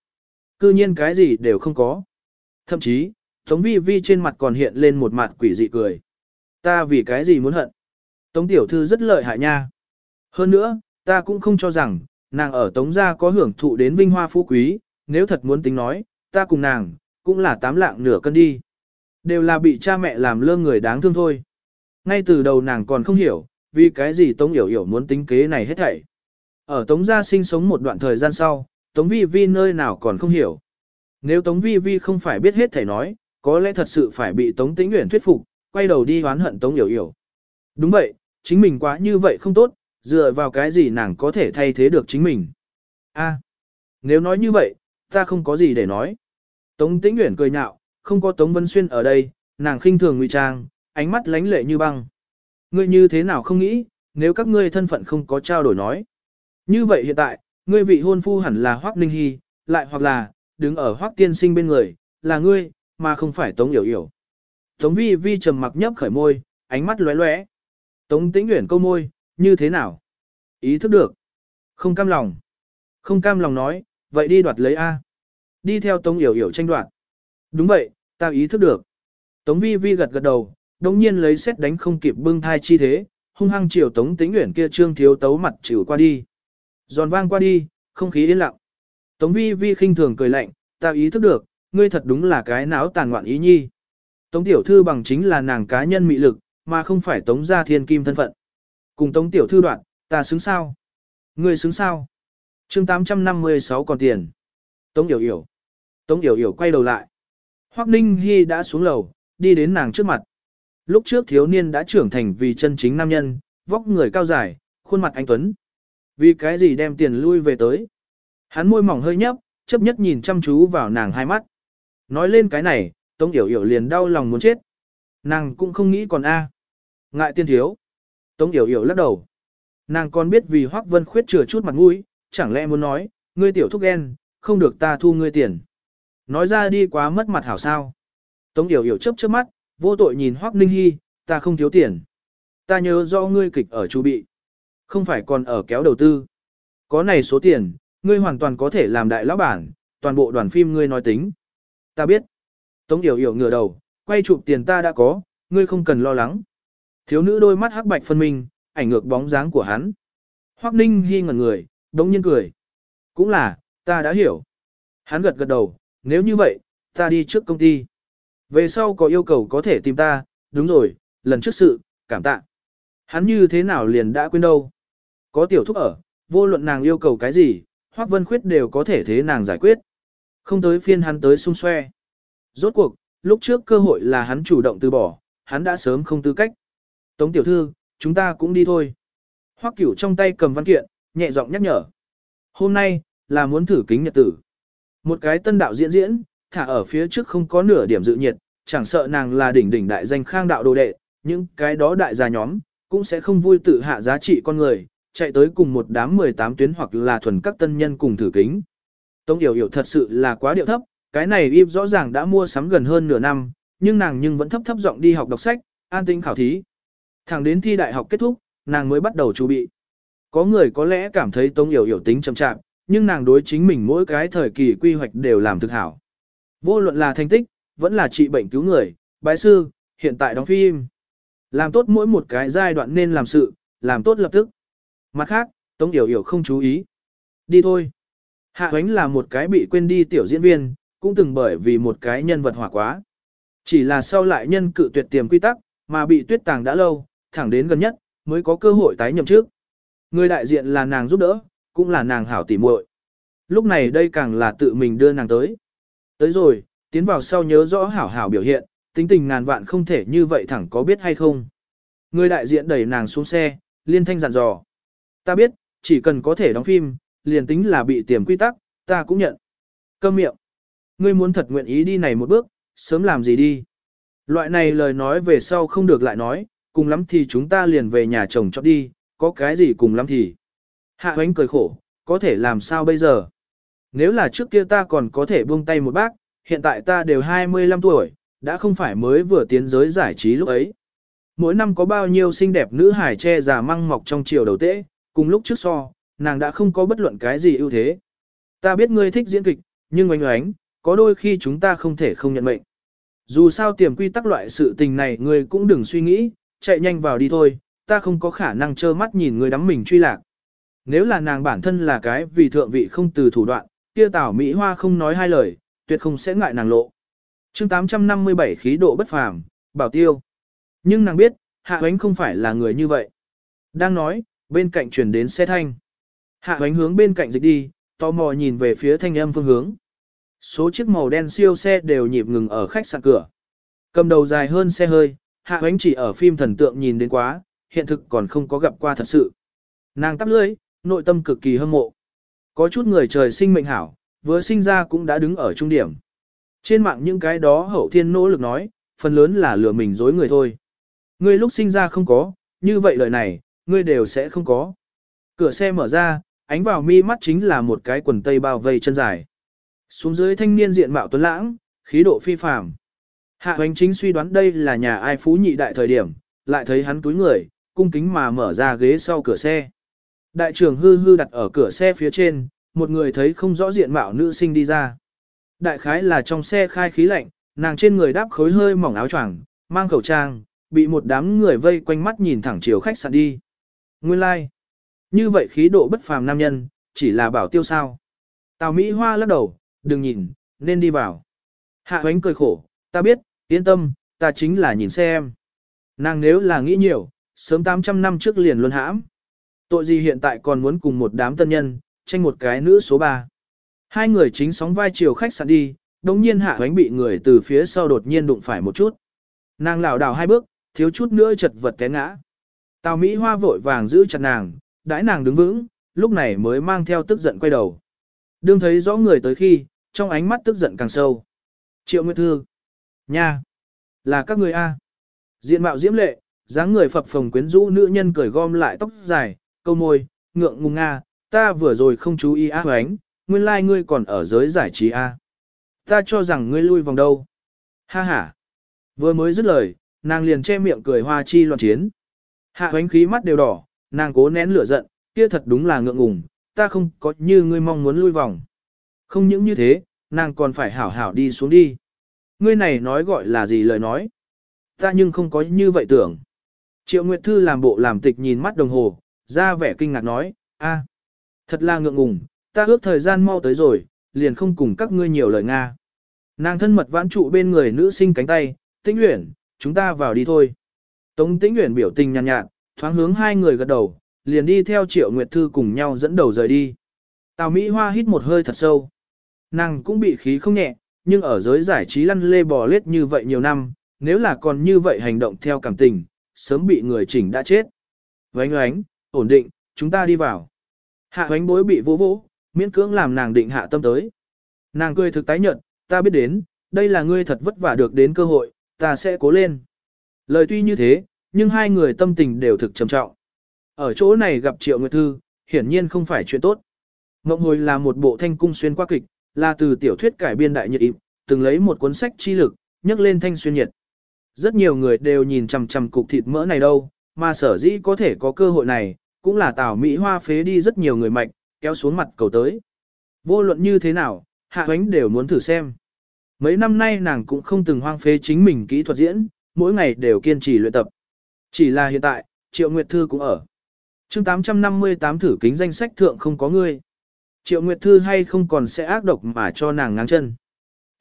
cư nhiên cái gì đều không có. Thậm chí, Tống Vi Vi trên mặt còn hiện lên một mặt quỷ dị cười. Ta vì cái gì muốn hận? Tống tiểu thư rất lợi hại nha. Hơn nữa, ta cũng không cho rằng, nàng ở Tống gia có hưởng thụ đến vinh hoa phú quý, nếu thật muốn tính nói, ta cùng nàng, cũng là tám lạng nửa cân đi. Đều là bị cha mẹ làm lơ người đáng thương thôi. Ngay từ đầu nàng còn không hiểu, vì cái gì Tống Yểu Yểu muốn tính kế này hết thảy. Ở Tống gia sinh sống một đoạn thời gian sau, Tống Vi Vi nơi nào còn không hiểu. Nếu Tống Vi Vi không phải biết hết thảy nói, có lẽ thật sự phải bị Tống Tĩnh Uyển thuyết phục, quay đầu đi oán hận Tống Yểu Yểu. Đúng vậy, chính mình quá như vậy không tốt, dựa vào cái gì nàng có thể thay thế được chính mình. A, nếu nói như vậy, ta không có gì để nói. Tống Tĩnh Uyển cười nhạo, không có Tống Vân Xuyên ở đây, nàng khinh thường ngụy trang, ánh mắt lánh lệ như băng. Ngươi như thế nào không nghĩ, nếu các ngươi thân phận không có trao đổi nói. Như vậy hiện tại, ngươi vị hôn phu hẳn là Hoắc Ninh Hy, lại hoặc là, đứng ở Hoắc Tiên Sinh bên người, là ngươi, mà không phải Tống Yểu Yểu. Tống Vi Vi trầm mặc nhấp khởi môi, ánh mắt lóe lóe. Tống Tĩnh Uyển câu môi, như thế nào? Ý thức được. Không cam lòng. Không cam lòng nói, vậy đi đoạt lấy A. Đi theo Tống Yểu Yểu tranh đoạt. Đúng vậy, ta ý thức được. Tống Vi Vi gật gật đầu, đồng nhiên lấy xét đánh không kịp bưng thai chi thế, hung hăng chiều Tống Tĩnh Uyển kia trương thiếu tấu mặt chịu qua đi. Giòn vang qua đi, không khí yên lặng. Tống Vi Vi khinh thường cười lạnh, ta ý thức được, ngươi thật đúng là cái não tàn ngoạn ý nhi. Tống tiểu thư bằng chính là nàng cá nhân mị lực, mà không phải tống gia thiên kim thân phận. Cùng tống tiểu thư đoạn, ta xứng sao? Ngươi xứng sao? chương 856 còn tiền. Tống yểu yểu. Tống yểu yểu quay đầu lại. Hoắc Ninh Hy đã xuống lầu, đi đến nàng trước mặt. Lúc trước thiếu niên đã trưởng thành vì chân chính nam nhân, vóc người cao dài, khuôn mặt anh tuấn. Vì cái gì đem tiền lui về tới? Hắn môi mỏng hơi nhấp, chấp nhất nhìn chăm chú vào nàng hai mắt. Nói lên cái này, Tống Yểu Yểu liền đau lòng muốn chết. Nàng cũng không nghĩ còn a. Ngại tiên thiếu. Tống Yểu Yểu lắc đầu. Nàng còn biết vì Hoắc Vân Khuyết chừa chút mặt mũi, chẳng lẽ muốn nói, ngươi tiểu thúc ghen, không được ta thu ngươi tiền. Nói ra đi quá mất mặt hảo sao. Tống Yểu Yểu chớp chớp mắt, vô tội nhìn Hoắc Ninh Hi, ta không thiếu tiền. Ta nhớ do ngươi kịch ở chu bị. Không phải còn ở kéo đầu tư. Có này số tiền, ngươi hoàn toàn có thể làm đại lão bản, toàn bộ đoàn phim ngươi nói tính. Ta biết. Tống Yểu Yểu ngửa đầu, quay chụp tiền ta đã có, ngươi không cần lo lắng. Thiếu nữ đôi mắt hắc bạch phân minh, ảnh ngược bóng dáng của hắn. Hoắc Ninh Hi ngẩn người, đống nhiên cười. Cũng là, ta đã hiểu. Hắn gật gật đầu, nếu như vậy, ta đi trước công ty. Về sau có yêu cầu có thể tìm ta, đúng rồi, lần trước sự, cảm tạ. Hắn như thế nào liền đã quên đâu. Có tiểu thúc ở, vô luận nàng yêu cầu cái gì, Hoắc Vân Khuyết đều có thể thế nàng giải quyết. Không tới phiên hắn tới xung xoe. Rốt cuộc, lúc trước cơ hội là hắn chủ động từ bỏ, hắn đã sớm không tư cách. Tống tiểu thư, chúng ta cũng đi thôi. Hoắc Cửu trong tay cầm văn kiện, nhẹ giọng nhắc nhở. Hôm nay, là muốn thử kính nhật tử. Một cái tân đạo diễn diễn, thả ở phía trước không có nửa điểm dự nhiệt, chẳng sợ nàng là đỉnh đỉnh đại danh khang đạo đồ đệ, những cái đó đại gia nhóm, cũng sẽ không vui tự hạ giá trị con người, chạy tới cùng một đám 18 tuyến hoặc là thuần các tân nhân cùng thử kính. Tống Yểu Yểu thật sự là quá điệu thấp, cái này im rõ ràng đã mua sắm gần hơn nửa năm, nhưng nàng nhưng vẫn thấp thấp giọng đi học đọc sách, an tĩnh khảo thí. Thẳng đến thi đại học kết thúc, nàng mới bắt đầu chuẩn bị. Có người có lẽ cảm thấy Tống Yểu Yểu tính chậm chạp, nhưng nàng đối chính mình mỗi cái thời kỳ quy hoạch đều làm thực hảo. Vô luận là thành tích, vẫn là trị bệnh cứu người, bái sư, hiện tại đóng phim. Làm tốt mỗi một cái giai đoạn nên làm sự, làm tốt lập tức. Mặt khác, Tống Yểu Yểu không chú ý. Đi thôi. Hạ Huánh là một cái bị quên đi tiểu diễn viên, cũng từng bởi vì một cái nhân vật hỏa quá. Chỉ là sau lại nhân cự tuyệt tiềm quy tắc, mà bị tuyết tàng đã lâu, thẳng đến gần nhất, mới có cơ hội tái nhậm trước. Người đại diện là nàng giúp đỡ, cũng là nàng hảo tỉ muội. Lúc này đây càng là tự mình đưa nàng tới. Tới rồi, tiến vào sau nhớ rõ hảo hảo biểu hiện, tính tình ngàn vạn không thể như vậy thẳng có biết hay không. Người đại diện đẩy nàng xuống xe, liên thanh dặn dò. Ta biết, chỉ cần có thể đóng phim, liền tính là bị tiềm quy tắc, ta cũng nhận. Câm miệng. Ngươi muốn thật nguyện ý đi này một bước, sớm làm gì đi. Loại này lời nói về sau không được lại nói, cùng lắm thì chúng ta liền về nhà chồng cho đi, có cái gì cùng lắm thì. Hạ hoánh cười khổ, có thể làm sao bây giờ? Nếu là trước kia ta còn có thể buông tay một bác, hiện tại ta đều 25 tuổi, đã không phải mới vừa tiến giới giải trí lúc ấy. Mỗi năm có bao nhiêu xinh đẹp nữ hải che già măng mọc trong chiều đầu tễ, cùng lúc trước so, nàng đã không có bất luận cái gì ưu thế. Ta biết ngươi thích diễn kịch, nhưng oánh oánh, có đôi khi chúng ta không thể không nhận mệnh. Dù sao tiềm quy tắc loại sự tình này ngươi cũng đừng suy nghĩ, chạy nhanh vào đi thôi, ta không có khả năng trơ mắt nhìn ngươi đắm mình truy lạc. Nếu là nàng bản thân là cái vì thượng vị không từ thủ đoạn, kia tảo Mỹ Hoa không nói hai lời, tuyệt không sẽ ngại nàng lộ. chương 857 khí độ bất phàm, bảo tiêu. Nhưng nàng biết, Hạ Huánh không phải là người như vậy. Đang nói, bên cạnh chuyển đến xe thanh. Hạ Huánh hướng bên cạnh dịch đi, tò mò nhìn về phía thanh âm phương hướng. Số chiếc màu đen siêu xe đều nhịp ngừng ở khách sạn cửa. Cầm đầu dài hơn xe hơi, Hạ Huánh chỉ ở phim thần tượng nhìn đến quá, hiện thực còn không có gặp qua thật sự. Nàng tắp lưỡi, nội tâm cực kỳ hâm mộ. Có chút người trời sinh mệnh hảo, vừa sinh ra cũng đã đứng ở trung điểm. Trên mạng những cái đó hậu thiên nỗ lực nói, phần lớn là lừa mình dối người thôi. Ngươi lúc sinh ra không có, như vậy lời này, ngươi đều sẽ không có. Cửa xe mở ra, ánh vào mi mắt chính là một cái quần tây bao vây chân dài. Xuống dưới thanh niên diện mạo tuấn lãng, khí độ phi phàm. Hạ hoành chính suy đoán đây là nhà ai phú nhị đại thời điểm, lại thấy hắn túi người, cung kính mà mở ra ghế sau cửa xe. Đại trưởng hư hư đặt ở cửa xe phía trên, một người thấy không rõ diện mạo nữ sinh đi ra. Đại khái là trong xe khai khí lạnh, nàng trên người đáp khối hơi mỏng áo choàng, mang khẩu trang, bị một đám người vây quanh mắt nhìn thẳng chiều khách sạn đi. Nguyên lai, like. như vậy khí độ bất phàm nam nhân, chỉ là bảo tiêu sao. Tào Mỹ Hoa lắc đầu, đừng nhìn, nên đi vào. Hạ hoánh cười khổ, ta biết, yên tâm, ta chính là nhìn xe em. Nàng nếu là nghĩ nhiều, sớm 800 năm trước liền luôn hãm. Tội gì hiện tại còn muốn cùng một đám tân nhân, tranh một cái nữ số 3. Hai người chính sóng vai chiều khách sạn đi, đồng nhiên hạ hoánh bị người từ phía sau đột nhiên đụng phải một chút. Nàng lảo đảo hai bước, thiếu chút nữa chật vật té ngã. Tào Mỹ Hoa vội vàng giữ chặt nàng, đãi nàng đứng vững, lúc này mới mang theo tức giận quay đầu. Đương thấy rõ người tới khi, trong ánh mắt tức giận càng sâu. Triệu Nguyệt Thư. Nha. Là các người A. Diện mạo diễm lệ, dáng người phập phồng quyến rũ nữ nhân cởi gom lại tóc dài, câu môi, ngượng ngùng Nga, ta vừa rồi không chú ý á hoánh, nguyên lai like ngươi còn ở giới giải trí A. Ta cho rằng ngươi lui vòng đâu. Ha ha. Vừa mới dứt lời, nàng liền che miệng cười hoa chi loạn chiến. Hạ hoánh khí mắt đều đỏ, nàng cố nén lửa giận, kia thật đúng là ngượng ngùng, ta không có như ngươi mong muốn lui vòng. Không những như thế, nàng còn phải hảo hảo đi xuống đi. Ngươi này nói gọi là gì lời nói. Ta nhưng không có như vậy tưởng. Triệu Nguyệt Thư làm bộ làm tịch nhìn mắt đồng hồ, ra vẻ kinh ngạc nói, a, thật là ngượng ngùng, ta ước thời gian mau tới rồi, liền không cùng các ngươi nhiều lời Nga. Nàng thân mật vãn trụ bên người nữ sinh cánh tay, tĩnh uyển, chúng ta vào đi thôi. Tống tĩnh uyển biểu tình nhàn nhạt, nhạt, thoáng hướng hai người gật đầu, liền đi theo Triệu Nguyệt Thư cùng nhau dẫn đầu rời đi. Tào Mỹ Hoa hít một hơi thật sâu. Nàng cũng bị khí không nhẹ, nhưng ở giới giải trí lăn lê bò lết như vậy nhiều năm, nếu là còn như vậy hành động theo cảm tình, sớm bị người chỉnh đã chết. Vánh oánh, ổn định, chúng ta đi vào. Hạ hoánh bối bị vỗ vỗ, miễn cưỡng làm nàng định hạ tâm tới. Nàng cười thực tái nhợt, ta biết đến, đây là ngươi thật vất vả được đến cơ hội, ta sẽ cố lên. Lời tuy như thế, nhưng hai người tâm tình đều thực trầm trọng. Ở chỗ này gặp Triệu Nguyệt Thư, hiển nhiên không phải chuyện tốt. Ngộng hồi là một bộ thanh cung xuyên qua kịch, là từ tiểu thuyết cải biên đại nhiệt ịp, từng lấy một cuốn sách chi lực, nhắc lên thanh xuyên nhiệt. Rất nhiều người đều nhìn chằm chằm cục thịt mỡ này đâu, mà sở dĩ có thể có cơ hội này, cũng là Tào Mỹ Hoa phế đi rất nhiều người mạnh, kéo xuống mặt cầu tới. Vô luận như thế nào, Hạ Huánh đều muốn thử xem. Mấy năm nay nàng cũng không từng hoang phế chính mình kỹ thuật diễn, mỗi ngày đều kiên trì luyện tập. Chỉ là hiện tại, Triệu Nguyệt Thư cũng ở. chương 858 thử kính danh sách thượng không có ngươi. Triệu Nguyệt Thư hay không còn sẽ ác độc mà cho nàng ngang chân.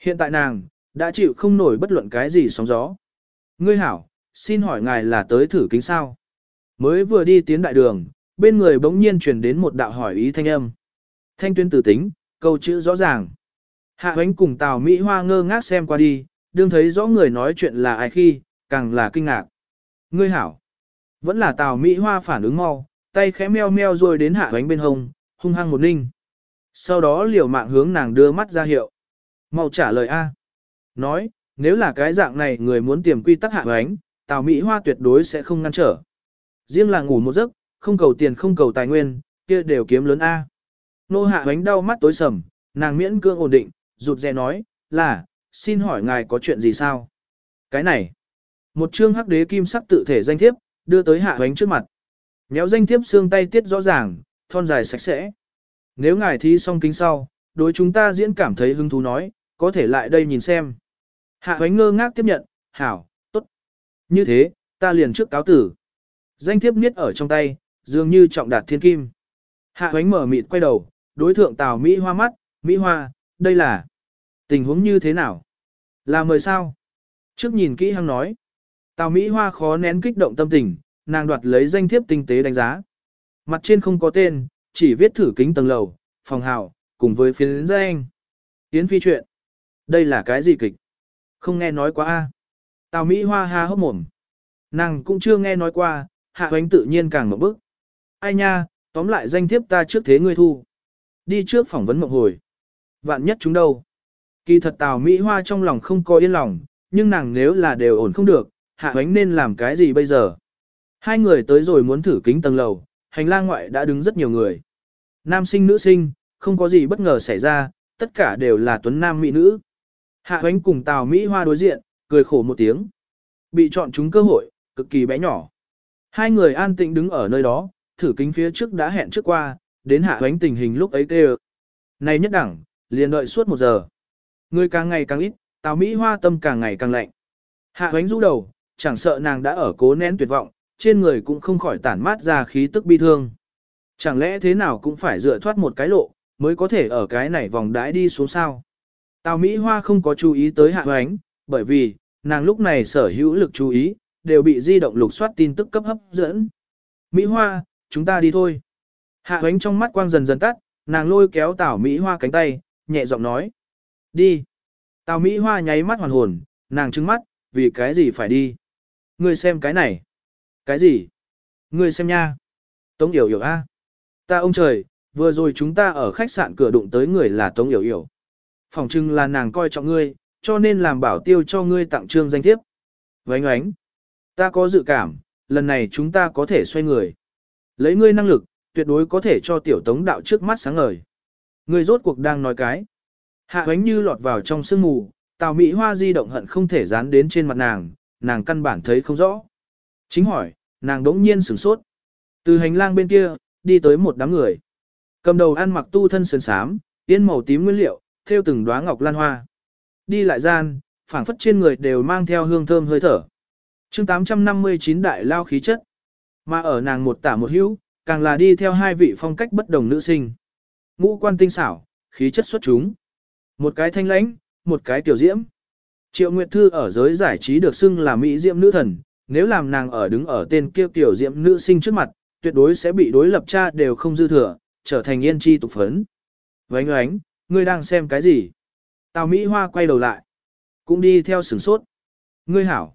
Hiện tại nàng, đã chịu không nổi bất luận cái gì sóng gió. Ngươi hảo, xin hỏi ngài là tới thử kính sao? Mới vừa đi tiến đại đường, bên người bỗng nhiên truyền đến một đạo hỏi ý thanh âm. Thanh tuyên tử tính, câu chữ rõ ràng. Hạ hoánh cùng Tào Mỹ Hoa ngơ ngác xem qua đi, đương thấy rõ người nói chuyện là ai khi, càng là kinh ngạc. Ngươi hảo. Vẫn là Tào Mỹ Hoa phản ứng mau, tay khẽ meo meo rồi đến hạ hoánh bên hông, hung hăng một ninh. Sau đó liều mạng hướng nàng đưa mắt ra hiệu. Mau trả lời A. Nói, nếu là cái dạng này người muốn tiềm quy tắc hạ hoánh, Tào Mỹ Hoa tuyệt đối sẽ không ngăn trở. Riêng là ngủ một giấc, không cầu tiền không cầu tài nguyên, kia đều kiếm lớn A. Nô hạ ánh đau mắt tối sầm, nàng miễn cương ổn định, rụt rè nói, là, xin hỏi ngài có chuyện gì sao? Cái này, một chương hắc đế kim sắc tự thể danh thiếp, đưa tới hạ ánh trước mặt. Nhéo danh thiếp xương tay tiết rõ ràng, thon dài sạch sẽ. Nếu ngài thi xong kính sau, đối chúng ta diễn cảm thấy hứng thú nói, có thể lại đây nhìn xem. Hạ ánh ngơ ngác tiếp nhận, hảo. Như thế, ta liền trước cáo tử. Danh thiếp niết ở trong tay, dường như trọng đạt thiên kim. Hạ hoánh mở mịt quay đầu, đối thượng Tào Mỹ Hoa mắt, Mỹ Hoa, đây là tình huống như thế nào? Là mời sao? Trước nhìn kỹ hăng nói. Tào Mỹ Hoa khó nén kích động tâm tình, nàng đoạt lấy danh thiếp tinh tế đánh giá. Mặt trên không có tên, chỉ viết thử kính tầng lầu, phòng hào, cùng với phiến danh. yến phi chuyện. Đây là cái gì kịch? Không nghe nói quá a. Tào Mỹ Hoa ha hốc mồm. Nàng cũng chưa nghe nói qua, hạ hoánh tự nhiên càng mở bức. Ai nha, tóm lại danh thiếp ta trước thế ngươi thu. Đi trước phỏng vấn mộng hồi. Vạn nhất chúng đâu. Kỳ thật Tào Mỹ Hoa trong lòng không có yên lòng, nhưng nàng nếu là đều ổn không được, hạ hoánh nên làm cái gì bây giờ. Hai người tới rồi muốn thử kính tầng lầu, hành lang ngoại đã đứng rất nhiều người. Nam sinh nữ sinh, không có gì bất ngờ xảy ra, tất cả đều là tuấn nam mỹ nữ. Hạ hoánh cùng Tào Mỹ Hoa đối diện, cười khổ một tiếng. Bị chọn chúng cơ hội, cực kỳ bé nhỏ. Hai người an tĩnh đứng ở nơi đó, thử kính phía trước đã hẹn trước qua, đến hạ hoánh tình hình lúc ấy kêu. Này nhất đẳng, liền đợi suốt một giờ. Người càng ngày càng ít, Tào Mỹ Hoa tâm càng ngày càng lạnh. Hạ hoánh rũ đầu, chẳng sợ nàng đã ở cố nén tuyệt vọng, trên người cũng không khỏi tản mát ra khí tức bi thương. Chẳng lẽ thế nào cũng phải dựa thoát một cái lộ, mới có thể ở cái này vòng đãi đi xuống sao. Tào Mỹ Hoa không có chú ý tới hạ hoánh, bởi vì, nàng lúc này sở hữu lực chú ý, đều bị di động lục soát tin tức cấp hấp dẫn. Mỹ Hoa, chúng ta đi thôi. Hạ ánh trong mắt quang dần dần tắt, nàng lôi kéo Tào Mỹ Hoa cánh tay, nhẹ giọng nói. Đi. Tào Mỹ Hoa nháy mắt hoàn hồn, nàng trừng mắt, vì cái gì phải đi. Ngươi xem cái này. Cái gì? Ngươi xem nha. Tống Yểu Yểu A. Ta ông trời, vừa rồi chúng ta ở khách sạn cửa đụng tới người là Tống Yểu Yểu. Phòng trưng là nàng coi trọng ngươi, cho nên làm bảo tiêu cho ngươi tặng trương danh thiếp. Vánh oánh. Ta có dự cảm, lần này chúng ta có thể xoay người. Lấy ngươi năng lực, tuyệt đối có thể cho tiểu tống đạo trước mắt sáng ngời. Ngươi rốt cuộc đang nói cái. Hạ oánh như lọt vào trong sương mù, tào mỹ hoa di động hận không thể dán đến trên mặt nàng, nàng căn bản thấy không rõ. Chính hỏi, nàng đống nhiên sửng sốt. Từ hành lang bên kia, đi tới một đám người. Cầm đầu ăn mặc tu thân sườn sám, yên màu tím nguyên liệu, theo từng đóa ngọc lan hoa. Đi lại gian, phảng phất trên người đều mang theo hương thơm hơi thở. chương 859 đại lao khí chất. Mà ở nàng một tả một hữu, càng là đi theo hai vị phong cách bất đồng nữ sinh. Ngũ quan tinh xảo, khí chất xuất chúng. Một cái thanh lãnh, một cái tiểu diễm. Triệu Nguyệt Thư ở giới giải trí được xưng là Mỹ diễm nữ thần, nếu làm nàng ở đứng ở tên kia tiểu diễm nữ sinh trước mặt, tuyệt đối sẽ bị đối lập cha đều không dư thừa, trở thành yên chi tục phấn. Vánh oánh, ngươi đang xem cái gì? Tào Mỹ Hoa quay đầu lại. Cũng đi theo sửng sốt. Ngươi hảo.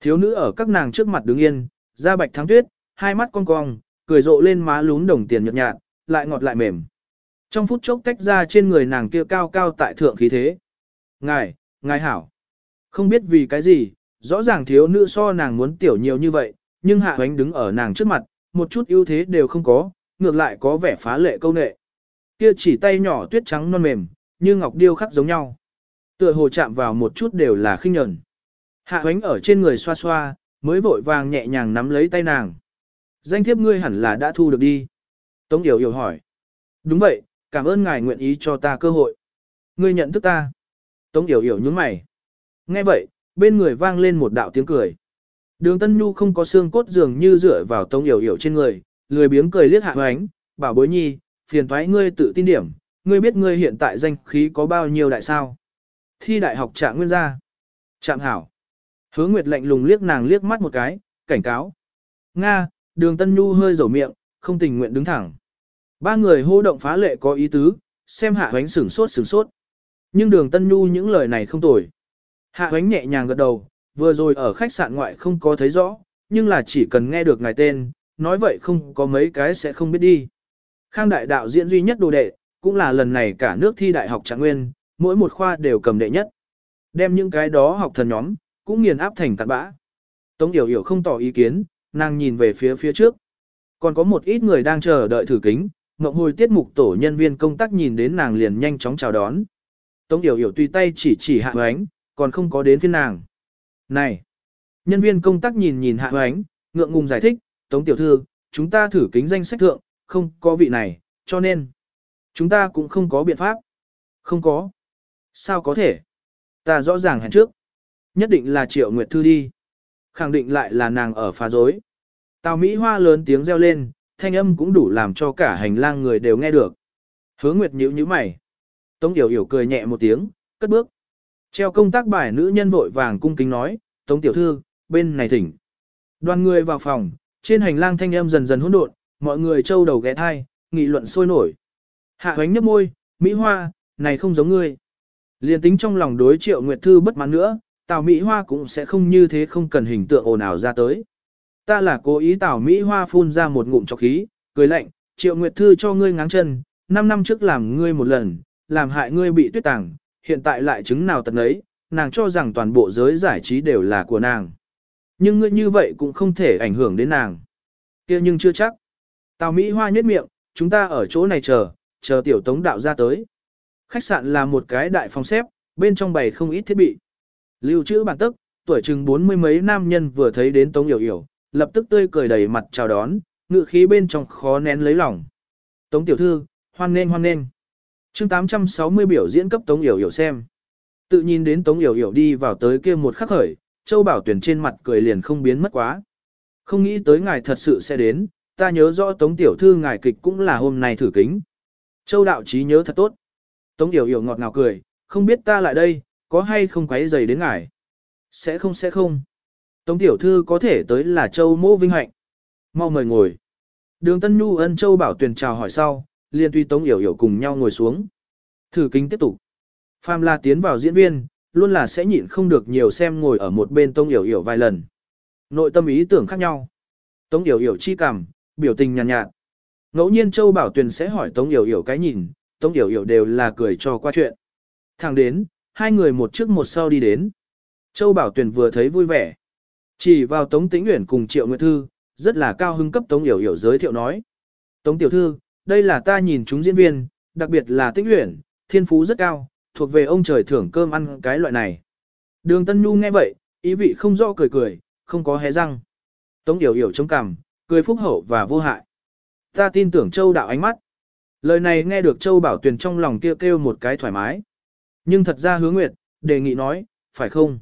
Thiếu nữ ở các nàng trước mặt đứng yên, da bạch thắng tuyết, hai mắt cong cong, cười rộ lên má lún đồng tiền nhợt nhạt, lại ngọt lại mềm. Trong phút chốc tách ra trên người nàng kia cao cao tại thượng khí thế. Ngài, ngài hảo. Không biết vì cái gì, rõ ràng thiếu nữ so nàng muốn tiểu nhiều như vậy, nhưng hạ hoánh đứng ở nàng trước mặt, một chút ưu thế đều không có, ngược lại có vẻ phá lệ câu nệ. Kia chỉ tay nhỏ tuyết trắng non mềm, như ngọc điêu khắc giống nhau. Tựa hồ chạm vào một chút đều là khinh nhẫn. Hạ hoánh ở trên người xoa xoa, mới vội vàng nhẹ nhàng nắm lấy tay nàng. Danh thiếp ngươi hẳn là đã thu được đi. Tống Yểu Yểu hỏi. Đúng vậy, cảm ơn ngài nguyện ý cho ta cơ hội. Ngươi nhận thức ta. Tống Yểu Yểu nhướng mày. Nghe vậy, bên người vang lên một đạo tiếng cười. Đường Tân Nhu không có xương cốt dường như dựa vào Tống Yểu Yểu trên người, lười biếng cười liếc hạ hoánh, bảo bối nhi, phiền thoái ngươi tự tin điểm, ngươi biết ngươi hiện tại danh khí có bao nhiêu đại sao. Thi đại học trạng nguyên gia. Trạng hảo. Hứa Nguyệt lạnh lùng liếc nàng liếc mắt một cái, cảnh cáo. Nga, đường Tân Nhu hơi dầu miệng, không tình nguyện đứng thẳng. Ba người hô động phá lệ có ý tứ, xem hạ hoánh sửng sốt sửng sốt. Nhưng đường Tân Nhu những lời này không tồi. Hạ hoánh nhẹ nhàng gật đầu, vừa rồi ở khách sạn ngoại không có thấy rõ, nhưng là chỉ cần nghe được ngài tên, nói vậy không có mấy cái sẽ không biết đi. Khang đại đạo diễn duy nhất đồ đệ, cũng là lần này cả nước thi đại học trạng nguyên, mỗi một khoa đều cầm đệ nhất. Đem những cái đó học thần nhóm, cũng nghiền áp thành cặn bã. Tống Yểu Yểu không tỏ ý kiến, nàng nhìn về phía phía trước. Còn có một ít người đang chờ đợi thử kính, mộng hồi tiết mục tổ nhân viên công tác nhìn đến nàng liền nhanh chóng chào đón. Tống Yểu Yểu tùy tay chỉ chỉ hạ ánh, còn không có đến phiên nàng. Này! Nhân viên công tác nhìn nhìn hạ ánh, ngượng ngùng giải thích, Tống Tiểu Thư, chúng ta thử kính danh sách thượng, không có vị này, cho nên, chúng ta cũng không có biện pháp. Không có. Sao có thể? Ta rõ ràng hẹn trước. Nhất định là Triệu Nguyệt Thư đi. Khẳng định lại là nàng ở phá dối. Tào Mỹ Hoa lớn tiếng reo lên, thanh âm cũng đủ làm cho cả hành lang người đều nghe được. Hứa Nguyệt nhíu nhíu mày. Tống Yểu Yểu cười nhẹ một tiếng, cất bước. Treo công tác bài nữ nhân vội vàng cung kính nói, Tống Tiểu Thư, bên này thỉnh. Đoàn người vào phòng, trên hành lang thanh âm dần dần hỗn độn, mọi người trâu đầu ghé thai, nghị luận sôi nổi. Hạ hoánh nhấp môi, Mỹ Hoa, này không giống ngươi. Liên tính trong lòng đối triệu Nguyệt Thư bất mãn nữa, Tào Mỹ Hoa cũng sẽ không như thế không cần hình tượng ồn ào ra tới. Ta là cố ý Tào Mỹ Hoa phun ra một ngụm chọc khí, cười lạnh, triệu Nguyệt Thư cho ngươi ngáng chân, 5 năm trước làm ngươi một lần, làm hại ngươi bị tuyết tàng, hiện tại lại chứng nào tận ấy, nàng cho rằng toàn bộ giới giải trí đều là của nàng. Nhưng ngươi như vậy cũng không thể ảnh hưởng đến nàng. kia nhưng chưa chắc. Tào Mỹ Hoa nhếch miệng, chúng ta ở chỗ này chờ, chờ tiểu tống đạo ra tới. Khách sạn là một cái đại phòng xếp, bên trong bày không ít thiết bị. Lưu trữ bản tức, tuổi chừng bốn mươi mấy nam nhân vừa thấy đến Tống Yểu Yểu, lập tức tươi cười đầy mặt chào đón, ngự khí bên trong khó nén lấy lòng. Tống tiểu thư, hoan nghênh hoan nghênh. Chương 860 biểu diễn cấp Tống Yểu Yểu xem. Tự nhìn đến Tống Yểu Yểu đi vào tới kia một khắc khởi, Châu Bảo Tuyển trên mặt cười liền không biến mất quá. Không nghĩ tới ngài thật sự sẽ đến, ta nhớ rõ Tống tiểu thư ngài kịch cũng là hôm nay thử kính. Châu đạo trí nhớ thật tốt. Tống Yểu Yểu ngọt ngào cười, không biết ta lại đây, có hay không quấy rầy đến ngài? Sẽ không sẽ không. Tống tiểu thư có thể tới là Châu mô vinh hạnh. Mau mời ngồi. Đường Tân Nhu ân Châu bảo tuyển chào hỏi sau, liền tuy Tống Yểu Yểu cùng nhau ngồi xuống. Thử kính tiếp tục. Phạm La tiến vào diễn viên, luôn là sẽ nhịn không được nhiều xem ngồi ở một bên Tống Yểu Yểu vài lần. Nội tâm ý tưởng khác nhau. Tống Yểu Yểu chi cảm, biểu tình nhàn nhạt, nhạt. Ngẫu nhiên Châu Bảo Tuyền sẽ hỏi Tống Yểu Yểu cái nhìn, Tống Yểu Yểu đều là cười cho qua chuyện. Thẳng đến, hai người một trước một sau đi đến. Châu Bảo Tuyền vừa thấy vui vẻ. Chỉ vào Tống Tĩnh Uyển cùng Triệu Nguyệt Thư, rất là cao hứng cấp Tống Yểu Yểu giới thiệu nói. Tống Tiểu Thư, đây là ta nhìn chúng diễn viên, đặc biệt là Tĩnh Uyển, thiên phú rất cao, thuộc về ông trời thưởng cơm ăn cái loại này. Đường Tân Nhu nghe vậy, ý vị không rõ cười cười, không có hé răng. Tống Yểu Yểu chống cằm, cười phúc hậu và vô hại. Ta tin tưởng Châu đạo ánh mắt. Lời này nghe được Châu Bảo Tuyền trong lòng kêu kêu một cái thoải mái. Nhưng thật ra hứa nguyệt, đề nghị nói, phải không?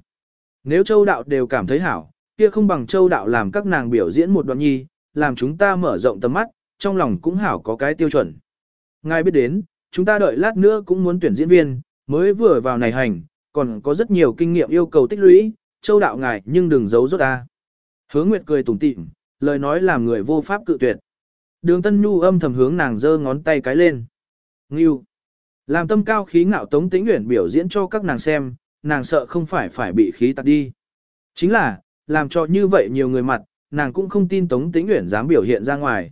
Nếu Châu đạo đều cảm thấy hảo, kia không bằng Châu đạo làm các nàng biểu diễn một đoạn nhi, làm chúng ta mở rộng tầm mắt, trong lòng cũng hảo có cái tiêu chuẩn. Ngài biết đến, chúng ta đợi lát nữa cũng muốn tuyển diễn viên, mới vừa vào này hành, còn có rất nhiều kinh nghiệm yêu cầu tích lũy, Châu đạo ngài nhưng đừng giấu rốt ta. Hứa Nguyệt cười tủm tỉm, lời nói làm người vô pháp cự tuyệt. Đường Tân Nhu âm thầm hướng nàng giơ ngón tay cái lên. Ngưu. Làm tâm cao khí ngạo Tống Tĩnh Uyển biểu diễn cho các nàng xem, nàng sợ không phải phải bị khí tạt đi. Chính là, làm cho như vậy nhiều người mặt, nàng cũng không tin Tống Tĩnh Uyển dám biểu hiện ra ngoài.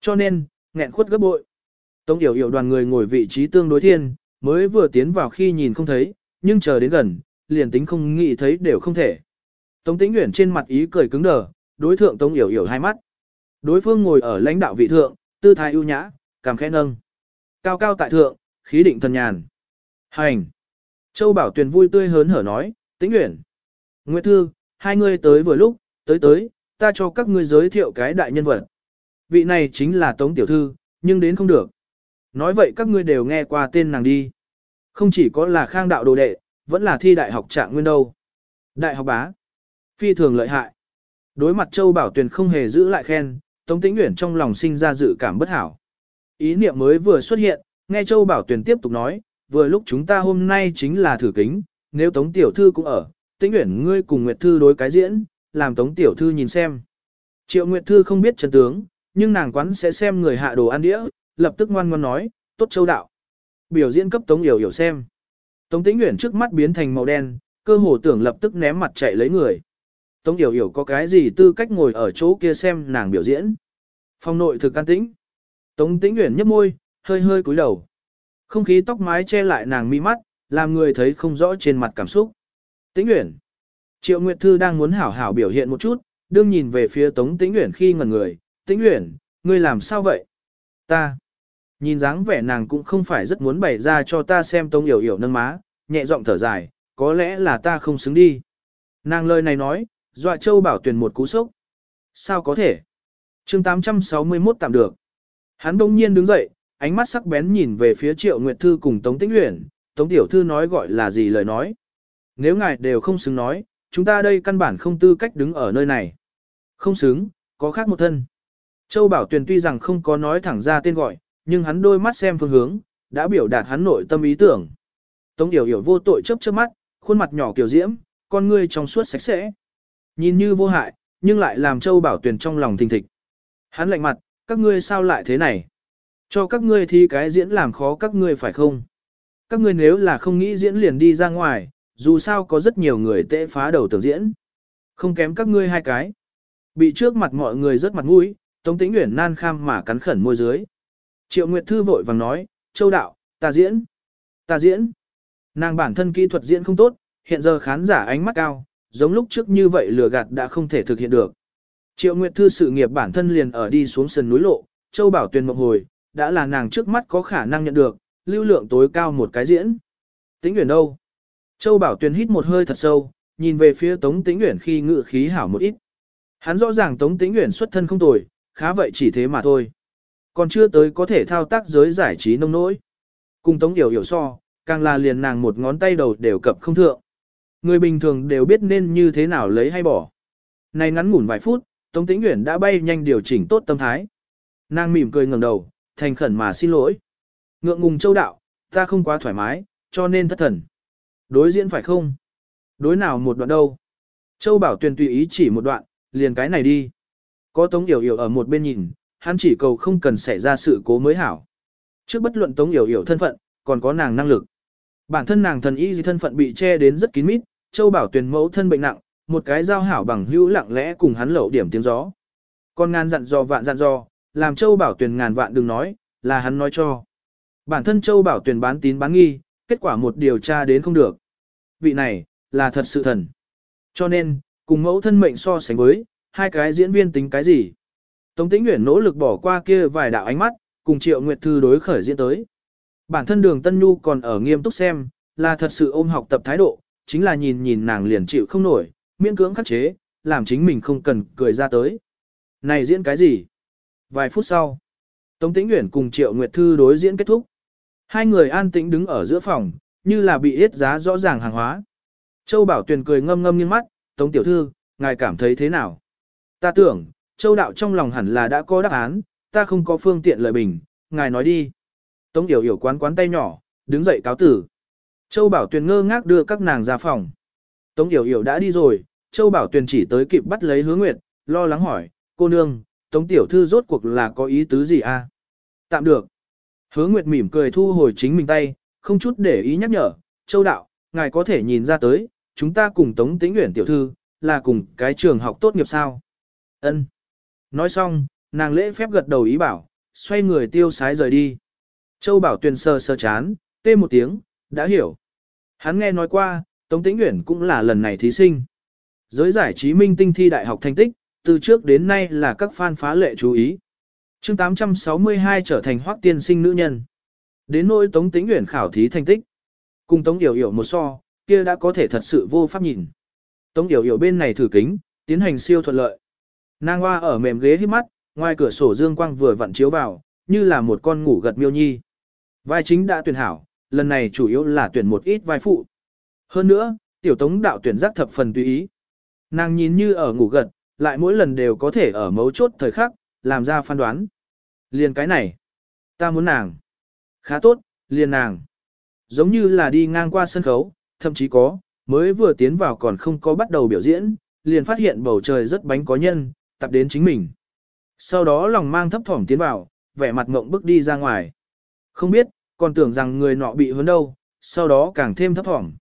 Cho nên, nghẹn khuất gấp bội. Tống Yểu Yểu đoàn người ngồi vị trí tương đối thiên, mới vừa tiến vào khi nhìn không thấy, nhưng chờ đến gần, liền tính không nghĩ thấy đều không thể. Tống Tĩnh Uyển trên mặt ý cười cứng đờ, đối thượng Tống Yểu Yểu hai mắt. Đối phương ngồi ở lãnh đạo vị thượng, tư thái ưu nhã, cảm khẽ nâng. Cao cao tại thượng, khí định thần nhàn. Hành! Châu Bảo Tuyền vui tươi hớn hở nói, Tĩnh nguyện, Nguyệt Thư, hai người tới vừa lúc, tới tới, ta cho các ngươi giới thiệu cái đại nhân vật. Vị này chính là Tống Tiểu Thư, nhưng đến không được. Nói vậy các ngươi đều nghe qua tên nàng đi. Không chỉ có là khang đạo đồ đệ, vẫn là thi đại học trạng nguyên đâu. Đại học bá. Phi thường lợi hại. Đối mặt Châu Bảo Tuyền không hề giữ lại khen, Tống Tĩnh Uyển trong lòng sinh ra dự cảm bất hảo. Ý niệm mới vừa xuất hiện, nghe Châu Bảo Tuyền tiếp tục nói, vừa lúc chúng ta hôm nay chính là thử kính, nếu Tống Tiểu Thư cũng ở, Tĩnh Uyển ngươi cùng Nguyệt Thư đối cái diễn, làm Tống Tiểu Thư nhìn xem. Triệu Nguyệt Thư không biết chân tướng, nhưng nàng quán sẽ xem người hạ đồ ăn đĩa, lập tức ngoan ngoan nói, tốt châu đạo. Biểu diễn cấp Tống Yểu Yểu xem. Tống Tĩnh Uyển trước mắt biến thành màu đen, cơ hồ tưởng lập tức ném mặt chạy lấy người. Tống Yểu Yểu có cái gì tư cách ngồi ở chỗ kia xem nàng biểu diễn. Phong nội thực can tĩnh. Tống Tĩnh Uyển nhếch môi, hơi hơi cúi đầu. Không khí tóc mái che lại nàng mi mắt, làm người thấy không rõ trên mặt cảm xúc. Tĩnh Uyển. Triệu Nguyệt Thư đang muốn hảo hảo biểu hiện một chút, đương nhìn về phía Tống Tĩnh Uyển khi ngẩn người. Tĩnh Uyển, ngươi làm sao vậy? Ta. Nhìn dáng vẻ nàng cũng không phải rất muốn bày ra cho ta xem Tống Yểu Yểu nâng má, nhẹ giọng thở dài, có lẽ là ta không xứng đi. Nàng lời này nói, dọa Châu Bảo Tuyền một cú sốc. Sao có thể? chương 861 tạm được. Hắn đông nhiên đứng dậy, ánh mắt sắc bén nhìn về phía Triệu Nguyệt Thư cùng Tống Tĩnh Uyển, Tống Tiểu Thư nói gọi là gì lời nói. Nếu ngài đều không xứng nói, chúng ta đây căn bản không tư cách đứng ở nơi này. Không xứng, có khác một thân. Châu Bảo Tuyền tuy rằng không có nói thẳng ra tên gọi, nhưng hắn đôi mắt xem phương hướng, đã biểu đạt hắn nội tâm ý tưởng. Tống Tiểu Hiểu vô tội chớp chớp mắt, khuôn mặt nhỏ kiểu diễm, con ngươi trong suốt sạch sẽ. Nhìn như vô hại, nhưng lại làm Châu Bảo Tuyền trong lòng thình thịch. Hắn lạnh mặt, các ngươi sao lại thế này? Cho các ngươi thi cái diễn làm khó các ngươi phải không? Các ngươi nếu là không nghĩ diễn liền đi ra ngoài, dù sao có rất nhiều người tệ phá đầu tưởng diễn. Không kém các ngươi hai cái. Bị trước mặt mọi người rất mặt mũi, Tống Tĩnh Uyển nan kham mà cắn khẩn môi dưới. Triệu Nguyệt Thư vội vàng nói, Châu Đạo, ta diễn, ta diễn. Nàng bản thân kỹ thuật diễn không tốt, hiện giờ khán giả ánh mắt cao, giống lúc trước như vậy lừa gạt đã không thể thực hiện được. Triệu Nguyệt Thư sự nghiệp bản thân liền ở đi xuống sườn núi lộ, Châu Bảo Tuyền mộng hồi, đã là nàng trước mắt có khả năng nhận được, lưu lượng tối cao một cái diễn. Tĩnh Uyển đâu? Châu Bảo Tuyền hít một hơi thật sâu, nhìn về phía Tống Tĩnh Uyển khi ngự khí hảo một ít. Hắn rõ ràng Tống Tĩnh Uyển xuất thân không tồi, khá vậy chỉ thế mà thôi. Còn chưa tới có thể thao tác giới giải trí nông nỗi. Cùng Tống Yểu Yểu so, càng là liền nàng một ngón tay đầu đều cập không thượng. Người bình thường đều biết nên như thế nào lấy hay bỏ. Này ngắn ngủn vài phút, Tống Tĩnh Uyển đã bay nhanh điều chỉnh tốt tâm thái. Nàng mỉm cười ngẩng đầu, thành khẩn mà xin lỗi. Ngượng ngùng châu đạo, ta không quá thoải mái, cho nên thất thần. Đối diễn phải không? Đối nào một đoạn đâu? Châu Bảo Tuyền tùy ý chỉ một đoạn, liền cái này đi. Có Tống Yểu Yểu ở một bên nhìn, hắn chỉ cầu không cần xảy ra sự cố mới hảo. Trước bất luận Tống Yểu Yểu thân phận, còn có nàng năng lực. Bản thân nàng thần y gì thân phận bị che đến rất kín mít, Châu Bảo Tuyền mẫu thân bệnh nặng, một cái giao hảo bằng hữu lặng lẽ cùng hắn lẩu điểm tiếng gió. Còn ngàn dặn dò vạn dặn dò, làm Châu Bảo Tuyền ngàn vạn đừng nói, là hắn nói cho. Bản thân Châu Bảo Tuyền bán tín bán nghi, kết quả một điều tra đến không được. Vị này, là thật sự thần. Cho nên, cùng mẫu thân mệnh so sánh với, hai cái diễn viên tính cái gì? Tống Tĩnh Uyển nỗ lực bỏ qua kia vài đạo ánh mắt, cùng Triệu Nguyệt Thư đối khởi diễn tới. Bản thân Đường Tân Nhu còn ở nghiêm túc xem, là thật sự ôm học tập thái độ, chính là nhìn nhìn nàng liền chịu không nổi, miễn cưỡng khắc chế, làm chính mình không cần cười ra tới. Này diễn cái gì? Vài phút sau, Tống Tĩnh Uyển cùng Triệu Nguyệt Thư đối diễn kết thúc. Hai người an tĩnh đứng ở giữa phòng, như là bị yết giá rõ ràng hàng hóa. Châu Bảo Tuyền cười ngâm ngâm nghiêng mắt, Tống Tiểu Thư, ngài cảm thấy thế nào? Ta tưởng, Châu Đạo trong lòng hẳn là đã có đáp án, ta không có phương tiện lời bình, ngài nói đi. Tống Yểu Yểu quán quán tay nhỏ, đứng dậy cáo tử. Châu Bảo Tuyền ngơ ngác đưa các nàng ra phòng. Tống Yểu Yểu đã đi rồi, Châu Bảo Tuyền chỉ tới kịp bắt lấy hứa nguyệt, lo lắng hỏi, cô nương, Tống Tiểu Thư rốt cuộc là có ý tứ gì a? Tạm được. Hứa Nguyệt mỉm cười thu hồi chính mình tay, không chút để ý nhắc nhở, châu đạo, ngài có thể nhìn ra tới, chúng ta cùng Tống Tĩnh Uyển tiểu thư, là cùng cái trường học tốt nghiệp sao. Ân. Nói xong, nàng lễ phép gật đầu ý bảo, xoay người tiêu sái rời đi. Châu Bảo Tuyền sơ sơ chán, tê một tiếng, đã hiểu. Hắn nghe nói qua, Tống Tĩnh Uyển cũng là lần này thí sinh. Giới giải trí minh tinh thi đại học thành tích, từ trước đến nay là các fan phá lệ chú ý. chương 862 trở thành hoác tiên sinh nữ nhân. Đến nỗi Tống Tĩnh Uyển khảo thí thành tích. Cùng Tống Yểu Yểu một so, kia đã có thể thật sự vô pháp nhìn. Tống Yểu Yểu bên này thử kính, tiến hành siêu thuận lợi. Nàng hoa ở mềm ghế hít mắt, ngoài cửa sổ dương quang vừa vặn chiếu vào, như là một con ngủ gật miêu nhi. Vai chính đã tuyển hảo, lần này chủ yếu là tuyển một ít vai phụ. Hơn nữa, tiểu tống đạo tuyển giác thập phần tùy ý. Nàng nhìn như ở ngủ gật, lại mỗi lần đều có thể ở mấu chốt thời khắc, làm ra phán đoán. Liền cái này, ta muốn nàng. Khá tốt, liền nàng. Giống như là đi ngang qua sân khấu, thậm chí có, mới vừa tiến vào còn không có bắt đầu biểu diễn, liền phát hiện bầu trời rất bánh có nhân, tập đến chính mình. Sau đó lòng mang thấp thỏm tiến vào, vẻ mặt ngộng bước đi ra ngoài. Không biết, còn tưởng rằng người nọ bị hấn đâu, sau đó càng thêm thấp thỏm.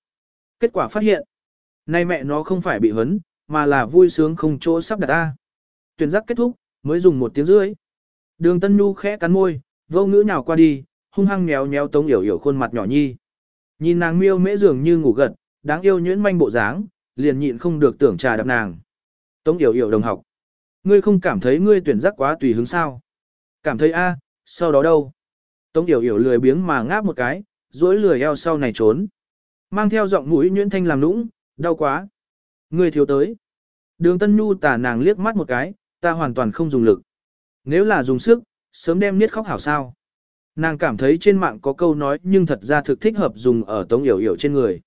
Kết quả phát hiện, nay mẹ nó không phải bị hấn, mà là vui sướng không chỗ sắp đặt ta. Tuyển giác kết thúc, mới dùng một tiếng rưỡi. Đường Tân Nhu khẽ cắn môi, vô ngữ nhào qua đi, hung hăng nhéo nhéo tống yểu yểu khuôn mặt nhỏ nhi. Nhìn nàng miêu mễ dường như ngủ gật, đáng yêu nhuyễn manh bộ dáng, liền nhịn không được tưởng trà đập nàng. Tống yểu yểu đồng học. Ngươi không cảm thấy ngươi tuyển giác quá tùy hứng sao? Cảm thấy a, sau đó đâu? Tống yểu yểu lười biếng mà ngáp một cái, duỗi lười eo sau này trốn. Mang theo giọng mũi nhuyễn thanh làm nũng, đau quá. Người thiếu tới. Đường Tân Nhu tả nàng liếc mắt một cái, ta hoàn toàn không dùng lực. Nếu là dùng sức, sớm đem niết khóc hảo sao. Nàng cảm thấy trên mạng có câu nói nhưng thật ra thực thích hợp dùng ở tống yểu yểu trên người.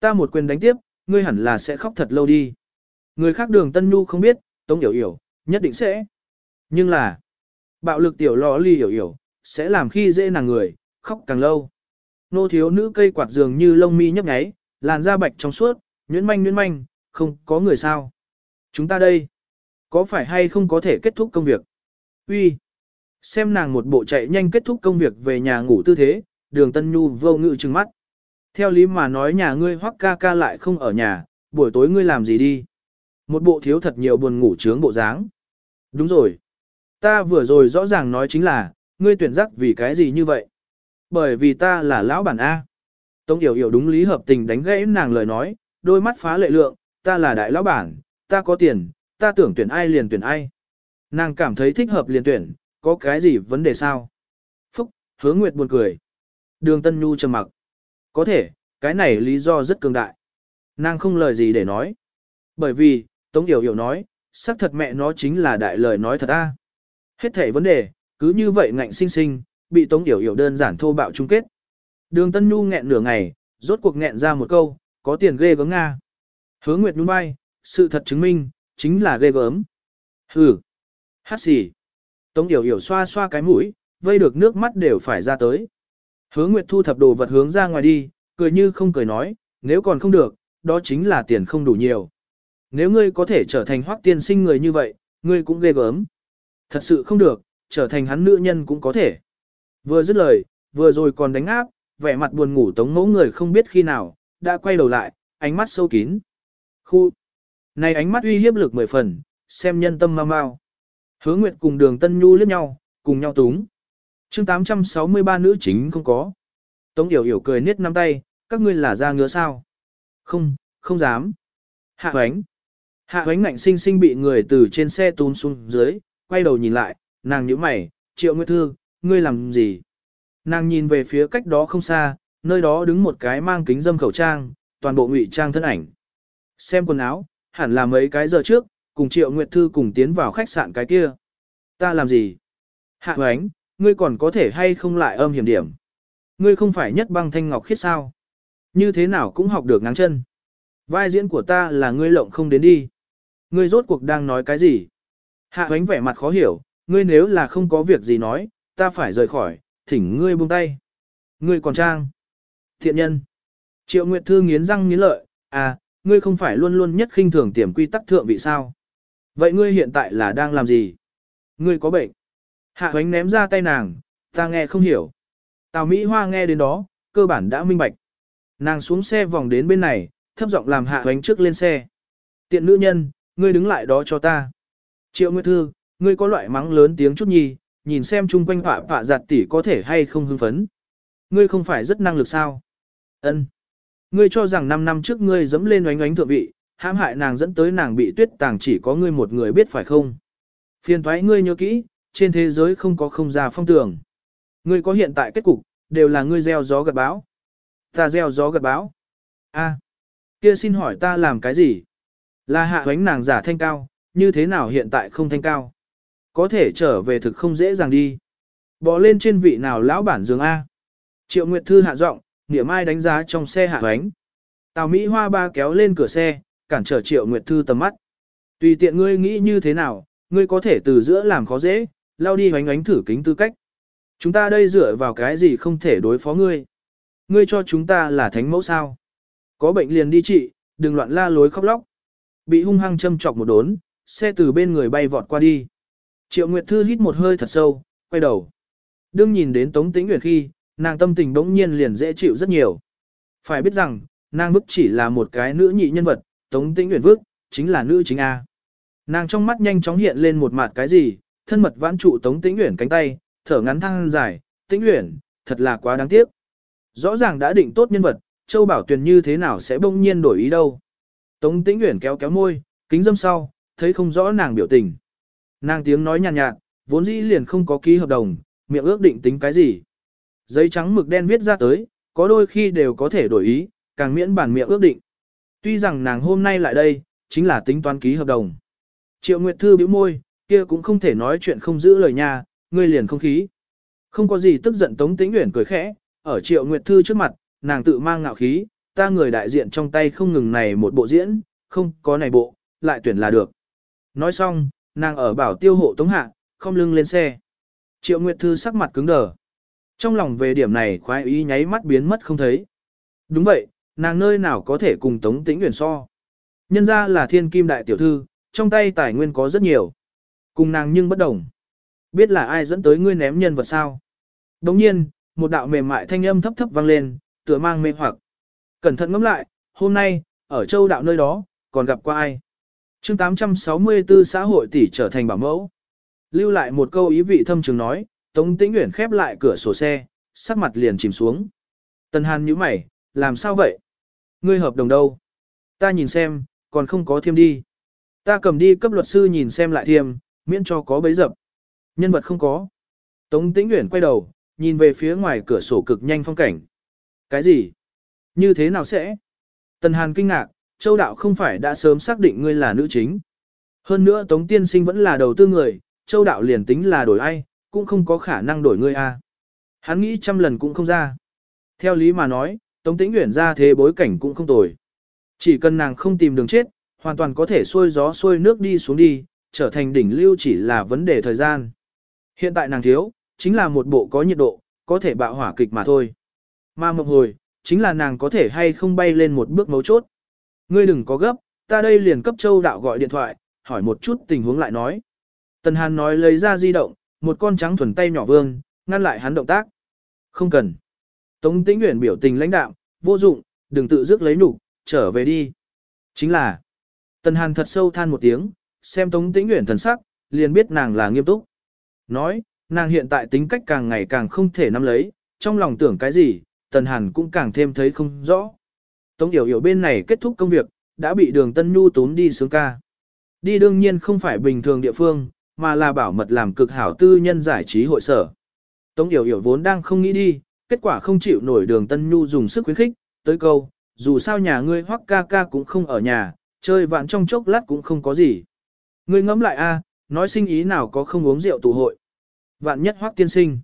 Ta một quyền đánh tiếp, ngươi hẳn là sẽ khóc thật lâu đi. Người khác đường Tân Nhu không biết, tống yểu yểu, nhất định sẽ. Nhưng là, bạo lực tiểu lò ly yểu yểu, sẽ làm khi dễ nàng người, khóc càng lâu. Nô thiếu nữ cây quạt dường như lông mi nhấp nháy, làn da bạch trong suốt, nhuyễn manh nhuyễn manh, không có người sao. Chúng ta đây, có phải hay không có thể kết thúc công việc? Uy, Xem nàng một bộ chạy nhanh kết thúc công việc về nhà ngủ tư thế, đường Tân Nhu vô ngự trừng mắt. Theo lý mà nói nhà ngươi hoắc ca ca lại không ở nhà, buổi tối ngươi làm gì đi? Một bộ thiếu thật nhiều buồn ngủ trướng bộ dáng. Đúng rồi. Ta vừa rồi rõ ràng nói chính là, ngươi tuyển giác vì cái gì như vậy? Bởi vì ta là lão bản A. Tống Yểu Yểu đúng lý hợp tình đánh gãy nàng lời nói, đôi mắt phá lệ lượng, ta là đại lão bản, ta có tiền, ta tưởng tuyển ai liền tuyển ai. Nàng cảm thấy thích hợp liền tuyển, có cái gì vấn đề sao? Phúc, hứa nguyệt buồn cười. Đường Tân Nhu trầm mặc. Có thể, cái này lý do rất cường đại. Nàng không lời gì để nói. Bởi vì, Tống Yểu Yểu nói, xác thật mẹ nó chính là đại lời nói thật a. Hết thể vấn đề, cứ như vậy ngạnh sinh sinh, bị Tống Yểu Yểu đơn giản thô bạo chung kết. Đường Tân Nhu nghẹn nửa ngày, rốt cuộc nghẹn ra một câu, có tiền ghê gớm Nga. Hứa Nguyệt nhún vai, sự thật chứng minh, chính là ghê gớm. Hừ. Hát xì. Tống Yểu Yểu xoa xoa cái mũi, vây được nước mắt đều phải ra tới. Hứa Nguyệt thu thập đồ vật hướng ra ngoài đi, cười như không cười nói, nếu còn không được, đó chính là tiền không đủ nhiều. Nếu ngươi có thể trở thành hoác tiên sinh người như vậy, ngươi cũng ghê gớm. Thật sự không được, trở thành hắn nữ nhân cũng có thể. Vừa dứt lời, vừa rồi còn đánh áp, vẻ mặt buồn ngủ tống mẫu người không biết khi nào, đã quay đầu lại, ánh mắt sâu kín. Khu! Này ánh mắt uy hiếp lực mười phần, xem nhân tâm mau mau. Hứa Nguyệt cùng đường Tân Nhu liếc nhau, cùng nhau túng. chương 863 nữ chính không có. Tống Yểu Yểu cười niết năm tay, các ngươi là ra ngứa sao? Không, không dám. Hạ hoánh. Hạ hoánh ngạnh sinh sinh bị người từ trên xe tún xuống dưới, quay đầu nhìn lại, nàng nhíu mày, triệu nguyệt thư, ngươi làm gì? Nàng nhìn về phía cách đó không xa, nơi đó đứng một cái mang kính dâm khẩu trang, toàn bộ ngụy trang thân ảnh. Xem quần áo, hẳn là mấy cái giờ trước, cùng Triệu Nguyệt Thư cùng tiến vào khách sạn cái kia. Ta làm gì? Hạ hoánh, ngươi còn có thể hay không lại âm hiểm điểm? Ngươi không phải nhất băng thanh ngọc khiết sao? Như thế nào cũng học được ngáng chân. Vai diễn của ta là ngươi lộng không đến đi. Ngươi rốt cuộc đang nói cái gì? Hạ hoánh vẻ mặt khó hiểu, ngươi nếu là không có việc gì nói, ta phải rời khỏi, thỉnh ngươi buông tay. Ngươi còn trang. Thiện nhân. Triệu Nguyệt Thư nghiến răng nghiến lợi, à, ngươi không phải luôn luôn nhất khinh thường tiềm quy tắc thượng vị sao? Vậy ngươi hiện tại là đang làm gì? Ngươi có bệnh. Hạ hoánh ném ra tay nàng, ta nghe không hiểu. Tào Mỹ Hoa nghe đến đó, cơ bản đã minh bạch. Nàng xuống xe vòng đến bên này, thấp giọng làm hạ hoánh trước lên xe. Tiện nữ nhân, ngươi đứng lại đó cho ta. Triệu Nguyệt Thư, ngươi có loại mắng lớn tiếng chút nhi, nhìn xem chung quanh họa họa giặt tỷ có thể hay không hưng phấn. Ngươi không phải rất năng lực sao? Ân. Ngươi cho rằng 5 năm trước ngươi dẫm lên oánh oánh thượng vị, hãm hại nàng dẫn tới nàng bị tuyết tàng chỉ có ngươi một người biết phải không? Phiền thoái ngươi nhớ kỹ, trên thế giới không có không ra phong tường. Ngươi có hiện tại kết cục, đều là ngươi gieo gió gặt bão. Ta gieo gió gặt bão. A, kia xin hỏi ta làm cái gì? Là hạ hoánh nàng giả thanh cao, như thế nào hiện tại không thanh cao? Có thể trở về thực không dễ dàng đi. Bỏ lên trên vị nào lão bản giường A. Triệu Nguyệt Thư hạ giọng, niệm ai đánh giá trong xe hạ hoánh. Tào Mỹ Hoa ba kéo lên cửa xe, cản trở Triệu Nguyệt Thư tầm mắt. Tùy tiện ngươi nghĩ như thế nào, ngươi có thể từ giữa làm khó dễ, lao đi hoánh ánh thử kính tư cách. Chúng ta đây dựa vào cái gì không thể đối phó ngươi. Ngươi cho chúng ta là thánh mẫu sao. Có bệnh liền đi trị, đừng loạn la lối khóc lóc. Bị hung hăng châm chọc một đốn, xe từ bên người bay vọt qua đi. Triệu Nguyệt Thư hít một hơi thật sâu, quay đầu. Đương nhìn đến Tống Tĩnh Nguyệt khi, nàng tâm tình bỗng nhiên liền dễ chịu rất nhiều. Phải biết rằng, nàng vức chỉ là một cái nữ nhị nhân vật, Tống Tĩnh Nguyệt vức, chính là nữ chính A. Nàng trong mắt nhanh chóng hiện lên một mặt cái gì, thân mật vãn trụ Tống Tĩnh Uyển cánh tay, thở ngắn thăng dài, Tĩnh Uyển, thật là quá đáng tiếc. Rõ ràng đã định tốt nhân vật, Châu Bảo Tuyền như thế nào sẽ bỗng nhiên đổi ý đâu. Tống Tĩnh Uyển kéo kéo môi, kính dâm sau, thấy không rõ nàng biểu tình. Nàng tiếng nói nhàn nhạt, nhạt, vốn dĩ liền không có ký hợp đồng, miệng ước định tính cái gì. Giấy trắng mực đen viết ra tới, có đôi khi đều có thể đổi ý, càng miễn bản miệng ước định. Tuy rằng nàng hôm nay lại đây, chính là tính toán ký hợp đồng. Triệu Nguyệt Thư bĩu môi, kia cũng không thể nói chuyện không giữ lời nha, ngươi liền không khí. Không có gì tức giận Tống Tĩnh Uyển cười khẽ, ở Triệu Nguyệt Thư trước mặt, nàng tự mang ngạo khí, ta người đại diện trong tay không ngừng này một bộ diễn, không có này bộ, lại tuyển là được. Nói xong, nàng ở bảo tiêu hộ Tống Hạ, không lưng lên xe. Triệu Nguyệt Thư sắc mặt cứng đờ. Trong lòng về điểm này khoái ý nháy mắt biến mất không thấy. Đúng vậy, nàng nơi nào có thể cùng Tống Tĩnh Uyển so. Nhân ra là thiên kim đại tiểu thư, trong tay tài nguyên có rất nhiều. Cùng nàng nhưng bất đồng. Biết là ai dẫn tới ngươi ném nhân vật sao? Đồng nhiên, một đạo mềm mại thanh âm thấp thấp vang lên, tựa mang mê hoặc. Cẩn thận ngẫm lại, hôm nay, ở châu đạo nơi đó, còn gặp qua ai? Chương 864 xã hội tỷ trở thành bảo mẫu. Lưu lại một câu ý vị thâm trường nói, Tống Tĩnh Uyển khép lại cửa sổ xe, sắc mặt liền chìm xuống. Tần Hàn nhíu mày, làm sao vậy? Ngươi hợp đồng đâu? Ta nhìn xem, còn không có thêm đi. Ta cầm đi cấp luật sư nhìn xem lại thiêm, miễn cho có bấy dập. Nhân vật không có. Tống Tĩnh Uyển quay đầu, nhìn về phía ngoài cửa sổ cực nhanh phong cảnh. Cái gì? Như thế nào sẽ? Tần Hàn kinh ngạc, Châu Đạo không phải đã sớm xác định ngươi là nữ chính. Hơn nữa Tống Tiên Sinh vẫn là đầu tư người, Châu Đạo liền tính là đổi ai, cũng không có khả năng đổi ngươi a. Hắn nghĩ trăm lần cũng không ra. Theo lý mà nói, Tống Tĩnh Uyển ra thế bối cảnh cũng không tồi. Chỉ cần nàng không tìm đường chết, hoàn toàn có thể xuôi gió xuôi nước đi xuống đi, trở thành đỉnh lưu chỉ là vấn đề thời gian. Hiện tại nàng thiếu, chính là một bộ có nhiệt độ, có thể bạo hỏa kịch mà thôi. Mà mộng hồi, chính là nàng có thể hay không bay lên một bước mấu chốt. Ngươi đừng có gấp, ta đây liền cấp châu đạo gọi điện thoại, hỏi một chút tình huống lại nói. Tần Hàn nói lấy ra di động, một con trắng thuần tay nhỏ vương, ngăn lại hắn động tác. Không cần. Tống Tĩnh Uyển biểu tình lãnh đạm, vô dụng, đừng tự dứt lấy nụ, trở về đi. Chính là, Tần Hàn thật sâu than một tiếng, xem Tống Tĩnh Uyển thần sắc, liền biết nàng là nghiêm túc. Nói, nàng hiện tại tính cách càng ngày càng không thể nắm lấy, trong lòng tưởng cái gì, Tần Hàn cũng càng thêm thấy không rõ. Tống Yểu Yểu bên này kết thúc công việc, đã bị đường Tân Nhu tốn đi sướng ca. Đi đương nhiên không phải bình thường địa phương, mà là bảo mật làm cực hảo tư nhân giải trí hội sở. Tống Yểu Yểu vốn đang không nghĩ đi, kết quả không chịu nổi đường Tân Nhu dùng sức khuyến khích, tới câu, dù sao nhà ngươi hoắc ca ca cũng không ở nhà, chơi vạn trong chốc lát cũng không có gì. Ngươi ngẫm lại a, nói sinh ý nào có không uống rượu tụ hội. Vạn nhất hoắc tiên sinh.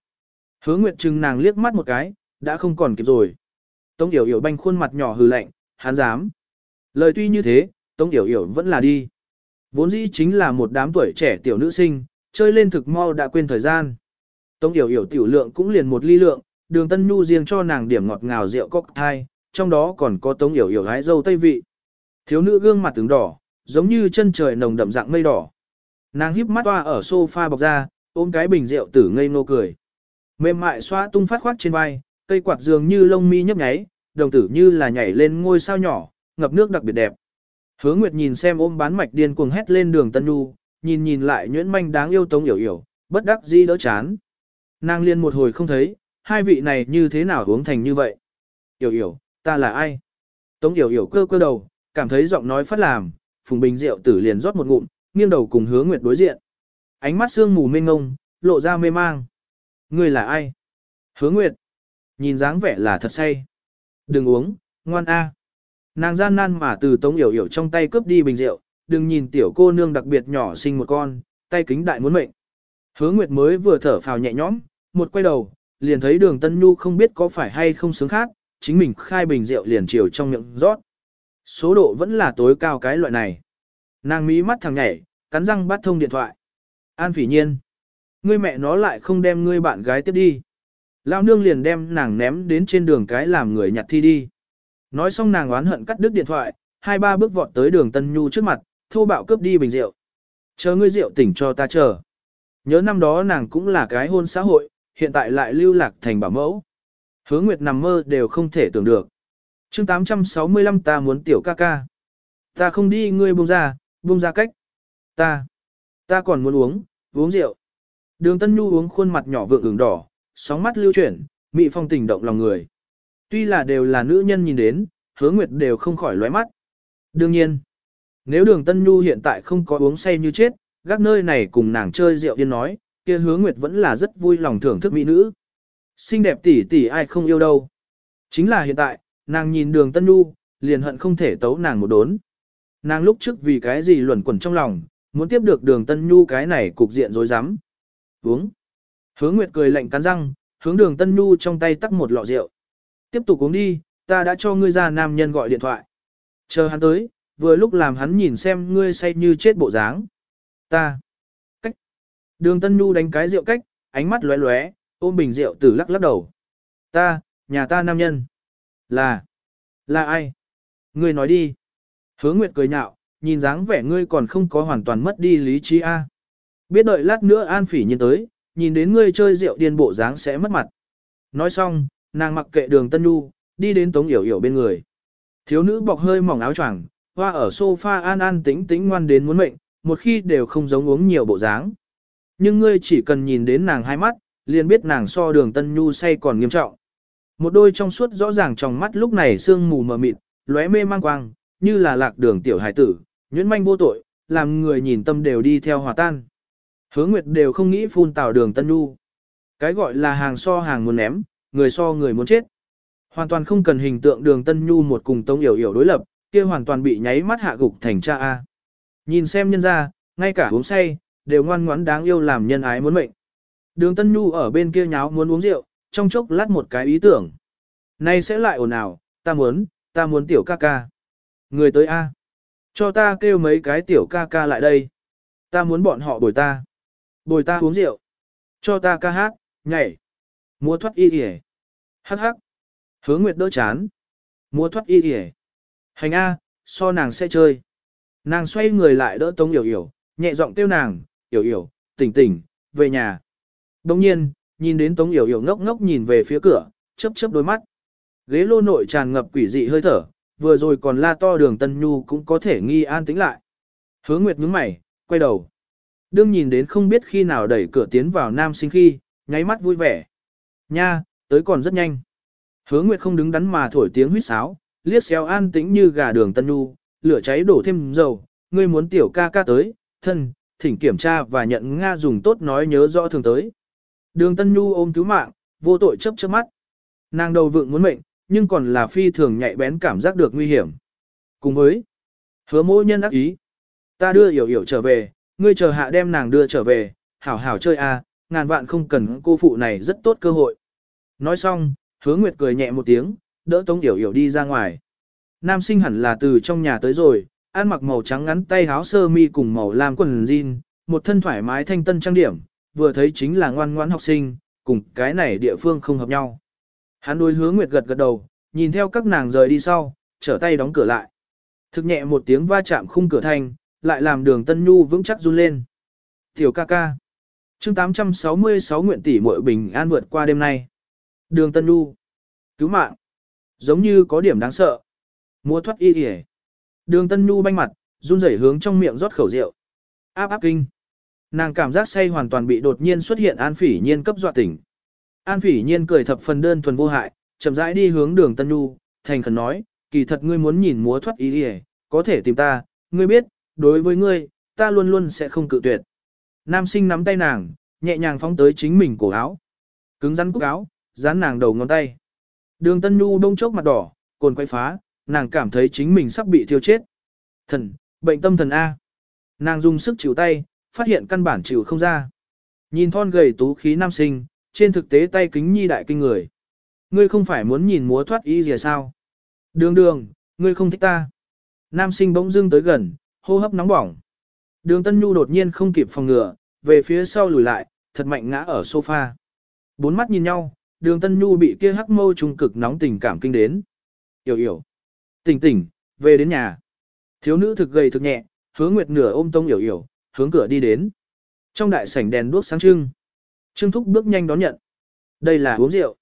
Hứa Nguyệt Trừng nàng liếc mắt một cái, đã không còn kịp rồi. Tống Yểu Yểu banh khuôn mặt nhỏ hừ lạnh, hắn dám. Lời tuy như thế, Tống Yểu Yểu vẫn là đi. Vốn dĩ chính là một đám tuổi trẻ tiểu nữ sinh, chơi lên thực mau đã quên thời gian. Tống Yểu Yểu tiểu lượng cũng liền một ly lượng, đường Tân Nhu riêng cho nàng điểm ngọt ngào rượu cocktail, trong đó còn có Tống Yểu Yểu hái dâu tây vị. Thiếu nữ gương mặt tướng đỏ, giống như chân trời nồng đậm dạng mây đỏ. Nàng híp mắt toa ở sofa bọc ra, ôm cái bình rượu tử ngây nô cười. Mềm mại xoa tung phát khoát trên vai, Cây quạt dường như lông mi nhấp nháy, đồng tử như là nhảy lên ngôi sao nhỏ, ngập nước đặc biệt đẹp. Hứa Nguyệt nhìn xem ôm bán mạch điên cuồng hét lên đường Tân Nhu, nhìn nhìn lại nhuyễn manh đáng yêu tống hiểu hiểu, bất đắc dĩ đỡ chán. Nàng liên một hồi không thấy, hai vị này như thế nào uống thành như vậy. Hiểu hiểu, ta là ai? Tống hiểu hiểu cơ cơ đầu, cảm thấy giọng nói phát làm, phùng bình rượu tử liền rót một ngụm, nghiêng đầu cùng hứa Nguyệt đối diện. Ánh mắt sương mù mênh ngông, lộ ra mê mang. Ngươi là ai? Hứa Nguyệt. Nhìn dáng vẻ là thật say. Đừng uống, ngoan a. Nàng gian nan mà từ tống yểu yểu trong tay cướp đi bình rượu, đừng nhìn tiểu cô nương đặc biệt nhỏ sinh một con, tay kính đại muốn mệnh. Hứa Nguyệt mới vừa thở phào nhẹ nhõm, một quay đầu, liền thấy đường Tân Nhu không biết có phải hay không sướng khác, chính mình khai bình rượu liền chiều trong miệng rót. Số độ vẫn là tối cao cái loại này. Nàng mí mắt thằng nhảy, cắn răng bắt thông điện thoại. An phỉ nhiên. Ngươi mẹ nó lại không đem ngươi bạn gái tiếp đi. Lao nương liền đem nàng ném đến trên đường cái làm người nhặt thi đi. Nói xong nàng oán hận cắt đứt điện thoại, hai ba bước vọt tới đường Tân Nhu trước mặt, thô bạo cướp đi bình rượu. Chờ ngươi rượu tỉnh cho ta chờ. Nhớ năm đó nàng cũng là cái hôn xã hội, hiện tại lại lưu lạc thành bảo mẫu. Hứa Nguyệt nằm mơ đều không thể tưởng được. chương 865 ta muốn tiểu ca ca. Ta không đi ngươi buông ra, buông ra cách. Ta, ta còn muốn uống, uống rượu. Đường Tân Nhu uống khuôn mặt nhỏ vượng ửng đỏ, sóng mắt lưu chuyển, mị phong tình động lòng người. Tuy là đều là nữ nhân nhìn đến, hứa nguyệt đều không khỏi lóe mắt. Đương nhiên, nếu đường Tân Nhu hiện tại không có uống say như chết, gác nơi này cùng nàng chơi rượu điên nói, kia hứa nguyệt vẫn là rất vui lòng thưởng thức mỹ nữ. Xinh đẹp tỷ tỷ ai không yêu đâu. Chính là hiện tại, nàng nhìn đường Tân Nhu, liền hận không thể tấu nàng một đốn. Nàng lúc trước vì cái gì luẩn quẩn trong lòng, muốn tiếp được đường Tân Nhu cái này cục diện rối rắm. Uống. Hứa Nguyệt cười lạnh cắn răng, hướng đường Tân Nhu trong tay tắt một lọ rượu. Tiếp tục uống đi, ta đã cho ngươi ra nam nhân gọi điện thoại. Chờ hắn tới, vừa lúc làm hắn nhìn xem ngươi say như chết bộ dáng. Ta. Cách. Đường Tân Nhu đánh cái rượu cách, ánh mắt lóe lóe, ôm bình rượu tử lắc lắc đầu. Ta, nhà ta nam nhân. Là. Là ai? Ngươi nói đi. Hứa Nguyệt cười nhạo, nhìn dáng vẻ ngươi còn không có hoàn toàn mất đi lý trí a. Biết đợi lát nữa An Phỉ nhìn tới, nhìn đến ngươi chơi rượu điên bộ dáng sẽ mất mặt. Nói xong, nàng mặc kệ đường Tân Nhu, đi đến Tống Yểu Yểu bên người. Thiếu nữ bọc hơi mỏng áo choàng, hoa ở sofa an an tĩnh tĩnh ngoan đến muốn mệnh, một khi đều không giống uống nhiều bộ dáng. Nhưng ngươi chỉ cần nhìn đến nàng hai mắt, liền biết nàng so đường Tân Nhu say còn nghiêm trọng. Một đôi trong suốt rõ ràng trong mắt lúc này sương mù mờ mịt, lóe mê mang quang, như là lạc đường tiểu hải tử, nhuyễn manh vô tội, làm người nhìn tâm đều đi theo hòa tan. Hứa Nguyệt đều không nghĩ phun tào đường Tân Nhu. Cái gọi là hàng so hàng muốn ném, người so người muốn chết. Hoàn toàn không cần hình tượng đường Tân Nhu một cùng Tống Yểu Yểu đối lập, kia hoàn toàn bị nháy mắt hạ gục thành cha A. Nhìn xem nhân ra, ngay cả uống say, đều ngoan ngoãn đáng yêu làm nhân ái muốn mệnh. Đường Tân Nhu ở bên kia nháo muốn uống rượu, trong chốc lát một cái ý tưởng. Nay sẽ lại ồn ào, ta muốn, ta muốn tiểu ca ca. Người tới A. Cho ta kêu mấy cái tiểu ca ca lại đây. Ta muốn bọn họ bồi ta. Bồi ta uống rượu. Cho ta ca hát, nhảy. Múa thoát y yể. Hắc hắc. Hứa Nguyệt đỡ chán. Múa thoát y yể. Hành A, so nàng sẽ chơi. Nàng xoay người lại đỡ Tống Yểu Yểu, nhẹ giọng kêu nàng, Yểu Yểu, tỉnh tỉnh, về nhà. Đồng nhiên, nhìn đến Tống Yểu Yểu ngốc ngốc nhìn về phía cửa, chớp chớp đôi mắt. Ghế lô nội tràn ngập quỷ dị hơi thở, vừa rồi còn la to đường Tân Nhu cũng có thể nghi an tĩnh lại. Hứa Nguyệt nhướng mày, quay đầu. Đương nhìn đến không biết khi nào đẩy cửa tiến vào nam sinh khi, nháy mắt vui vẻ. Nha, tới còn rất nhanh. Hứa Nguyệt không đứng đắn mà thổi tiếng huýt sáo, liếc xéo an tĩnh như gà đường Tân Nhu, lửa cháy đổ thêm dầu, ngươi muốn tiểu ca ca tới, thân, thỉnh kiểm tra và nhận Nga dùng tốt nói nhớ rõ thường tới. Đường Tân Nhu ôm cứu mạng, vô tội chấp chớp mắt. Nàng đầu vượng muốn mệnh, nhưng còn là phi thường nhạy bén cảm giác được nguy hiểm. Cùng với hứa mỗi nhân ác ý, ta đưa hiểu hiểu trở về, ngươi chờ hạ đem nàng đưa trở về, hảo hảo chơi a, ngàn vạn không cần cô phụ này rất tốt cơ hội. Nói xong, hứa nguyệt cười nhẹ một tiếng, đỡ tống yểu yểu đi ra ngoài. Nam sinh hẳn là từ trong nhà tới rồi, ăn mặc màu trắng ngắn tay áo sơ mi cùng màu lam quần jean, một thân thoải mái thanh tân trang điểm, vừa thấy chính là ngoan ngoãn học sinh, cùng cái này địa phương không hợp nhau. Hắn đối hứa nguyệt gật gật đầu, nhìn theo các nàng rời đi sau, trở tay đóng cửa lại. Thực nhẹ một tiếng va chạm khung cửa thanh, lại làm đường Tân Nhu vững chắc run lên. Tiểu ca ca. chương 866 nguyện tỷ muội bình an vượt qua đêm nay. Đường Tân Nhu. Cứu mạng. Giống như có điểm đáng sợ. Mua thoát y hề. Đường Tân Nhu banh mặt, run rẩy hướng trong miệng rót khẩu rượu. Áp áp kinh. Nàng cảm giác say hoàn toàn bị đột nhiên xuất hiện An Phỉ Nhiên cấp dọa tỉnh. An Phỉ Nhiên cười thập phần đơn thuần vô hại, chậm rãi đi hướng Đường Tân Nhu, thành khẩn nói, kỳ thật ngươi muốn nhìn múa thoát y kìa, có thể tìm ta, ngươi biết, đối với ngươi, ta luôn luôn sẽ không cự tuyệt. Nam sinh nắm tay nàng, nhẹ nhàng phóng tới chính mình cổ áo. Cứng rắn cúc áo, dán nàng đầu ngón tay. Đường Tân Nhu đông chốc mặt đỏ, cồn quay phá, nàng cảm thấy chính mình sắp bị thiêu chết. Thần, bệnh tâm thần A. Nàng dùng sức chịu tay, phát hiện căn bản chịu không ra. Nhìn thon gầy tú khí nam sinh, trên thực tế tay kính nhi đại kinh người. Ngươi không phải muốn nhìn múa thoát y gì sao? Đường đường, ngươi không thích ta. Nam sinh bỗng dưng tới gần, hô hấp nóng bỏng. Đường Tân Nhu đột nhiên không kịp phòng ngừa, về phía sau lùi lại, thật mạnh ngã ở sofa. Bốn mắt nhìn nhau, đường Tân Nhu bị kia hắc mâu trung cực nóng tình cảm kinh đến. Yểu yểu. Tỉnh tỉnh, về đến nhà. Thiếu nữ thực gầy thực nhẹ, hướng nguyệt nửa ôm tông yểu yểu, hướng cửa đi đến. Trong đại sảnh đèn đuốc sáng trưng. Trương Thúc bước nhanh đón nhận. Đây là uống rượu.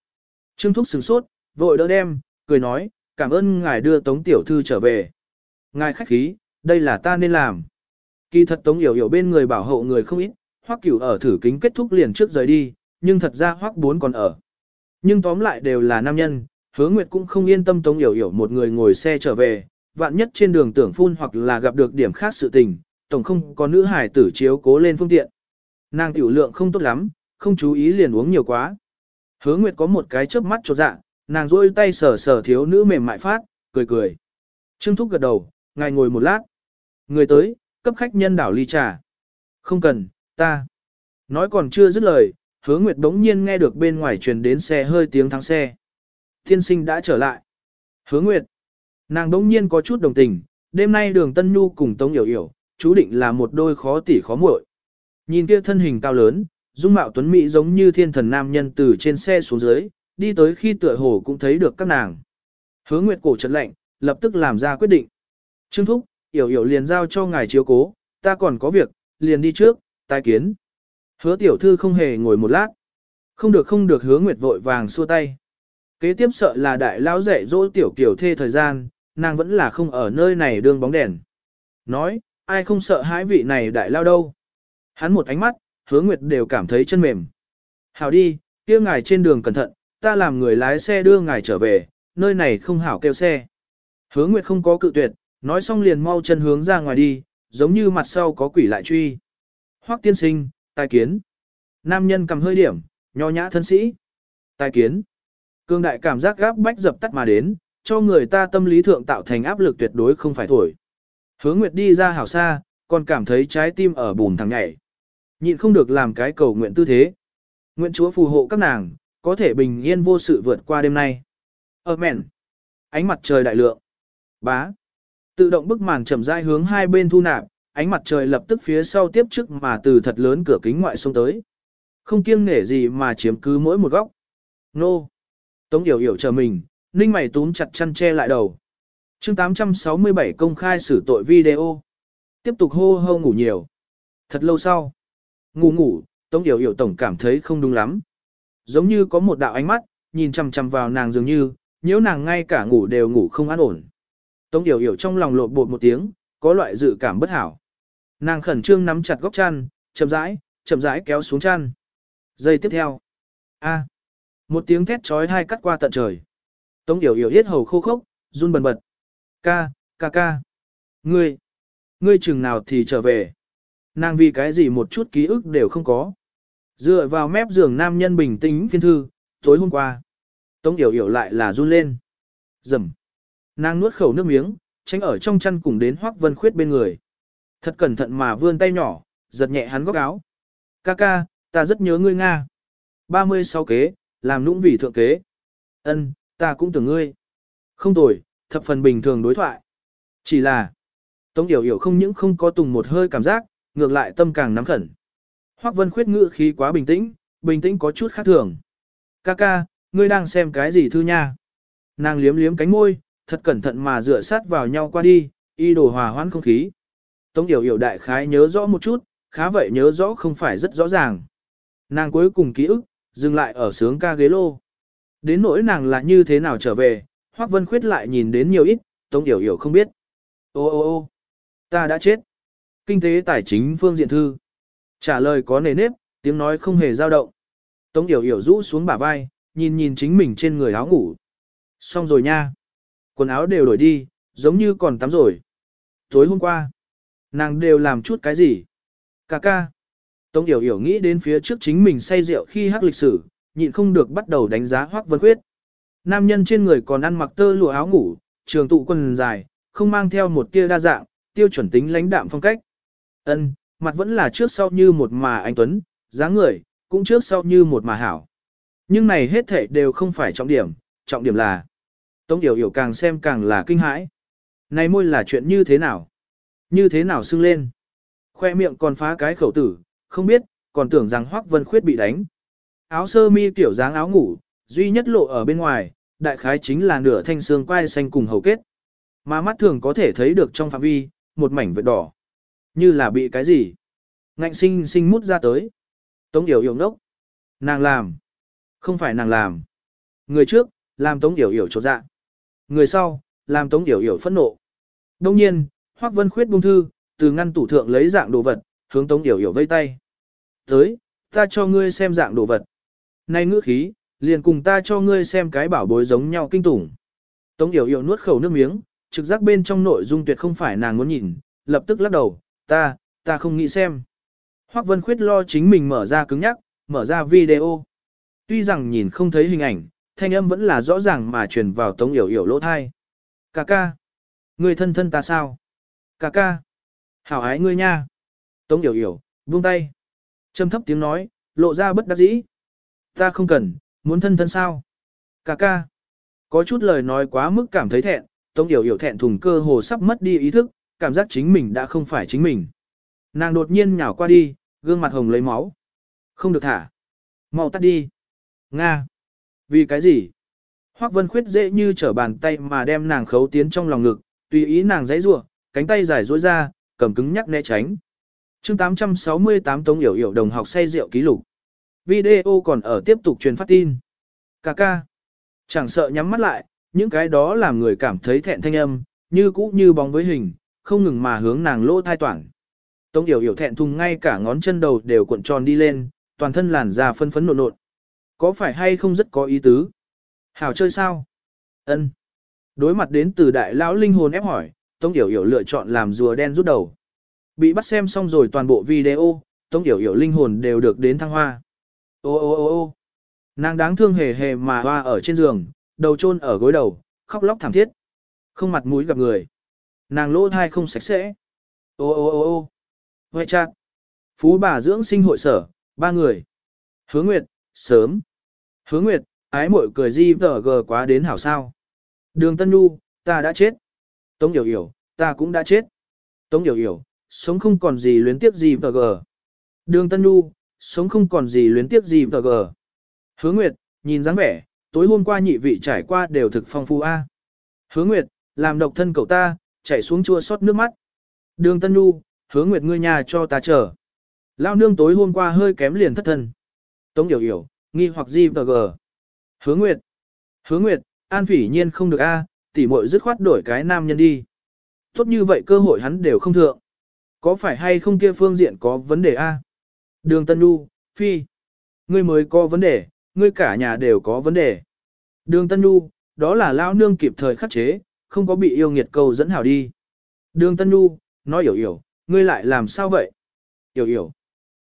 Trương Thúc sửng sốt, vội đỡ đem, cười nói, cảm ơn ngài đưa Tống Tiểu Thư trở về. Ngài khách khí, đây là ta nên làm. Kỳ thật Tống Yểu Yểu bên người bảo hộ người không ít, Hoắc Cửu ở thử kính kết thúc liền trước rời đi, nhưng thật ra Hoắc Bốn còn ở. Nhưng tóm lại đều là nam nhân, Hứa Nguyệt cũng không yên tâm Tống Yểu Yểu một người ngồi xe trở về, vạn nhất trên đường tưởng phun hoặc là gặp được điểm khác sự tình, tổng không có nữ hải tử chiếu cố lên phương tiện. Nàng tiểu lượng không tốt lắm, không chú ý liền uống nhiều quá. Hứa Nguyệt có một cái chớp mắt chột dạ, nàng rôi tay sờ sờ thiếu nữ mềm mại phát, cười cười. Trương Thúc gật đầu, ngài ngồi một lát. Người tới, cấp khách nhân đảo ly trà. Không cần, ta. Nói còn chưa dứt lời, hứa nguyệt đống nhiên nghe được bên ngoài truyền đến xe hơi tiếng thắng xe. Thiên sinh đã trở lại. Hứa nguyệt. Nàng đống nhiên có chút đồng tình, đêm nay đường Tân Nhu cùng Tống Yểu Yểu, chú định là một đôi khó tỉ khó muội. Nhìn kia thân hình cao lớn, dung mạo tuấn mỹ giống như thiên thần nam nhân từ trên xe xuống dưới, đi tới khi tựa hồ cũng thấy được các nàng. Hứa Nguyệt cổ trật lạnh, lập tức làm ra quyết định. Trương Thúc, Yểu Yểu liền giao cho ngài chiếu cố, ta còn có việc, liền đi trước, tai kiến. Hứa tiểu thư không hề ngồi một lát. Không được không được hứa Nguyệt vội vàng xua tay. Kế tiếp sợ là đại lão dạy dỗ tiểu kiểu thê thời gian, nàng vẫn là không ở nơi này đương bóng đèn. Nói, ai không sợ hãi vị này đại lao đâu. Hắn một ánh mắt, hứa Nguyệt đều cảm thấy chân mềm. Hảo đi, kia ngài trên đường cẩn thận, ta làm người lái xe đưa ngài trở về, nơi này không hảo kêu xe. Hứa Nguyệt không có cự tuyệt, nói xong liền mau chân hướng ra ngoài đi, giống như mặt sau có quỷ lại truy. Hoắc tiên sinh, tài kiến. Nam nhân cầm hơi điểm, nho nhã thân sĩ. Tài kiến. Cương đại cảm giác gáp bách dập tắt mà đến, cho người ta tâm lý thượng tạo thành áp lực tuyệt đối không phải thổi. Hướng Nguyệt đi ra hảo xa, còn cảm thấy trái tim ở bùn thằng nhảy. Nhịn không được làm cái cầu nguyện tư thế. Nguyện Chúa phù hộ các nàng, có thể bình yên vô sự vượt qua đêm nay. Amen. Ánh mặt trời đại lượng. Bá. Tự động bức màn chậm rãi hướng hai bên thu nạp, ánh mặt trời lập tức phía sau tiếp trước mà từ thật lớn cửa kính ngoại xông tới. Không kiêng nể gì mà chiếm cứ mỗi một góc. Nô. Tống yểu yểu chờ mình, ninh mày túm chặt chăn che lại đầu. chương 867 công khai xử tội video. Tiếp tục hô hô ngủ nhiều. Thật lâu sau. Ngủ ngủ, Tống yểu yểu tổng cảm thấy không đúng lắm. Giống như có một đạo ánh mắt, nhìn chằm chằm vào nàng dường như, nếu nàng ngay cả ngủ đều ngủ không an ổn. Tống Yểu Yểu trong lòng lộn bột một tiếng, có loại dự cảm bất hảo. Nàng khẩn trương nắm chặt góc chăn, chậm rãi, chậm rãi kéo xuống chăn. Giây tiếp theo. A. Một tiếng thét chói hai cắt qua tận trời. Tống Yểu Yểu yết hầu khô khốc, run bần bật. Ca, ca ca. Ngươi, ngươi chừng nào thì trở về. Nàng vì cái gì một chút ký ức đều không có. Dựa vào mép giường nam nhân bình tĩnh phiên thư, tối hôm qua. Tống Yểu Yểu lại là run lên. Dầm. Nàng nuốt khẩu nước miếng, tránh ở trong chăn cùng đến Hoắc Vân Khuyết bên người. Thật cẩn thận mà vươn tay nhỏ, giật nhẹ hắn góc áo. Ca ca, ta rất nhớ ngươi Nga. 36 kế, làm nũng vì thượng kế. Ân, ta cũng tưởng ngươi. Không tồi, thập phần bình thường đối thoại. Chỉ là, Tống Yểu Yểu không những không có tùng một hơi cảm giác, ngược lại tâm càng nắm khẩn. Hoắc Vân Khuyết ngự khí quá bình tĩnh, bình tĩnh có chút khác thường. Ca ca, ngươi đang xem cái gì thư nha? Nàng liếm liếm cánh môi, thật cẩn thận mà dựa sát vào nhau qua đi, y đồ hòa hoãn không khí. Tống Yểu Yểu đại khái nhớ rõ một chút, khá vậy nhớ rõ không phải rất rõ ràng. Nàng cuối cùng ký ức, dừng lại ở sướng ca ghế lô. Đến nỗi nàng là như thế nào trở về, Hoắc Vân Khuyết lại nhìn đến nhiều ít, Tống Yểu Yểu không biết. Ô ô ô, ta đã chết. Kinh tế tài chính phương diện thư. Trả lời có nề nếp, tiếng nói không hề dao động. Tống Yểu Yểu rũ xuống bả vai, nhìn nhìn chính mình trên người áo ngủ. Xong rồi nha. Quần áo đều đổi đi, giống như còn tắm rồi. Tối hôm qua, nàng đều làm chút cái gì? Cà ca. Tống Yểu Yểu nghĩ đến phía trước chính mình say rượu khi hát lịch sử, nhịn không được bắt đầu đánh giá Hoắc Vân Khuyết. Nam nhân trên người còn ăn mặc tơ lụa áo ngủ, trường tụ quần dài, không mang theo một tia đa dạng, tiêu chuẩn tính lãnh đạm phong cách. Ân, mặt vẫn là trước sau như một mà anh Tuấn, dáng người, cũng trước sau như một mà hảo. Nhưng này hết thảy đều không phải trọng điểm, trọng điểm là Tống Yểu Yểu càng xem càng là kinh hãi. Này môi là chuyện như thế nào? Như thế nào sưng lên? Khoe miệng còn phá cái khẩu tử, không biết, còn tưởng rằng Hoắc Vân Khuyết bị đánh. Áo sơ mi kiểu dáng áo ngủ, duy nhất lộ ở bên ngoài, đại khái chính là nửa thanh xương quai xanh cùng hầu kết. Mà mắt thường có thể thấy được trong phạm vi, một mảnh vệt đỏ. Như là bị cái gì? Ngạnh sinh sinh mút ra tới. Tống Yểu Yểu ngốc. Nàng làm. Không phải nàng làm. Người trước, làm Tống Yểu Yểu trột dạ. Người sau, làm Tống Yểu Yểu phẫn nộ. Đông nhiên, Hoắc Vân Khuyết buông thư, từ ngăn tủ thượng lấy dạng đồ vật, hướng Tống Yểu Yểu vây tay. Tới, ta cho ngươi xem dạng đồ vật. Này ngữ khí, liền cùng ta cho ngươi xem cái bảo bối giống nhau kinh tủng. Tống Yểu Yểu nuốt khẩu nước miếng, trực giác bên trong nội dung tuyệt không phải nàng muốn nhìn, lập tức lắc đầu, ta, ta không nghĩ xem. Hoắc Vân Khuyết lo chính mình mở ra cứng nhắc, mở ra video. Tuy rằng nhìn không thấy hình ảnh, thanh âm vẫn là rõ ràng mà truyền vào Tống Yểu Yểu lỗ thai. Cà ca. Người thân thân ta sao? Cà ca. Hảo ái ngươi nha. Tống Yểu Yểu, buông tay. Trầm thấp tiếng nói, lộ ra bất đắc dĩ. Ta không cần, muốn thân thân sao? Cà ca. Có chút lời nói quá mức cảm thấy thẹn, Tống Yểu Yểu thẹn thùng cơ hồ sắp mất đi ý thức, cảm giác chính mình đã không phải chính mình. Nàng đột nhiên nhào qua đi, gương mặt hồng lấy máu. Không được thả. Mau tắt đi. Nga. Vì cái gì? Hoắc Vân Khuyết dễ như trở bàn tay mà đem nàng khấu tiến trong lòng ngực, tùy ý nàng giãy giụa, cánh tay dài duỗi ra, cầm cứng nhắc né tránh. Chương 868 Tống Yểu Yểu đồng học say rượu ký lục. Video còn ở tiếp tục truyền phát tin. Cà ca. Chẳng sợ nhắm mắt lại, những cái đó làm người cảm thấy thẹn thanh âm, như cũ như bóng với hình, không ngừng mà hướng nàng lỗ thai toản. Tống Yểu Yểu thẹn thùng ngay cả ngón chân đầu đều cuộn tròn đi lên, toàn thân làn da phân phấn nộn nộn. Có phải hay không rất có ý tứ? Hảo chơi sao? Ân. Đối mặt đến từ đại lão linh hồn ép hỏi, Tống Yểu Yểu lựa chọn làm rùa đen rút đầu. Bị bắt xem xong rồi toàn bộ video, Tống Yểu Yểu linh hồn đều được đến thăng hoa. Ô ô ô ô nàng đáng thương hề hề mà hoa ở trên giường, đầu chôn ở gối đầu, khóc lóc thảm thiết. Không mặt mũi gặp người. Nàng lỗ thai không sạch sẽ. Ô ô ô ô Huệ chặt. Phú bà dưỡng sinh hội sở, ba người. Hứa Nguyệt, sớm. Hứa Nguyệt, ái muội cười di tờ gờ quá đến hảo sao. Đường Tân Nhu, ta đã chết. Tống Yểu Yểu, ta cũng đã chết. Tống Yểu Yểu, sống không còn gì luyến tiếp gì tờ gờ. Đường Tân Nhu, sống không còn gì luyến tiếp gì tờ gờ. Hứa Nguyệt, nhìn dáng vẻ, tối hôm qua nhị vị trải qua đều thực phong phú a. Hứa Nguyệt, làm độc thân cậu ta, chảy xuống chua xót nước mắt. Đường Tân Nhu, hứa Nguyệt ngươi nhà cho ta chờ. Lao nương tối hôm qua hơi kém liền thất thân. Tống Yểu Yểu, nghi hoặc gì và gờ. Hứa Nguyệt. Hứa Nguyệt, An Phỉ nhiên không được a, tỉ muội dứt khoát đổi cái nam nhân đi. Tốt như vậy cơ hội hắn đều không thượng. Có phải hay không kia phương diện có vấn đề a? Đường Tân Nhu, Phi. Ngươi mới có vấn đề, ngươi cả nhà đều có vấn đề. Đường Tân Nhu, đó là lao nương kịp thời khắc chế, không có bị yêu nghiệt cầu dẫn hảo đi. Đường Tân Nhu, nói hiểu hiểu, ngươi lại làm sao vậy? Hiểu hiểu.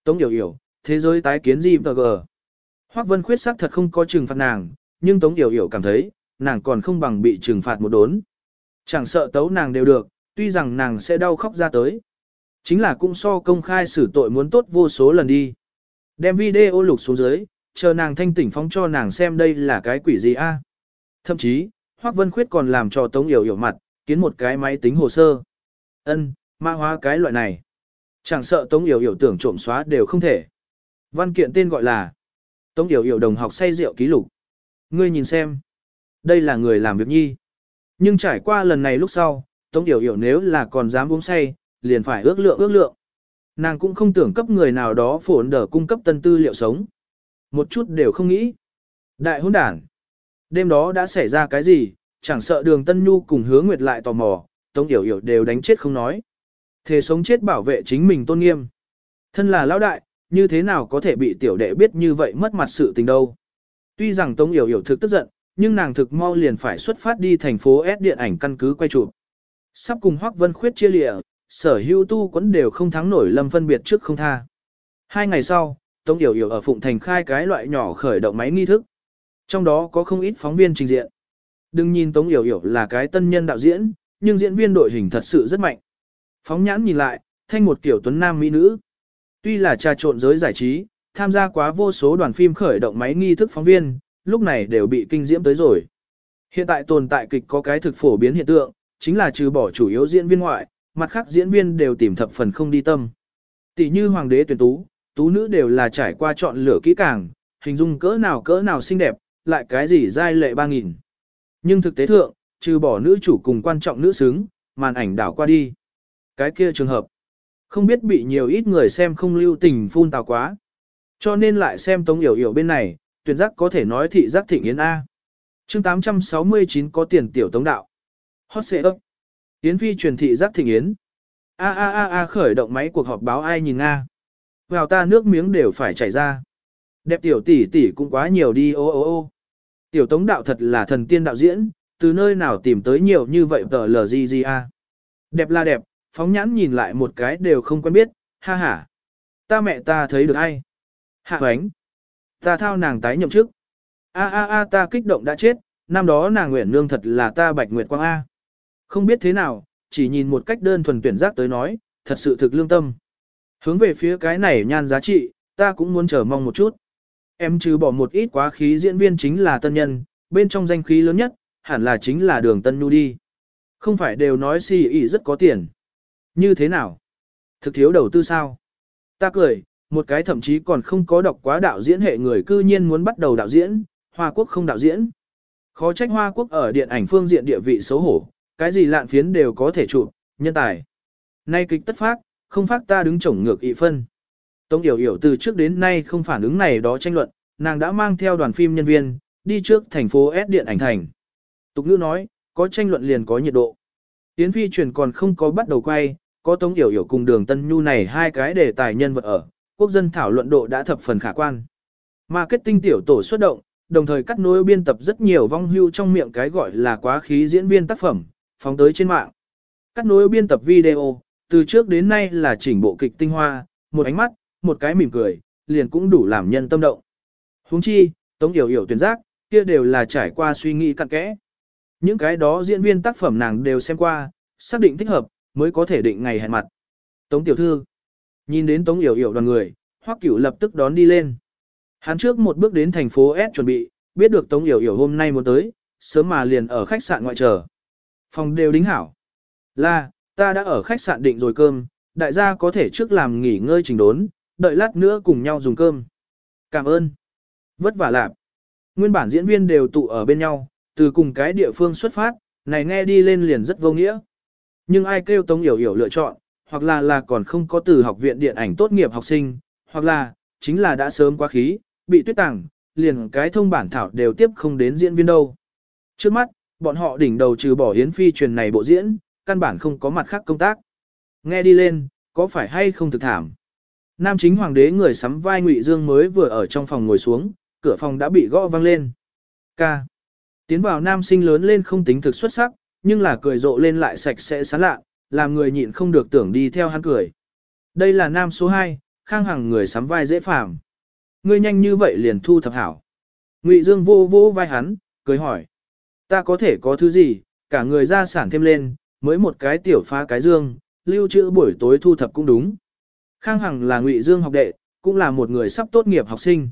Tống hiểu hiểu, thế giới tái kiến gì và gờ. Hoác Vân Khuyết sắc thật không có trừng phạt nàng, nhưng Tống Yểu Yểu cảm thấy, nàng còn không bằng bị trừng phạt một đốn. Chẳng sợ tấu nàng đều được, tuy rằng nàng sẽ đau khóc ra tới. Chính là cũng so công khai xử tội muốn tốt vô số lần đi. Đem video lục xuống dưới, chờ nàng thanh tỉnh phóng cho nàng xem đây là cái quỷ gì a. Thậm chí, Hoắc Vân Khuyết còn làm cho Tống Yểu Yểu mặt, kiến một cái máy tính hồ sơ. Ân, mã hóa cái loại này. Chẳng sợ Tống Yểu Yểu tưởng trộm xóa đều không thể. Văn kiện tên gọi là Tống Yểu Yểu đồng học say rượu ký lục. Ngươi nhìn xem. Đây là người làm việc nhi. Nhưng trải qua lần này lúc sau, Tống Yểu Yểu nếu là còn dám uống say, liền phải ước lượng ước lượng. Nàng cũng không tưởng cấp người nào đó phổn đỡ cung cấp tân tư liệu sống. Một chút đều không nghĩ. Đại hôn đản. Đêm đó đã xảy ra cái gì, chẳng sợ đường Tân Nhu cùng hứa nguyệt lại tò mò, Tống Yểu Yểu đều đánh chết không nói. Thề sống chết bảo vệ chính mình tôn nghiêm. Thân là lão đại, như thế nào có thể bị tiểu đệ biết như vậy mất mặt sự tình đâu. Tuy rằng Tống Yểu Yểu thực tức giận, nhưng nàng thực mau liền phải xuất phát đi thành phố S điện ảnh căn cứ quay chụp. Sắp cùng Hoắc Vân Khuyết chia lịa, sở hữu tu quẫn đều không thắng nổi lâm phân biệt trước không tha. Hai ngày sau, Tống Yểu Yểu ở Phụng Thành khai cái loại nhỏ khởi động máy nghi thức. Trong đó có không ít phóng viên trình diện. Đừng nhìn Tống Yểu Yểu là cái tân nhân đạo diễn, nhưng diễn viên đội hình thật sự rất mạnh. Phóng nhãn nhìn lại, thanh một kiểu tuấn nam mỹ nữ. Tuy là trà trộn giới giải trí, tham gia quá vô số đoàn phim khởi động máy nghi thức phóng viên, lúc này đều bị kinh diễm tới rồi. Hiện tại tồn tại kịch có cái thực phổ biến hiện tượng, chính là trừ bỏ chủ yếu diễn viên ngoại, mặt khác diễn viên đều tìm thập phần không đi tâm. Tỷ như hoàng đế tuyển tú, tú nữ đều là trải qua chọn lựa kỹ càng, hình dung cỡ nào cỡ nào xinh đẹp, lại cái gì giai lệ ba nghìn. Nhưng thực tế thượng, trừ bỏ nữ chủ cùng quan trọng nữ xứng, màn ảnh đảo qua đi. Cái kia trường hợp, không biết bị nhiều ít người xem không lưu tình phun tào quá. Cho nên lại xem Tống Yểu Yểu bên này, tuyển giác có thể nói thị giác thịnh Yến A. chương 869 có tiền tiểu Tống Đạo. Hot xệ ấp. Yến Phi truyền thị giác thịnh Yến. A a a a khởi động máy cuộc họp báo ai nhìn A. Vào ta nước miếng đều phải chảy ra. Đẹp tiểu tỷ tỷ cũng quá nhiều đi ô ô ô. Tiểu Tống Đạo thật là thần tiên đạo diễn, từ nơi nào tìm tới nhiều như vậy tờ lờ gì gì a. Đẹp là đẹp, phóng nhãn nhìn lại một cái đều không quen biết, ha ha. Ta mẹ ta thấy được ai? Hạ hoánh. Ta thao nàng tái nhậm chức. A a a ta kích động đã chết, năm đó nàng nguyện nương thật là ta bạch nguyệt quang A. Không biết thế nào, chỉ nhìn một cách đơn thuần tuyển giác tới nói, thật sự thực lương tâm. Hướng về phía cái này nhan giá trị, ta cũng muốn chờ mong một chút. Em trừ bỏ một ít quá khí diễn viên chính là tân nhân, bên trong danh khí lớn nhất, hẳn là chính là đường tân nhu đi. Không phải đều nói si ý rất có tiền. Như thế nào? Thực thiếu đầu tư sao? Ta cười, một cái thậm chí còn không có đọc quá đạo diễn hệ người cư nhiên muốn bắt đầu đạo diễn, Hoa Quốc không đạo diễn. Khó trách Hoa Quốc ở điện ảnh phương diện địa vị xấu hổ, cái gì lạn phiến đều có thể chụp, nhân tài. Nay kịch tất phát, không phát ta đứng chổng ngược ị phân. Tống Yểu Yểu từ trước đến nay không phản ứng này đó tranh luận, nàng đã mang theo đoàn phim nhân viên, đi trước thành phố S điện ảnh thành. Tục ngữ nói, có tranh luận liền có nhiệt độ. Yến phi truyền còn không có bắt đầu quay, có Tống Yểu Yểu cùng đường Tân Nhu này hai cái đề tài nhân vật ở, quốc dân thảo luận độ đã thập phần khả quan. Marketing tiểu tổ xuất động, đồng thời cắt nối biên tập rất nhiều vong hưu trong miệng cái gọi là quá khí diễn viên tác phẩm, phóng tới trên mạng. Cắt nối biên tập video, từ trước đến nay là chỉnh bộ kịch tinh hoa, một ánh mắt, một cái mỉm cười, liền cũng đủ làm nhân tâm động. Huống chi, Tống Yểu Yểu tuyển giác, kia đều là trải qua suy nghĩ cặn kẽ. Những cái đó diễn viên tác phẩm nàng đều xem qua, xác định thích hợp, mới có thể định ngày hẹn mặt. Tống Tiểu Thư Nhìn đến Tống Yểu Yểu đoàn người, Hoắc Cửu lập tức đón đi lên. Hắn trước một bước đến thành phố S chuẩn bị, biết được Tống Yểu Yểu hôm nay muốn tới, sớm mà liền ở khách sạn ngoại chờ. Phòng đều đính hảo. Là, ta đã ở khách sạn định rồi cơm, đại gia có thể trước làm nghỉ ngơi trình đốn, đợi lát nữa cùng nhau dùng cơm. Cảm ơn. Vất vả lạp. Nguyên bản diễn viên đều tụ ở bên nhau, từ cùng cái địa phương xuất phát, này nghe đi lên liền rất vô nghĩa. Nhưng ai kêu Tống Yểu Yểu lựa chọn, hoặc là là còn không có từ học viện điện ảnh tốt nghiệp học sinh, hoặc là, chính là đã sớm quá khí, bị tuyết tàng, liền cái thông bản thảo đều tiếp không đến diễn viên đâu. Trước mắt, bọn họ đỉnh đầu trừ bỏ Yến Phi truyền này bộ diễn, căn bản không có mặt khác công tác. Nghe đi lên, có phải hay không thực thảm? Nam chính hoàng đế người sắm vai Ngụy Dương mới vừa ở trong phòng ngồi xuống, cửa phòng đã bị gõ vang lên. Ca. Tiến vào nam sinh lớn lên không tính thực xuất sắc, nhưng là cười rộ lên lại sạch sẽ sán lạ, làm người nhịn không được tưởng đi theo hắn cười. Đây là nam số 2, khang hằng người sắm vai dễ phàm. Ngươi nhanh như vậy liền thu thập hảo. Ngụy Dương vô vô vai hắn, cười hỏi. Ta có thể có thứ gì, cả người ra sản thêm lên, mới một cái tiểu phá cái dương, lưu trữ buổi tối thu thập cũng đúng. Khang Hằng là Ngụy Dương học đệ, cũng là một người sắp tốt nghiệp học sinh.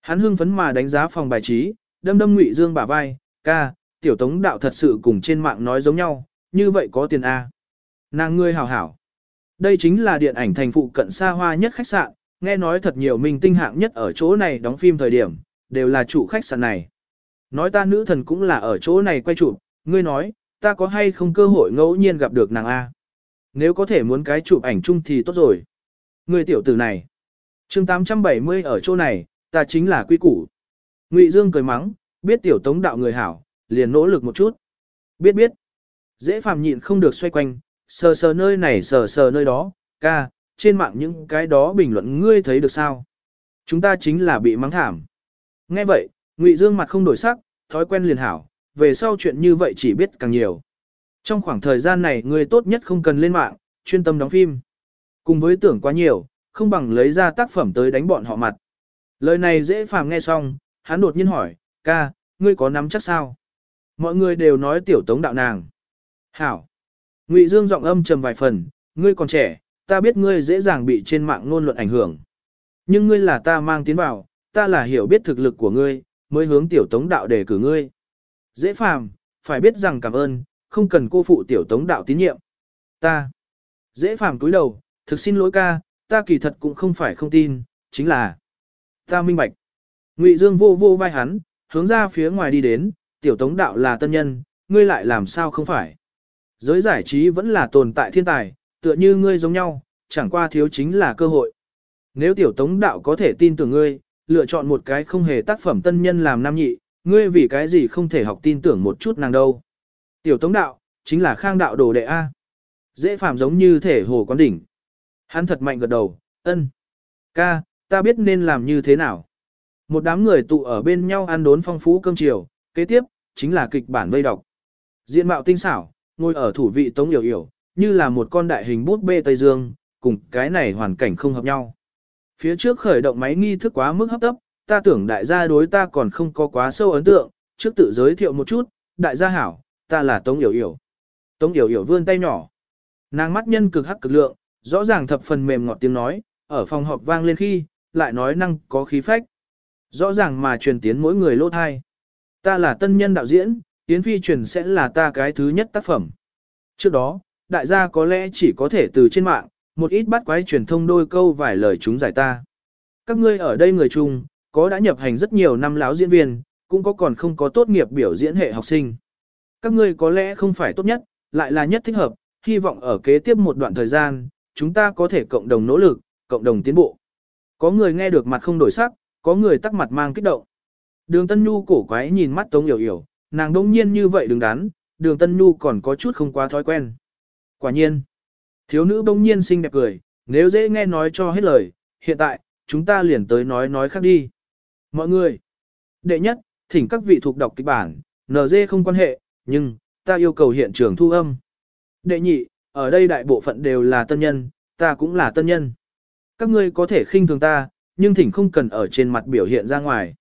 Hắn hưng phấn mà đánh giá phòng bài trí, đâm đâm Ngụy Dương bả vai, ca, tiểu tống đạo thật sự cùng trên mạng nói giống nhau, như vậy có tiền A. Nàng ngươi hảo hảo. Đây chính là điện ảnh thành phụ cận xa hoa nhất khách sạn, nghe nói thật nhiều minh tinh hạng nhất ở chỗ này đóng phim thời điểm, đều là chủ khách sạn này. Nói ta nữ thần cũng là ở chỗ này quay chụp, ngươi nói, ta có hay không cơ hội ngẫu nhiên gặp được nàng A. Nếu có thể muốn cái chụp ảnh chung thì tốt rồi. Ngươi tiểu tử này. chương 870 ở chỗ này, ta chính là quy củ. Ngụy Dương cười mắng, Biết tiểu tống đạo người hảo, liền nỗ lực một chút. Biết biết. Dễ phàm nhịn không được xoay quanh, sờ sờ nơi này sờ sờ nơi đó, ca, trên mạng những cái đó bình luận ngươi thấy được sao? Chúng ta chính là bị mắng thảm. Nghe vậy, Ngụy Dương mặt không đổi sắc, thói quen liền hảo, về sau chuyện như vậy chỉ biết càng nhiều. Trong khoảng thời gian này ngươi tốt nhất không cần lên mạng, chuyên tâm đóng phim. Cùng với tưởng quá nhiều, không bằng lấy ra tác phẩm tới đánh bọn họ mặt. Lời này dễ phàm nghe xong, hắn đột nhiên hỏi, ca, ngươi có nắm chắc sao? Mọi người đều nói tiểu tống đạo nàng. Hảo. Ngụy Dương giọng âm trầm vài phần, ngươi còn trẻ, ta biết ngươi dễ dàng bị trên mạng ngôn luận ảnh hưởng. Nhưng ngươi là ta mang tiến vào, ta là hiểu biết thực lực của ngươi, mới hướng tiểu tống đạo để cử ngươi. Dễ phàm, phải biết rằng cảm ơn, không cần cô phụ tiểu tống đạo tín nhiệm. Ta. Dễ phàm túi đầu, thực xin lỗi ca, ta kỳ thật cũng không phải không tin, chính là ta minh bạch. Ngụy Dương vô vô vai hắn, hướng ra phía ngoài đi đến, tiểu tống đạo là tân nhân, ngươi lại làm sao không phải. Giới giải trí vẫn là tồn tại thiên tài, tựa như ngươi giống nhau, chẳng qua thiếu chính là cơ hội. Nếu tiểu tống đạo có thể tin tưởng ngươi, lựa chọn một cái không hề tác phẩm tân nhân làm nam nhị, ngươi vì cái gì không thể học tin tưởng một chút nàng đâu. Tiểu tống đạo, chính là khang đạo đồ đệ A. Dễ phạm giống như thể hồ quán đỉnh. Hắn thật mạnh gật đầu, ân. Ca, ta biết nên làm như thế nào. Một đám người tụ ở bên nhau ăn đốn phong phú cơm chiều, kế tiếp, chính là kịch bản vây đọc. Diện mạo tinh xảo, ngồi ở thủ vị tống yểu yểu, như là một con đại hình bút bê Tây Dương, cùng cái này hoàn cảnh không hợp nhau. Phía trước khởi động máy nghi thức quá mức hấp tấp, ta tưởng đại gia đối ta còn không có quá sâu ấn tượng, trước tự giới thiệu một chút, đại gia hảo, ta là Tống Yểu Yểu. Tống Yểu Yểu vươn tay nhỏ. Nàng mắt nhân cực hắc cực lượng, rõ ràng thập phần mềm ngọt tiếng nói, ở phòng họp vang lên khi, lại nói năng có khí phách. Rõ ràng mà truyền tiến mỗi người lỗ thai. Ta là tân nhân đạo diễn, Yến Phi truyền sẽ là ta cái thứ nhất tác phẩm. Trước đó, đại gia có lẽ chỉ có thể từ trên mạng, một ít bắt quái truyền thông đôi câu vài lời chúng giải ta. Các ngươi ở đây người chung, có đã nhập hành rất nhiều năm láo diễn viên, cũng có còn không có tốt nghiệp biểu diễn hệ học sinh. Các ngươi có lẽ không phải tốt nhất, lại là nhất thích hợp, hy vọng ở kế tiếp một đoạn thời gian, chúng ta có thể cộng đồng nỗ lực, cộng đồng tiến bộ. Có người nghe được mặt không đổi sắc, có người tắc mặt mang kích động. Đường Tân Nhu cổ quái nhìn mắt Tống Yểu Yểu, nàng đông nhiên như vậy đứng đắn, đường Tân Nhu còn có chút không quá thói quen. Quả nhiên, thiếu nữ bỗng nhiên xinh đẹp cười, nếu dễ nghe nói cho hết lời, hiện tại, chúng ta liền tới nói nói khác đi. Mọi người, đệ nhất, thỉnh các vị thuộc đọc kịch bản, NG không quan hệ, nhưng, ta yêu cầu hiện trường thu âm. Đệ nhị, ở đây đại bộ phận đều là tân nhân, ta cũng là tân nhân. Các ngươi có thể khinh thường ta, nhưng thỉnh không cần ở trên mặt biểu hiện ra ngoài.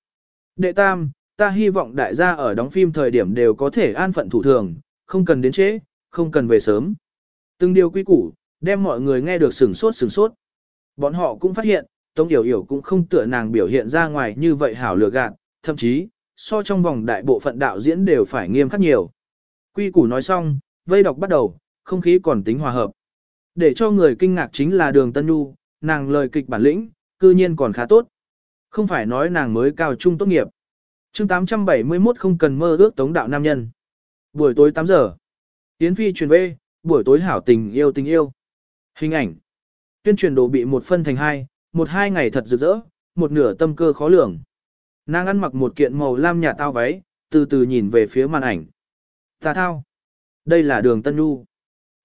Đệ tam, ta hy vọng đại gia ở đóng phim thời điểm đều có thể an phận thủ thường, không cần đến trễ, không cần về sớm. Từng điều quy củ, đem mọi người nghe được sừng sốt sừng sốt. Bọn họ cũng phát hiện, Tống Yểu Yểu cũng không tựa nàng biểu hiện ra ngoài như vậy hảo lừa gạt, thậm chí, so trong vòng đại bộ phận đạo diễn đều phải nghiêm khắc nhiều. Quy củ nói xong, vây đọc bắt đầu, không khí còn tính hòa hợp. Để cho người kinh ngạc chính là đường Tân Nhu, nàng lời kịch bản lĩnh, cư nhiên còn khá tốt. Không phải nói nàng mới cao trung tốt nghiệp. chương 871 không cần mơ ước tống đạo nam nhân. Buổi tối 8 giờ. Yến Phi truyền về, buổi tối hảo tình yêu tình yêu. Hình ảnh. Tuyên truyền đồ bị một phân thành hai, một hai ngày thật rực rỡ, một nửa tâm cơ khó lường. Nàng ăn mặc một kiện màu lam nhà tao váy, từ từ nhìn về phía màn ảnh. Ta thao. Đây là đường Tân Nhu.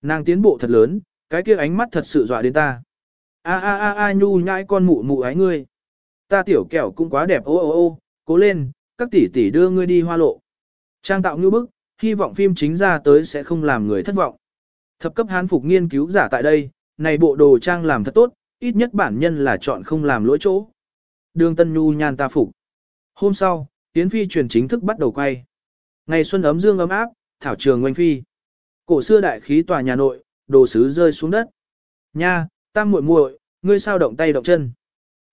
Nàng tiến bộ thật lớn, cái kia ánh mắt thật sự dọa đến ta. A a a a Nhu nhãi con mụ mụ ái ngươi. Ta tiểu kẹo cũng quá đẹp ô ô ô, cố lên, các tỷ tỷ đưa ngươi đi hoa lộ. Trang tạo như bức, hy vọng phim chính ra tới sẽ không làm người thất vọng. Thập cấp hán phục nghiên cứu giả tại đây, này bộ đồ trang làm thật tốt, ít nhất bản nhân là chọn không làm lỗi chỗ. Đường Tân Nhu nhan ta phục. Hôm sau, Tiến Phi truyền chính thức bắt đầu quay. Ngày xuân ấm dương ấm áp, thảo trường oanh phi. Cổ xưa đại khí tòa nhà nội, đồ sứ rơi xuống đất. Nha, tam muội muội, ngươi sao động tay động chân.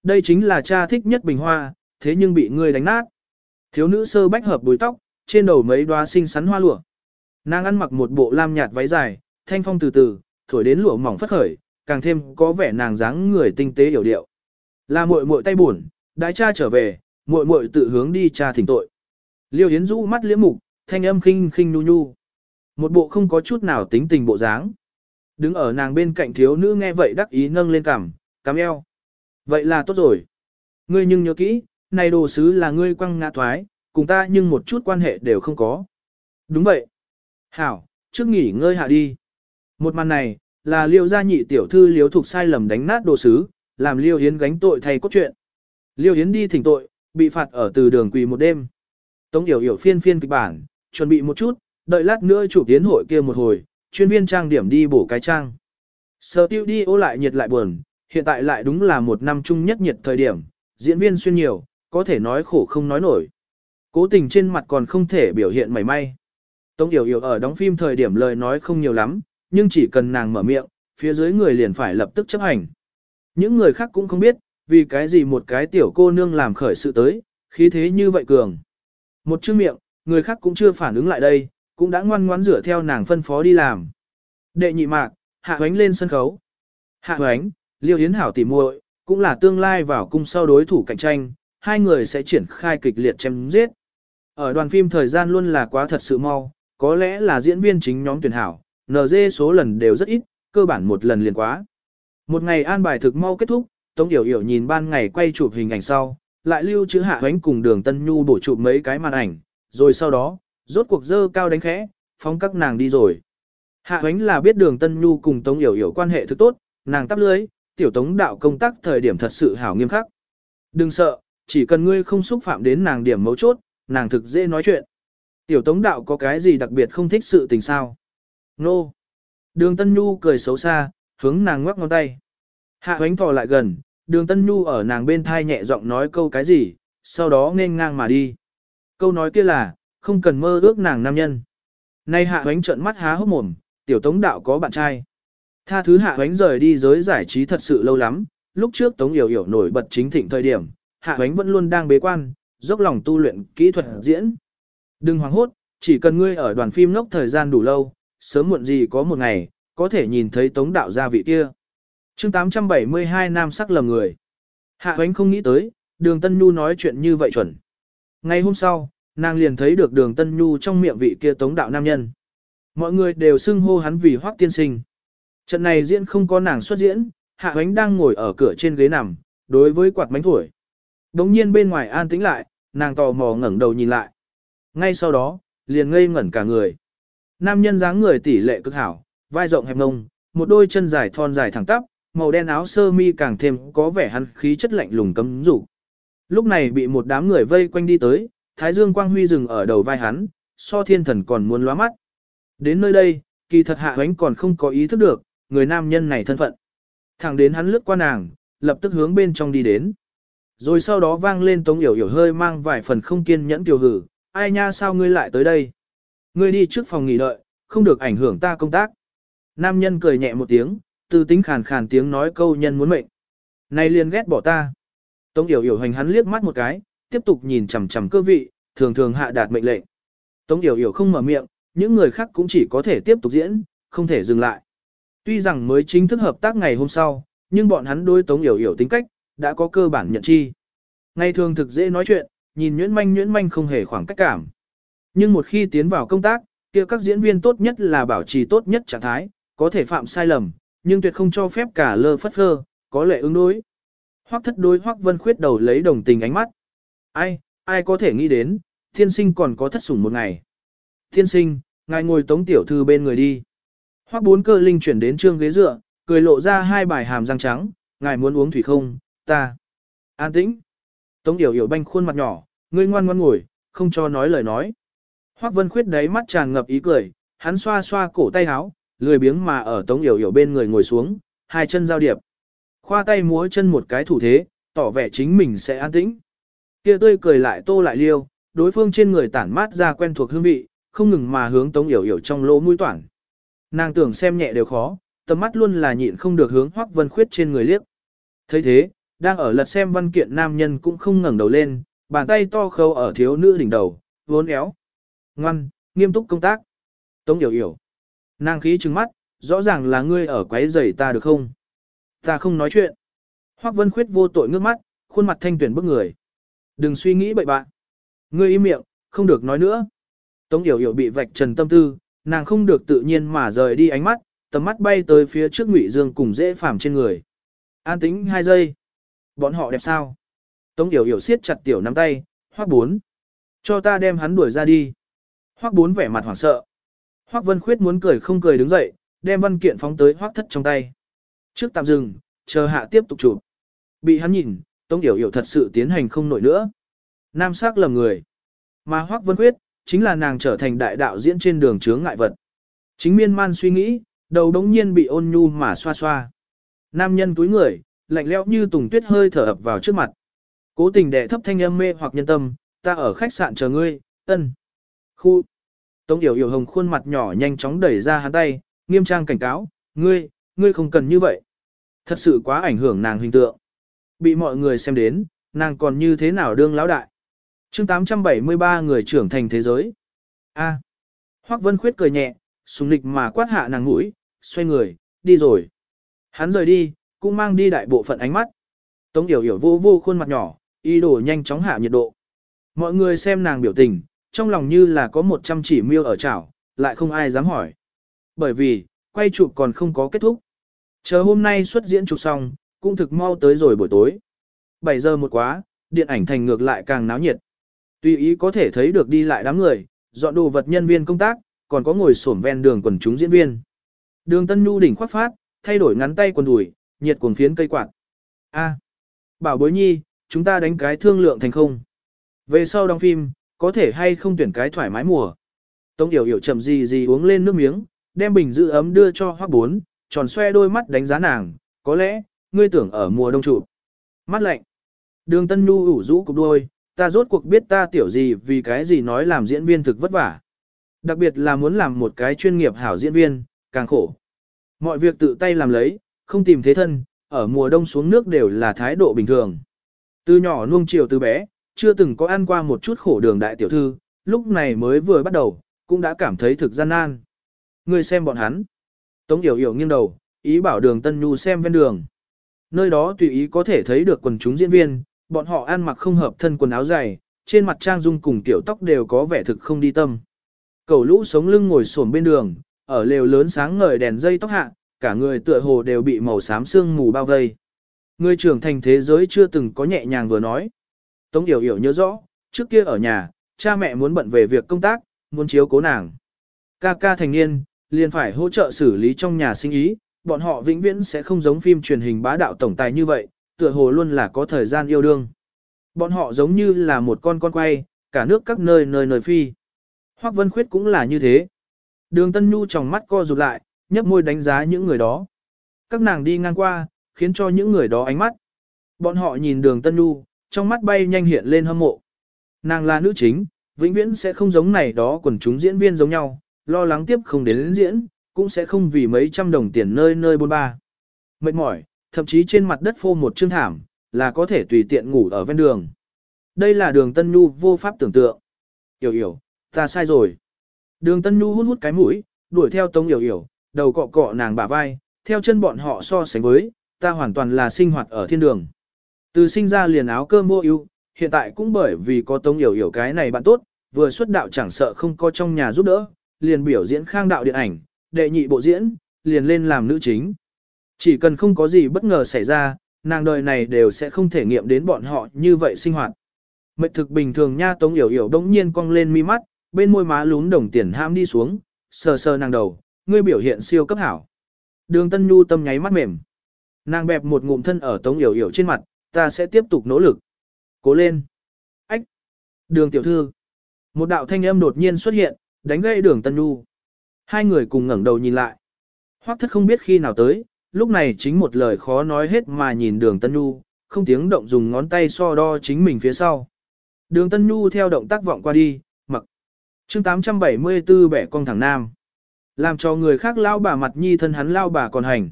Đây chính là cha thích nhất bình hoa, thế nhưng bị ngươi đánh nát. Thiếu nữ sơ bách hợp bùi tóc, trên đầu mấy đóa xinh xắn hoa lụa. Nàng ăn mặc một bộ lam nhạt váy dài, thanh phong từ từ, thổi đến lụa mỏng phất khởi, càng thêm có vẻ nàng dáng người tinh tế hiểu điệu. Là muội muội tay buồn, đại cha trở về, muội muội tự hướng đi cha thỉnh tội. Liêu Yến rũ mắt liễm mục, thanh âm khinh khinh nu nhu. Một bộ không có chút nào tính tình bộ dáng. Đứng ở nàng bên cạnh thiếu nữ nghe vậy đắc ý nâng lên cằm, cằm eo. Vậy là tốt rồi. Ngươi nhưng nhớ kỹ, này đồ sứ là ngươi quăng ngã thoái, cùng ta nhưng một chút quan hệ đều không có. Đúng vậy. Hảo, trước nghỉ ngơi hạ đi. Một màn này, là liêu gia nhị tiểu thư liêu thuộc sai lầm đánh nát đồ sứ, làm liêu hiến gánh tội thay cốt truyện. Liêu hiến đi thỉnh tội, bị phạt ở từ đường quỳ một đêm. Tống yểu yểu phiên phiên kịch bản, chuẩn bị một chút, đợi lát nữa chủ tiến hội kia một hồi, chuyên viên trang điểm đi bổ cái trang. Sở tiêu đi ô lại nhiệt lại buồn, hiện tại lại đúng là một năm chung nhất nhiệt thời điểm, diễn viên xuyên nhiều, có thể nói khổ không nói nổi. Cố tình trên mặt còn không thể biểu hiện mảy may. Tống Yểu Yểu ở đóng phim thời điểm lời nói không nhiều lắm, nhưng chỉ cần nàng mở miệng, phía dưới người liền phải lập tức chấp hành. Những người khác cũng không biết, vì cái gì một cái tiểu cô nương làm khởi sự tới, khí thế như vậy cường. Một chữ miệng, người khác cũng chưa phản ứng lại đây, cũng đã ngoan ngoãn rửa theo nàng phân phó đi làm. Đệ nhị mạc, hạ hoánh lên sân khấu. Hạ hoánh, liêu hiến hảo tỉ muội cũng là tương lai vào cung sau đối thủ cạnh tranh, hai người sẽ triển khai kịch liệt chém giết. Ở đoàn phim thời gian luôn là quá thật sự mau, có lẽ là diễn viên chính nhóm tuyển hảo, NG số lần đều rất ít, cơ bản một lần liền quá. Một ngày an bài thực mau kết thúc, Tống Yểu Yểu nhìn ban ngày quay chụp hình ảnh sau, lại lưu trữ hạ hoánh cùng đường Tân Nhu bổ chụp mấy cái màn ảnh, rồi sau đó, rốt cuộc dơ cao đánh khẽ, phóng các nàng đi rồi. Hạ Huánh là biết đường Tân Nhu cùng Tống Yểu Yểu quan hệ thực tốt, nàng tắp lưới, tiểu tống đạo công tác thời điểm thật sự hảo nghiêm khắc. Đừng sợ, chỉ cần ngươi không xúc phạm đến nàng điểm mấu chốt, nàng thực dễ nói chuyện. Tiểu tống đạo có cái gì đặc biệt không thích sự tình sao? Nô! No. Đường Tân Nhu cười xấu xa, hướng nàng ngoắc ngón tay. Hạ Huánh thò lại gần, đường Tân Nhu ở nàng bên thai nhẹ giọng nói câu cái gì, sau đó nên ngang mà đi. Câu nói kia là, không cần mơ ước nàng nam nhân. Nay hạ hoánh trợn mắt há hốc mồm, tiểu tống đạo có bạn trai. Tha thứ hạ hoánh rời đi giới giải trí thật sự lâu lắm, lúc trước tống yểu yểu nổi bật chính thịnh thời điểm, hạ hoánh vẫn luôn đang bế quan, dốc lòng tu luyện kỹ thuật diễn. Đừng hoảng hốt, chỉ cần ngươi ở đoàn phim ngốc thời gian đủ lâu, sớm muộn gì có một ngày, có thể nhìn thấy tống đạo gia vị kia. chương 872 nam sắc lầm người. Hạ hoánh không nghĩ tới, đường Tân Nhu nói chuyện như vậy chuẩn. Ngày hôm sau, nàng liền thấy được đường Tân Nhu trong miệng vị kia tống đạo nam nhân. Mọi người đều xưng hô hắn vì hoác tiên sinh. Trận này diễn không có nàng xuất diễn, hạ hoánh đang ngồi ở cửa trên ghế nằm, đối với quạt bánh thổi. Đống nhiên bên ngoài an tĩnh lại, nàng tò mò ngẩng đầu nhìn lại. Ngay sau đó, liền ngây ngẩn cả người. Nam nhân dáng người tỷ lệ cực hảo, vai rộng hẹp ngông, một đôi chân dài thon dài thẳng tắp, màu đen áo sơ mi càng thêm có vẻ hắn khí chất lạnh lùng cấm rủ. Lúc này bị một đám người vây quanh đi tới, thái dương quang huy dừng ở đầu vai hắn, so thiên thần còn muốn lóa mắt. Đến nơi đây, kỳ thật hạ hoánh còn không có ý thức được, người nam nhân này thân phận. Thẳng đến hắn lướt qua nàng, lập tức hướng bên trong đi đến. Rồi sau đó vang lên tống yểu yểu hơi mang vài phần không kiên nhẫn tiểu hử, ai nha sao ngươi lại tới đây? Ngươi đi trước phòng nghỉ đợi, không được ảnh hưởng ta công tác. Nam nhân cười nhẹ một tiếng, từ tính khàn khàn tiếng nói câu nhân muốn mệnh. Này liền ghét bỏ ta. Tống yểu yểu hành hắn liếc mắt một cái, tiếp tục nhìn chằm chằm cơ vị, thường thường hạ đạt mệnh lệnh. Tống yểu yểu không mở miệng, những người khác cũng chỉ có thể tiếp tục diễn, không thể dừng lại. Tuy rằng mới chính thức hợp tác ngày hôm sau, nhưng bọn hắn đối Tống Yểu Yểu tính cách, đã có cơ bản nhận chi. Ngày thường thực dễ nói chuyện, nhìn nhuyễn manh nhuyễn manh không hề khoảng cách cảm. Nhưng một khi tiến vào công tác, kia các diễn viên tốt nhất là bảo trì tốt nhất trạng thái, có thể phạm sai lầm, nhưng tuyệt không cho phép cả lơ phất phơ, có lệ ứng đối. Hoắc thất đối Hoắc Vân khuyết đầu lấy đồng tình ánh mắt. Ai, ai có thể nghĩ đến, thiên sinh còn có thất sủng một ngày. Thiên sinh, ngài ngồi tống tiểu thư bên người đi. Hoắc bốn cơ linh chuyển đến trương ghế dựa, cười lộ ra hai bài hàm răng trắng, ngài muốn uống thủy không, ta. An tĩnh. Tống Yểu Yểu banh khuôn mặt nhỏ, ngươi ngoan ngoan ngồi, không cho nói lời nói. Hoắc Vân Khuyết đáy mắt tràn ngập ý cười, hắn xoa xoa cổ tay áo, lười biếng mà ở Tống Yểu Yểu bên người ngồi xuống, hai chân giao điệp. Khoa tay múa chân một cái thủ thế, tỏ vẻ chính mình sẽ an tĩnh. Kia tươi cười lại tô lại liêu, đối phương trên người tản mát ra quen thuộc hương vị, không ngừng mà hướng Tống Yểu Yểu trong lỗ mũi toản. Nàng tưởng xem nhẹ đều khó, tầm mắt luôn là nhịn không được hướng Hoắc Vân Khuyết trên người liếc. thấy thế, đang ở lật xem văn kiện nam nhân cũng không ngẩng đầu lên, bàn tay to khâu ở thiếu nữ đỉnh đầu, vốn éo. Ngoan, nghiêm túc công tác. Tống Yểu Yểu. Nàng khí trừng mắt, rõ ràng là ngươi ở quấy rầy ta được không? Ta không nói chuyện. Hoắc Vân Khuyết vô tội ngước mắt, khuôn mặt thanh tuyển bức người. Đừng suy nghĩ bậy bạn. Ngươi im miệng, không được nói nữa. Tống Yểu Yểu bị vạch trần tâm tư, nàng không được tự nhiên mà rời đi ánh mắt, tầm mắt bay tới phía trước Ngụy Dương cùng dễ phàm trên người. An tĩnh hai giây. Bọn họ đẹp sao? Tống Yểu Yểu siết chặt tiểu nắm tay, hoác bốn. Cho ta đem hắn đuổi ra đi. Hoắc bốn vẻ mặt hoảng sợ. Hoắc Vân Khuyết muốn cười không cười đứng dậy, đem văn kiện phóng tới Hoắc thất trong tay. Trước tạm dừng, chờ hạ tiếp tục chụp. Bị hắn nhìn, Tống Yểu Yểu thật sự tiến hành không nổi nữa. Nam sắc lầm người. Mà Hoắc Vân Quyết chính là nàng trở thành đại đạo diễn trên đường chướng ngại vật. Chính miên man suy nghĩ, đầu đống nhiên bị ôn nhu mà xoa xoa. Nam nhân túi người, lạnh lẽo như tùng tuyết hơi thở ập vào trước mặt. Cố tình đệ thấp thanh âm mê hoặc nhân tâm, ta ở khách sạn chờ ngươi, ân. Khu. Tống Yểu Yểu hồng khuôn mặt nhỏ nhanh chóng đẩy ra hắn tay, nghiêm trang cảnh cáo, ngươi, ngươi không cần như vậy. Thật sự quá ảnh hưởng nàng hình tượng. Bị mọi người xem đến, nàng còn như thế nào đương lão đại. chương 873 người trưởng thành thế giới. A. Hoắc Vân Khuyết cười nhẹ, sùng lịch mà quát hạ nàng mũi, xoay người, đi rồi. Hắn rời đi, cũng mang đi đại bộ phận ánh mắt. Tống Yểu Yểu vô vô khuôn mặt nhỏ, y đổ nhanh chóng hạ nhiệt độ. Mọi người xem nàng biểu tình, trong lòng như là có một trăm chỉ miêu ở chảo, lại không ai dám hỏi. Bởi vì, quay chụp còn không có kết thúc. Chờ hôm nay xuất diễn chụp xong, cũng thực mau tới rồi buổi tối. 7 giờ một quá, điện ảnh thành ngược lại càng náo nhiệt. Tùy ý có thể thấy được đi lại đám người, dọn đồ vật nhân viên công tác, còn có ngồi xổm ven đường quần chúng diễn viên. Đường Tân Nhu đỉnh khoát phát, thay đổi ngắn tay quần đùi, nhiệt cuồng phiến cây quạt. A, bảo bối nhi, chúng ta đánh cái thương lượng thành không. Về sau đóng phim, có thể hay không tuyển cái thoải mái mùa. Tống Yểu Yểu chậm gì gì uống lên nước miếng, đem bình giữ ấm đưa cho Hoắc Bốn, tròn xoe đôi mắt đánh giá nàng, có lẽ, ngươi tưởng ở mùa đông trụ. Mắt lạnh. Đường Tân Nhu ủ rũ cục đôi, ta rốt cuộc biết ta tiểu gì vì cái gì nói làm diễn viên thực vất vả. Đặc biệt là muốn làm một cái chuyên nghiệp hảo diễn viên, càng khổ. Mọi việc tự tay làm lấy, không tìm thế thân, ở mùa đông xuống nước đều là thái độ bình thường. Từ nhỏ nuông chiều từ bé, chưa từng có ăn qua một chút khổ đường đại tiểu thư, lúc này mới vừa bắt đầu, cũng đã cảm thấy thực gian nan. Người xem bọn hắn. Tống Yểu Yểu nghiêng đầu, ý bảo đường Tân Nhu xem ven đường. Nơi đó tùy ý có thể thấy được quần chúng diễn viên, bọn họ ăn mặc không hợp thân quần áo dày, trên mặt trang dung cùng tiểu tóc đều có vẻ thực không đi tâm. Cầu lũ sống lưng ngồi xổm bên đường, ở lều lớn sáng ngời đèn dây tóc hạ, cả người tựa hồ đều bị màu xám sương mù bao vây. Người trưởng thành thế giới chưa từng có nhẹ nhàng vừa nói. Tống Yểu Yểu nhớ rõ, trước kia ở nhà, cha mẹ muốn bận về việc công tác, muốn chiếu cố nàng. Ca ca thành niên, liền phải hỗ trợ xử lý trong nhà sinh ý, bọn họ vĩnh viễn sẽ không giống phim truyền hình bá đạo tổng tài như vậy, tựa hồ luôn là có thời gian yêu đương. Bọn họ giống như là một con con quay, cả nước các nơi nơi nơi phi. Hoắc Vân Khuyết cũng là như thế. Đường Tân Nhu trong mắt co rụt lại, nhấp môi đánh giá những người đó. Các nàng đi ngang qua, khiến cho những người đó ánh mắt. Bọn họ nhìn đường Tân Nhu, trong mắt bay nhanh hiện lên hâm mộ. Nàng là nữ chính, vĩnh viễn sẽ không giống này đó quần chúng diễn viên giống nhau, lo lắng tiếp không đến diễn, cũng sẽ không vì mấy trăm đồng tiền nơi nơi bôn ba. Mệt mỏi, thậm chí trên mặt đất phô một chương thảm, là có thể tùy tiện ngủ ở ven đường. Đây là đường Tân Nhu vô pháp tưởng tượng. Yểu yểu, ta sai rồi. Đường Tân Nhu hút hút cái mũi, đuổi theo Tống Yểu yểu, đầu cọ cọ nàng bả vai, theo chân bọn họ so sánh với, ta hoàn toàn là sinh hoạt ở thiên đường. Từ sinh ra liền áo cơm mua ưu, hiện tại cũng bởi vì có Tống Yểu yểu cái này bạn tốt, vừa xuất đạo chẳng sợ không có trong nhà giúp đỡ, liền biểu diễn khang đạo điện ảnh, đệ nhị bộ diễn, liền lên làm nữ chính. Chỉ cần không có gì bất ngờ xảy ra, nàng đời này đều sẽ không thể nghiệm đến bọn họ như vậy sinh hoạt. Mệnh thực bình thường nha Tống Yểu Yểu đống nhiên cong lên mi mắt, bên môi má lún đồng tiền ham đi xuống, sờ sờ nàng đầu, ngươi biểu hiện siêu cấp hảo. Đường Tân Nhu tâm nháy mắt mềm. Nàng bẹp một ngụm thân ở Tống Yểu Yểu trên mặt, ta sẽ tiếp tục nỗ lực. Cố lên. Ách. Đường tiểu thư. Một đạo thanh âm đột nhiên xuất hiện, đánh gây đường Tân Nhu. Hai người cùng ngẩng đầu nhìn lại. Hoắc thất không biết khi nào tới, lúc này chính một lời khó nói hết mà nhìn đường Tân Nhu, không tiếng động dùng ngón tay so đo chính mình phía sau. Đường Tân Nhu theo động tác vọng qua đi, mặc. chương 874 bẻ con thẳng nam. Làm cho người khác lao bà mặt nhi thân hắn lao bà còn hành.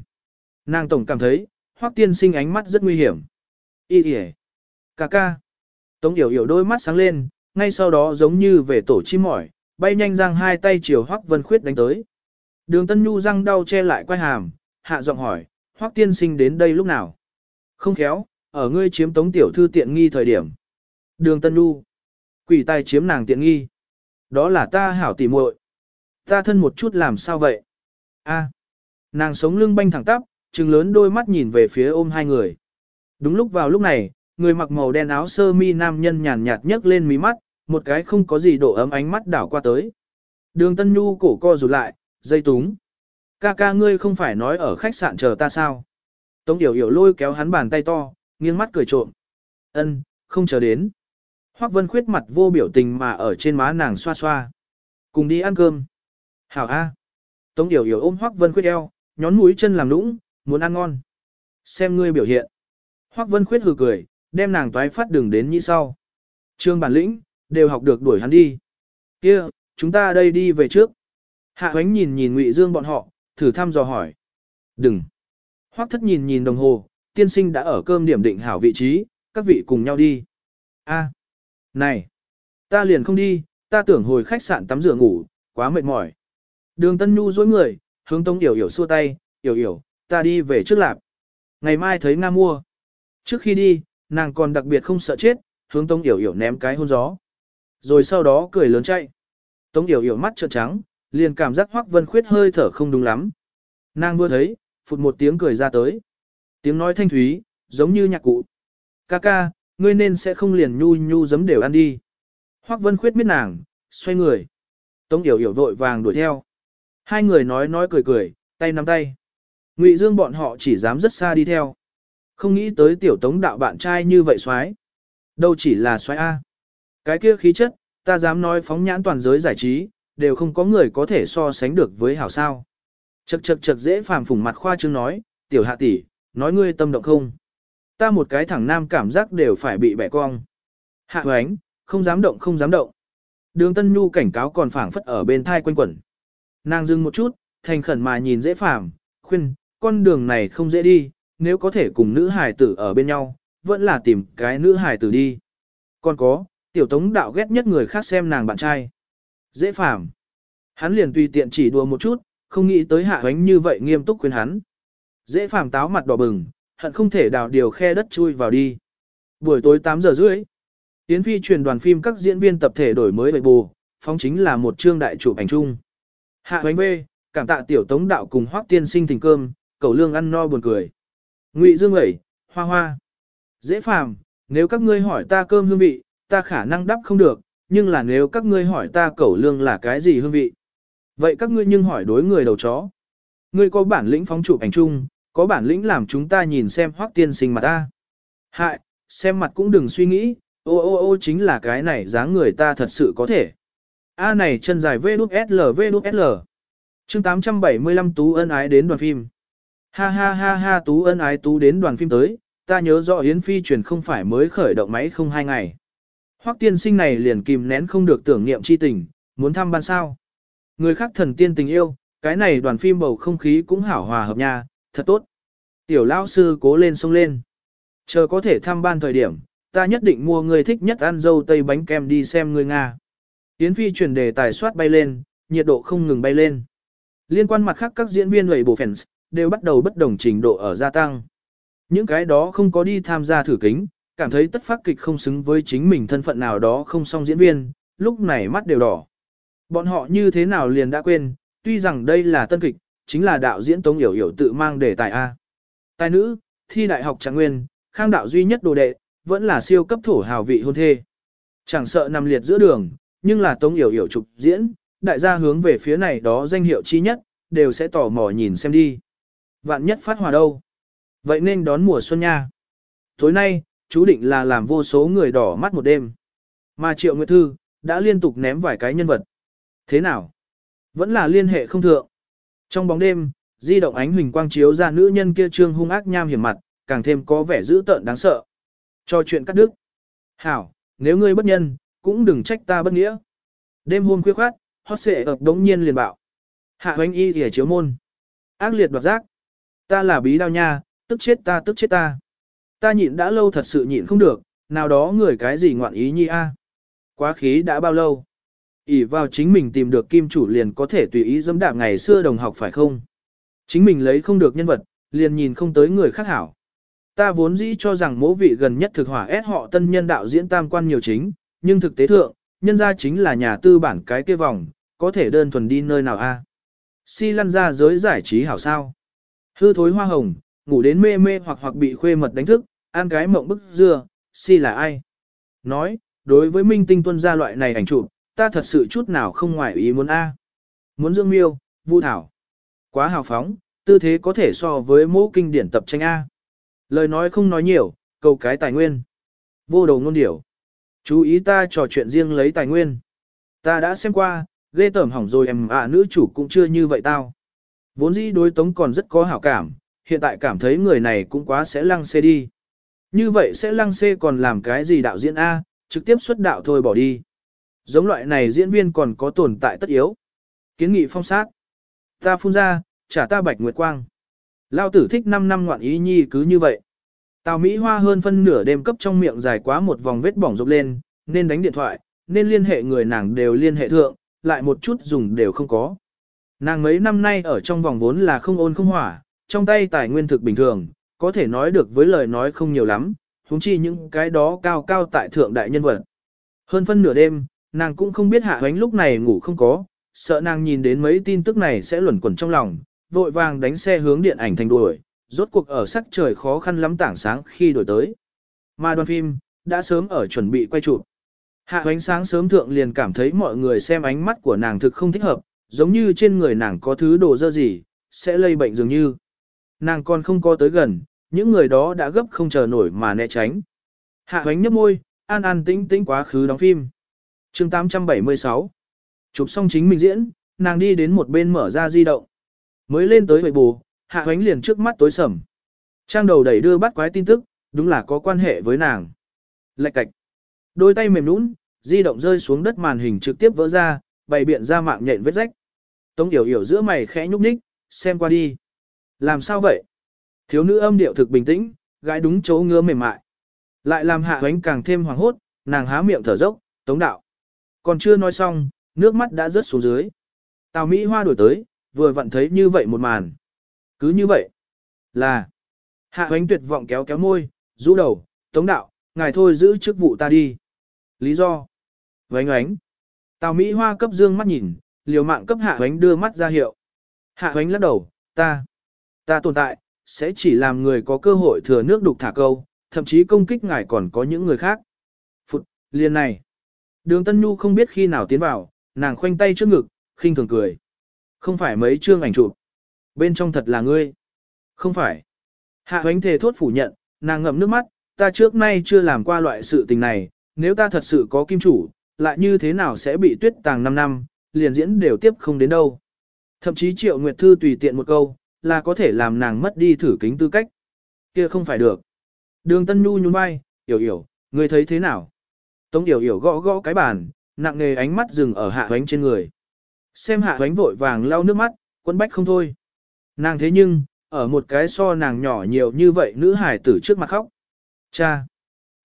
Nàng tổng cảm thấy, Hoắc tiên sinh ánh mắt rất nguy hiểm. Ý kìa. Cà ca. Tống yểu yểu đôi mắt sáng lên, ngay sau đó giống như về tổ chim mỏi, bay nhanh giang hai tay chiều Hoắc Vân Khuyết đánh tới. Đường Tân Nhu răng đau che lại quay hàm, hạ giọng hỏi, Hoắc tiên sinh đến đây lúc nào? Không khéo, ở ngươi chiếm tống tiểu thư tiện nghi thời điểm. Đường Tân Nhu, quỷ tài chiếm nàng tiện nghi. Đó là ta hảo tỉ muội. Ta thân một chút làm sao vậy? A, nàng sống lưng banh thẳng tắp, trừng lớn đôi mắt nhìn về phía ôm hai người. Đúng lúc vào lúc này, người mặc màu đen áo sơ mi nam nhân nhàn nhạt nhấc lên mí mắt, một cái không có gì độ ấm ánh mắt đảo qua tới. Đường Tân Nhu cổ co rụt lại, dây túng. Ca ca ngươi không phải nói ở khách sạn chờ ta sao? Tống Yểu Hiểu lôi kéo hắn bàn tay to, nghiêng mắt cười trộm. Ân, không chờ đến. Hoắc Vân Khuyết mặt vô biểu tình mà ở trên má nàng xoa xoa. Cùng đi ăn cơm. Hảo A. Tống Yểu Hiểu ôm Hoắc Vân Khuyết eo, nhón mũi chân làm nũng, muốn ăn ngon. Xem ngươi biểu hiện. Hoắc Vân Khuyết hừ cười, đem nàng toái phát đường đến như sau. Trương bản lĩnh, đều học được đuổi hắn đi. Kia, chúng ta đây đi về trước. Hạ Hoánh nhìn nhìn Ngụy Dương bọn họ, thử thăm dò hỏi. Đừng. Hoắc thất nhìn nhìn đồng hồ, tiên sinh đã ở cơm điểm định hảo vị trí, các vị cùng nhau đi. A, này, ta liền không đi, ta tưởng hồi khách sạn tắm rửa ngủ, quá mệt mỏi. Đường Tân Nhu dối người, hướng Tống Yểu Yểu xua tay, Yểu Yểu, ta đi về trước lạp. Ngày mai thấy Nga mua. Trước khi đi, nàng còn đặc biệt không sợ chết, hướng Tống Yểu Yểu ném cái hôn gió. Rồi sau đó cười lớn chạy. Tống Yểu Yểu mắt trợn trắng, liền cảm giác Hoắc Vân Khuyết hơi thở không đúng lắm. Nàng vừa thấy, phụt một tiếng cười ra tới. Tiếng nói thanh thúy, giống như nhạc cụ. Ca ca, ngươi nên sẽ không liền nhu nhu giấm đều ăn đi. Hoắc Vân Khuyết biết nàng, xoay người. Tống Yểu Yểu vội vàng đuổi theo. Hai người nói nói cười cười, tay nắm tay. Ngụy Dương bọn họ chỉ dám rất xa đi theo. Không nghĩ tới tiểu tống đạo bạn trai như vậy xoái. Đâu chỉ là xoái A. Cái kia khí chất, ta dám nói phóng nhãn toàn giới giải trí, đều không có người có thể so sánh được với hảo sao. Chậc chậc chậc dễ phàm phủng mặt khoa trương nói, tiểu hạ tỷ, nói ngươi tâm động không. Ta một cái thẳng nam cảm giác đều phải bị bẻ cong. Hạ hoánh, không dám động không dám động. Đường Tân Nhu cảnh cáo còn phảng phất ở bên thai quanh quẩn. Nàng dừng một chút, thành khẩn mà nhìn dễ phàm, khuyên, con đường này không dễ đi, nếu có thể cùng nữ hài tử ở bên nhau, vẫn là tìm cái nữ hài tử đi. Còn có, tiểu tống đạo ghét nhất người khác xem nàng bạn trai. Dễ phàm. Hắn liền tùy tiện chỉ đùa một chút, không nghĩ tới hạ hoánh như vậy nghiêm túc khuyên hắn. Dễ phàm táo mặt đỏ bừng, hận không thể đào điều khe đất chui vào đi. Buổi tối 8 giờ rưỡi, Tiến phi truyền đoàn phim các diễn viên tập thể đổi mới bệ bù, phóng chính là một chương đại chụp ảnh chung. Hạ hoánh bê, cảm tạ tiểu tống đạo cùng hoác tiên sinh thỉnh cơm, cầu lương ăn no buồn cười. Ngụy Dương ẩy, hoa hoa. Dễ phàm, nếu các ngươi hỏi ta cơm hương vị, ta khả năng đáp không được, nhưng là nếu các ngươi hỏi ta cẩu lương là cái gì hương vị. Vậy các ngươi nhưng hỏi đối người đầu chó. Ngươi có bản lĩnh phóng chụp ảnh chung, có bản lĩnh làm chúng ta nhìn xem hoác tiên sinh mặt ta. Hại, xem mặt cũng đừng suy nghĩ, ô ô ô chính là cái này dáng người ta thật sự có thể. A này chân dài V đút L V đút L. Chương 875 Tú ân ái đến đoàn phim. Ha ha ha ha Tú ân ái Tú đến đoàn phim tới, ta nhớ rõ Yến Phi truyền không phải mới khởi động máy không hai ngày. Hoắc tiên sinh này liền kìm nén không được tưởng niệm chi tình, muốn thăm ban sao. Người khác thần tiên tình yêu, cái này đoàn phim bầu không khí cũng hảo hòa hợp nha, thật tốt. Tiểu lão sư cố lên sông lên. Chờ có thể thăm ban thời điểm, ta nhất định mua người thích nhất ăn dâu tây bánh kem đi xem người Nga. Yến Phi chuyển đề tài soát bay lên, nhiệt độ không ngừng bay lên. Liên quan mặt khác các diễn viên lầy bộ fans, đều bắt đầu bất đồng trình độ ở gia tăng. Những cái đó không có đi tham gia thử kính, cảm thấy tất phát kịch không xứng với chính mình thân phận nào đó không song diễn viên, lúc này mắt đều đỏ. Bọn họ như thế nào liền đã quên, tuy rằng đây là tân kịch, chính là đạo diễn Tống Yểu Yểu tự mang đề tài A. Tài nữ, thi đại học trạng nguyên, khang đạo duy nhất đồ đệ, vẫn là siêu cấp thổ hào vị hôn thê. Chẳng sợ nằm liệt giữa đường, nhưng là Tống Yểu Yểu trục diễn, đại gia hướng về phía này đó danh hiệu chi nhất, đều sẽ tò mò nhìn xem đi. Vạn nhất phát hòa đâu? Vậy nên đón mùa xuân nha. Tối nay, chú định là làm vô số người đỏ mắt một đêm. Mà Triệu Nguyệt Thư, đã liên tục ném vài cái nhân vật. Thế nào? Vẫn là liên hệ không thượng. Trong bóng đêm, di động ánh huỳnh quang chiếu ra nữ nhân kia trương hung ác nham hiểm mặt, càng thêm có vẻ dữ tợn đáng sợ. Cho chuyện cắt đứt. Hảo, nếu ngươi bất nhân, cũng đừng trách ta bất nghĩa. Đêm hôm khuya khoát, hót xệ ập đống nhiên liền bạo. Hạ hoánh y thì chiếu môn. Ác liệt đoạt giác. Ta là bí đao nha, tức chết ta tức chết ta. Ta nhịn đã lâu thật sự nhịn không được, nào đó người cái gì ngoạn ý nhi a. Quá khí đã bao lâu? ỉ vào chính mình tìm được kim chủ liền có thể tùy ý dẫm đạp ngày xưa đồng học phải không? Chính mình lấy không được nhân vật, liền nhìn không tới người khác hảo. Ta vốn dĩ cho rằng mỗ vị gần nhất thực hỏa ép họ tân nhân đạo diễn tam quan nhiều chính, nhưng thực tế thượng, nhân ra chính là nhà tư bản cái kia vòng, có thể đơn thuần đi nơi nào a? Si lăn ra giới giải trí hảo sao? Hư thối hoa hồng, ngủ đến mê mê hoặc hoặc bị khuê mật đánh thức, ăn cái mộng bức dưa, si là ai? Nói, đối với minh tinh tuân gia loại này ảnh chụp, ta thật sự chút nào không ngoài ý muốn A. Muốn dương miêu, vu thảo. Quá hào phóng, tư thế có thể so với mẫu kinh điển tập tranh A. Lời nói không nói nhiều, cầu cái tài nguyên. Vô đầu ngôn điểu. Chú ý ta trò chuyện riêng lấy tài nguyên. Ta đã xem qua, ghê tởm hỏng rồi em ạ nữ chủ cũng chưa như vậy tao. Vốn dĩ đối tống còn rất có hảo cảm, hiện tại cảm thấy người này cũng quá sẽ lăng xê đi. Như vậy sẽ lăng xê còn làm cái gì đạo diễn A, trực tiếp xuất đạo thôi bỏ đi. Giống loại này diễn viên còn có tồn tại tất yếu. Kiến nghị phong sát. Ta phun ra, trả ta bạch nguyệt quang. Lao tử thích 5 năm ngoạn ý nhi cứ như vậy. Tào Mỹ Hoa hơn phân nửa đêm cấp trong miệng dài quá một vòng vết bỏng rộp lên, nên đánh điện thoại, nên liên hệ người nàng đều liên hệ thượng, lại một chút dùng đều không có. Nàng mấy năm nay ở trong vòng vốn là không ôn không hỏa, trong tay tài nguyên thực bình thường, có thể nói được với lời nói không nhiều lắm, huống chi những cái đó cao cao tại thượng đại nhân vật. Hơn phân nửa đêm, nàng cũng không biết hạ hoánh lúc này ngủ không có, sợ nàng nhìn đến mấy tin tức này sẽ luẩn quẩn trong lòng, vội vàng đánh xe hướng điện ảnh thành đuổi, rốt cuộc ở sắc trời khó khăn lắm tảng sáng khi đổi tới. Mà đoàn phim, đã sớm ở chuẩn bị quay chụp. Hạ hoánh sáng sớm thượng liền cảm thấy mọi người xem ánh mắt của nàng thực không thích hợp, giống như trên người nàng có thứ đồ dơ gì, sẽ lây bệnh dường như. Nàng còn không có tới gần, những người đó đã gấp không chờ nổi mà né tránh. Hạ hoánh nhấp môi, an an tĩnh tĩnh quá khứ đóng phim. chương 876 Chụp xong chính mình diễn, nàng đi đến một bên mở ra di động. Mới lên tới bệ bù, hạ hoánh liền trước mắt tối sầm. Trang đầu đẩy đưa bắt quái tin tức, đúng là có quan hệ với nàng. Lạch cạch. Đôi tay mềm nũng, di động rơi xuống đất màn hình trực tiếp vỡ ra, bày biện ra mạng nhện vết rách. Tống yểu yểu giữa mày khẽ nhúc nhích, xem qua đi. Làm sao vậy? Thiếu nữ âm điệu thực bình tĩnh, gái đúng chỗ ngứa mềm mại. Lại làm hạ ánh càng thêm hoàng hốt, nàng há miệng thở dốc, tống đạo. Còn chưa nói xong, nước mắt đã rớt xuống dưới. Tào Mỹ Hoa đổi tới, vừa vặn thấy như vậy một màn. Cứ như vậy. Là. Hạ ánh tuyệt vọng kéo kéo môi, rũ đầu, tống đạo, ngài thôi giữ chức vụ ta đi. Lý do. Vánh ánh. Tào Mỹ Hoa cấp dương mắt nhìn, liều mạng cấp hạ ánh đưa mắt ra hiệu. Hạ ánh lắc đầu, ta. Ta tồn tại, sẽ chỉ làm người có cơ hội thừa nước đục thả câu, thậm chí công kích ngài còn có những người khác. Phụt, liền này. Đường Tân Nhu không biết khi nào tiến vào, nàng khoanh tay trước ngực, khinh thường cười. Không phải mấy chương ảnh chụp. Bên trong thật là ngươi. Không phải. Hạ hoánh thề thốt phủ nhận, nàng ngậm nước mắt, ta trước nay chưa làm qua loại sự tình này, nếu ta thật sự có kim chủ, lại như thế nào sẽ bị tuyết tàng 5 năm, liền diễn đều tiếp không đến đâu. Thậm chí Triệu Nguyệt Thư tùy tiện một câu, là có thể làm nàng mất đi thử kính tư cách. Kia không phải được. Đường Tân Nhu nhún vai, hiểu hiểu, ngươi thấy thế nào? Tống Yểu hiểu gõ gõ cái bàn, nặng nề ánh mắt dừng ở hạ hoánh trên người. Xem hạ hoánh vội vàng lau nước mắt, quân bách không thôi. Nàng thế nhưng, ở một cái so nàng nhỏ nhiều như vậy nữ hải tử trước mặt khóc. Cha.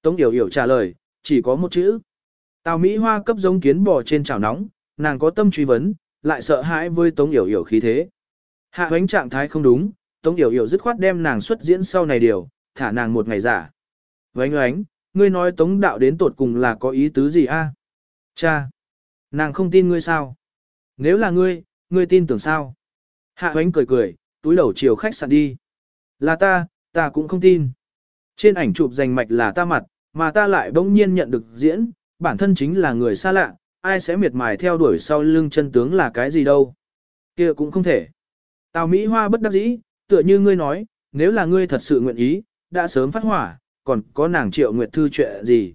Tống Yểu hiểu trả lời, chỉ có một chữ. Tào Mỹ Hoa cấp giống kiến bò trên chảo nóng, nàng có tâm truy vấn, lại sợ hãi với Tống Yểu hiểu khí thế. Hạ hoánh trạng thái không đúng, Tống Yểu Yểu dứt khoát đem nàng xuất diễn sau này điều, thả nàng một ngày giả. Vánh oánh, ngươi nói Tống đạo đến tột cùng là có ý tứ gì a? Cha, nàng không tin ngươi sao? Nếu là ngươi, ngươi tin tưởng sao? Hạ hoánh cười cười, túi đầu chiều khách sạn đi. Là ta, ta cũng không tin. Trên ảnh chụp rành mạch là ta mặt, mà ta lại bỗng nhiên nhận được diễn, bản thân chính là người xa lạ, ai sẽ miệt mài theo đuổi sau lưng chân tướng là cái gì đâu. kia cũng không thể. Tào Mỹ Hoa bất đắc dĩ, tựa như ngươi nói, nếu là ngươi thật sự nguyện ý, đã sớm phát hỏa, còn có nàng triệu nguyệt thư chuyện gì.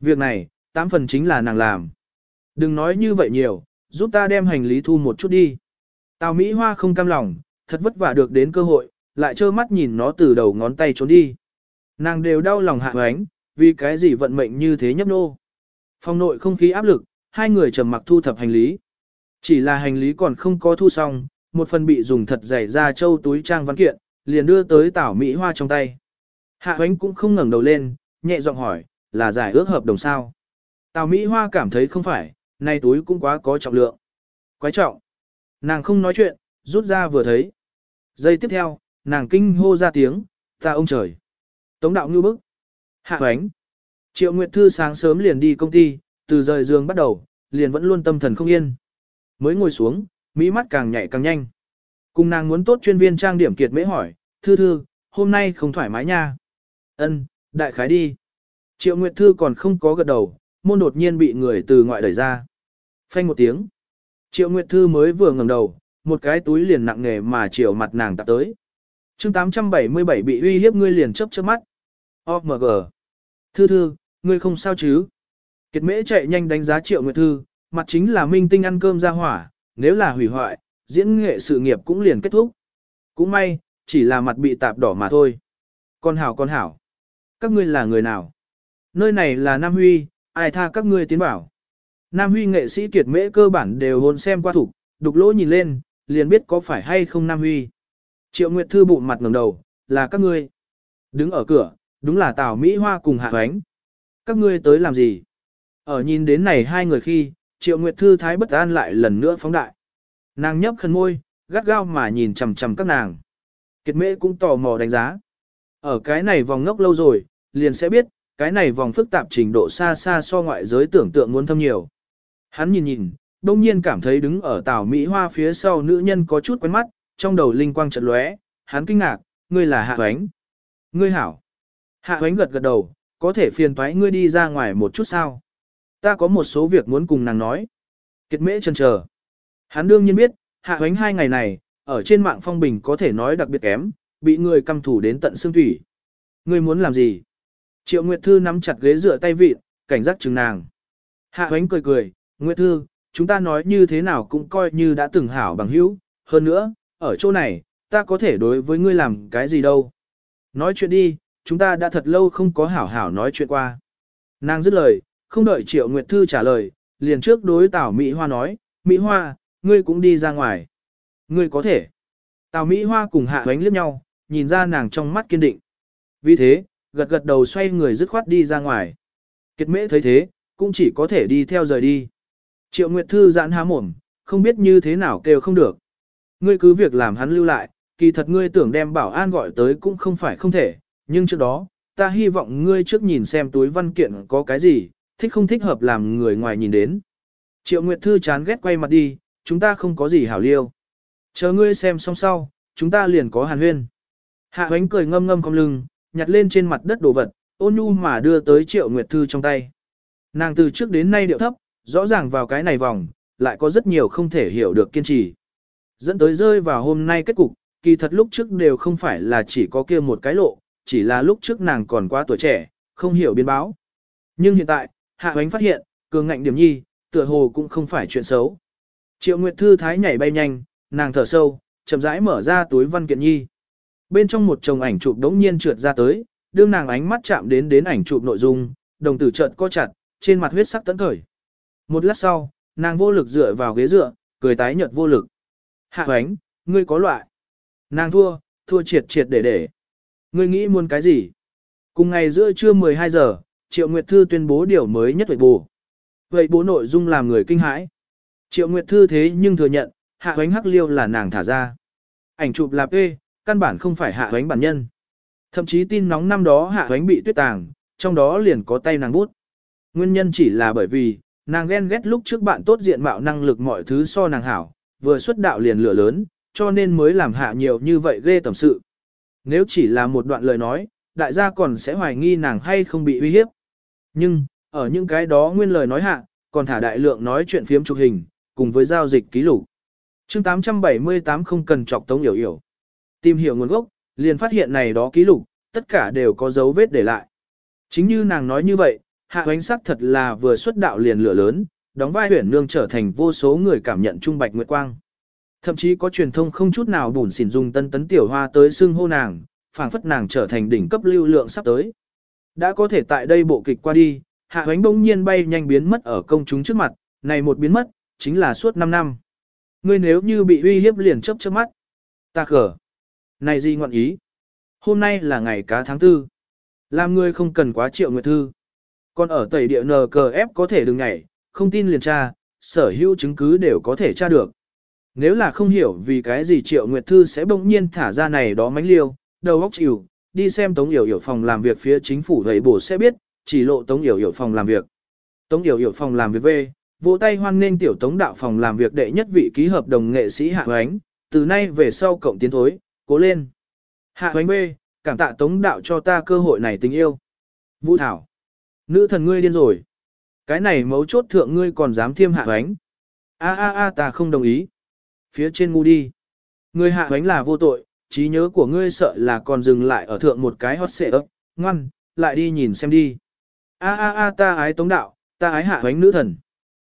Việc này, tám phần chính là nàng làm. Đừng nói như vậy nhiều, giúp ta đem hành lý thu một chút đi. Tào Mỹ Hoa không cam lòng, thật vất vả được đến cơ hội, lại trơ mắt nhìn nó từ đầu ngón tay trốn đi. Nàng đều đau lòng hạ ánh, vì cái gì vận mệnh như thế nhấp nô. Phòng nội không khí áp lực, hai người trầm mặc thu thập hành lý. Chỉ là hành lý còn không có thu xong, một phần bị dùng thật dày ra châu túi trang văn kiện, liền đưa tới tảo Mỹ Hoa trong tay. Hạ Hoánh cũng không ngẩng đầu lên, nhẹ giọng hỏi, là giải ước hợp đồng sao? Tào Mỹ Hoa cảm thấy không phải, nay túi cũng quá có trọng lượng. Quái trọng. Nàng không nói chuyện, rút ra vừa thấy. Giây tiếp theo, nàng kinh hô ra tiếng, ta ông trời. Tống đạo ngư bức. Hạ Hoánh. Triệu Nguyệt Thư sáng sớm liền đi công ty, từ rời giường bắt đầu, liền vẫn luôn tâm thần không yên. Mới ngồi xuống, mỹ mắt càng nhạy càng nhanh. Cùng nàng muốn tốt chuyên viên trang điểm kiệt mễ hỏi, thư thư, hôm nay không thoải mái nha. Ân, đại khái đi. Triệu Nguyệt Thư còn không có gật đầu, môn đột nhiên bị người từ ngoại đẩy ra. Phanh một tiếng. Triệu Nguyệt Thư mới vừa ngẩng đầu, một cái túi liền nặng nề mà chiều mặt nàng tạp tới. chương 877 bị uy hiếp ngươi liền chớp chớp mắt. OMG. Thư thư, ngươi không sao chứ? Kiệt mễ chạy nhanh đánh giá Triệu Nguyệt Thư, mặt chính là minh tinh ăn cơm ra hỏa, nếu là hủy hoại, diễn nghệ sự nghiệp cũng liền kết thúc. Cũng may, chỉ là mặt bị tạp đỏ mà thôi. Con hảo con hảo. Các ngươi là người nào? Nơi này là Nam Huy, ai tha các ngươi tiến bảo. Nam Huy nghệ sĩ kiệt mễ cơ bản đều hôn xem qua thủ, đục lỗ nhìn lên, liền biết có phải hay không Nam Huy. Triệu Nguyệt Thư bụng mặt ngẩng đầu, là các ngươi. Đứng ở cửa, đúng là Tào Mỹ Hoa cùng Hạ Hoánh. Các ngươi tới làm gì? Ở nhìn đến này hai người khi, Triệu Nguyệt Thư thái bất an lại lần nữa phóng đại. Nàng nhấp khẩn môi, gắt gao mà nhìn chằm chằm các nàng. Kiệt mễ cũng tò mò đánh giá. Ở cái này vòng ngốc lâu rồi, liền sẽ biết, cái này vòng phức tạp trình độ xa xa so ngoại giới tưởng tượng muốn thâm nhiều. Hắn nhìn nhìn, đông nhiên cảm thấy đứng ở tảo Mỹ Hoa phía sau nữ nhân có chút quen mắt, trong đầu linh quang chợt lóe, hắn kinh ngạc, ngươi là Hạ Hoánh. Ngươi hảo. Hạ Hoánh gật gật đầu, có thể phiền toái ngươi đi ra ngoài một chút sao? Ta có một số việc muốn cùng nàng nói. Kiệt mễ chân chờ. Hắn đương nhiên biết, Hạ Hoánh hai ngày này, ở trên mạng phong bình có thể nói đặc biệt kém, bị người căm thủ đến tận xương thủy. Ngươi muốn làm gì? Triệu Nguyệt Thư nắm chặt ghế dựa tay vịt, cảnh giác chừng nàng. Hạ Hoánh cười cười, Nguyệt Thư, chúng ta nói như thế nào cũng coi như đã từng hảo bằng hữu, hơn nữa, ở chỗ này, ta có thể đối với ngươi làm cái gì đâu. Nói chuyện đi, chúng ta đã thật lâu không có hảo hảo nói chuyện qua. Nàng dứt lời, không đợi Triệu Nguyệt Thư trả lời, liền trước đối Tào Mỹ Hoa nói, Mỹ Hoa, ngươi cũng đi ra ngoài. Ngươi có thể. Tào Mỹ Hoa cùng Hạ Hoánh liếc nhau, nhìn ra nàng trong mắt kiên định. Vì thế, gật gật đầu xoay người dứt khoát đi ra ngoài. Kiệt mễ thấy thế, cũng chỉ có thể đi theo rời đi. Triệu Nguyệt Thư giãn há mồm, không biết như thế nào kêu không được. Ngươi cứ việc làm hắn lưu lại, kỳ thật ngươi tưởng đem bảo an gọi tới cũng không phải không thể, nhưng trước đó, ta hy vọng ngươi trước nhìn xem túi văn kiện có cái gì, thích không thích hợp làm người ngoài nhìn đến. Triệu Nguyệt Thư chán ghét quay mặt đi, chúng ta không có gì hảo liêu. Chờ ngươi xem xong sau, chúng ta liền có hàn huyên. Hạ hoánh cười ngâm ngâm cong lưng, nhặt lên trên mặt đất đồ vật, ôn nhu mà đưa tới Triệu Nguyệt Thư trong tay. Nàng từ trước đến nay điệu thấp, rõ ràng vào cái này vòng, lại có rất nhiều không thể hiểu được kiên trì. Dẫn tới rơi vào hôm nay kết cục, kỳ thật lúc trước đều không phải là chỉ có kia một cái lộ, chỉ là lúc trước nàng còn quá tuổi trẻ, không hiểu biến báo. Nhưng hiện tại, Hạ Hoánh phát hiện, cường ngạnh điểm nhi, tựa hồ cũng không phải chuyện xấu. Triệu Nguyệt Thư thái nhảy bay nhanh, nàng thở sâu, chậm rãi mở ra túi văn kiện nhi. Bên trong một chồng ảnh chụp đống nhiên trượt ra tới, đương nàng ánh mắt chạm đến đến ảnh chụp nội dung, đồng tử chợt co chặt, trên mặt huyết sắc tấn khởi. Một lát sau, nàng vô lực dựa vào ghế dựa, cười tái nhợt vô lực. Hạ hoánh, ngươi có loại. Nàng thua, thua triệt triệt để để. Ngươi nghĩ muốn cái gì? Cùng ngày giữa trưa 12 giờ, Triệu Nguyệt Thư tuyên bố điều mới nhất vậy bù. Vậy bố nội dung làm người kinh hãi. Triệu Nguyệt Thư thế nhưng thừa nhận, hạ hoánh hắc liêu là nàng thả ra. Ảnh chụp là P, căn bản không phải hạ hoánh bản nhân. Thậm chí tin nóng năm đó hạ hoánh bị tuyết tàng, trong đó liền có tay nàng bút. Nguyên nhân chỉ là bởi vì, nàng ghen ghét lúc trước bạn tốt diện mạo năng lực mọi thứ so nàng hảo, vừa xuất đạo liền lửa lớn, cho nên mới làm hạ nhiều như vậy ghê tầm sự. Nếu chỉ là một đoạn lời nói, đại gia còn sẽ hoài nghi nàng hay không bị uy hiếp. Nhưng, ở những cái đó nguyên lời nói hạ, còn thả đại lượng nói chuyện phiếm chụp hình, cùng với giao dịch ký lục. Chương 878 không cần chọc tống hiểu hiểu. Tìm hiểu nguồn gốc, liền phát hiện này đó ký lục, tất cả đều có dấu vết để lại. Chính như nàng nói như vậy, hạ hoánh sắc thật là vừa xuất đạo liền lửa lớn, đóng vai huyển nương trở thành vô số người cảm nhận trung bạch nguyệt quang. Thậm chí có truyền thông không chút nào bùn xỉn dùng tân tấn tiểu hoa tới xưng hô nàng, phảng phất nàng trở thành đỉnh cấp lưu lượng sắp tới. Đã có thể tại đây bộ kịch qua đi, hạ hoánh bỗng nhiên bay nhanh biến mất ở công chúng trước mặt, này một biến mất, chính là suốt 5 năm. Ngươi nếu như bị uy hiếp liền chấp chớp mắt. Ta khở. Này gì ngọn ý? Hôm nay là ngày cá tháng tư. Làm ngươi không cần quá triệu nguyệt thư. Còn ở tẩy địa nờ cờ ép có thể đừng nhảy, không tin liền tra, sở hữu chứng cứ đều có thể tra được. Nếu là không hiểu vì cái gì triệu nguyệt thư sẽ bỗng nhiên thả ra này đó mánh liêu, đầu óc chịu, đi xem Tống Yểu Yểu phòng làm việc phía chính phủ thầy bổ sẽ biết, chỉ lộ Tống Yểu Yểu phòng làm việc. Tống Yểu Yểu phòng làm việc về, vỗ tay hoan nghênh tiểu Tống đạo phòng làm việc đệ nhất vị ký hợp đồng nghệ sĩ Hạ Hoánh, từ nay về sau cộng tiến thối, cố lên. Hạ Hoánh B, cảm tạ Tống đạo cho ta cơ hội này tình yêu. Vũ Thảo, nữ thần ngươi điên rồi. Cái này mấu chốt thượng ngươi còn dám thiêm hạ hoánh. A a a ta không đồng ý. Phía trên ngu đi. người hạ hoánh là vô tội, trí nhớ của ngươi sợ là còn dừng lại ở thượng một cái hot xệ ấp, ngoan, lại đi nhìn xem đi. A a a ta ái tống đạo, ta ái hạ hoánh nữ thần.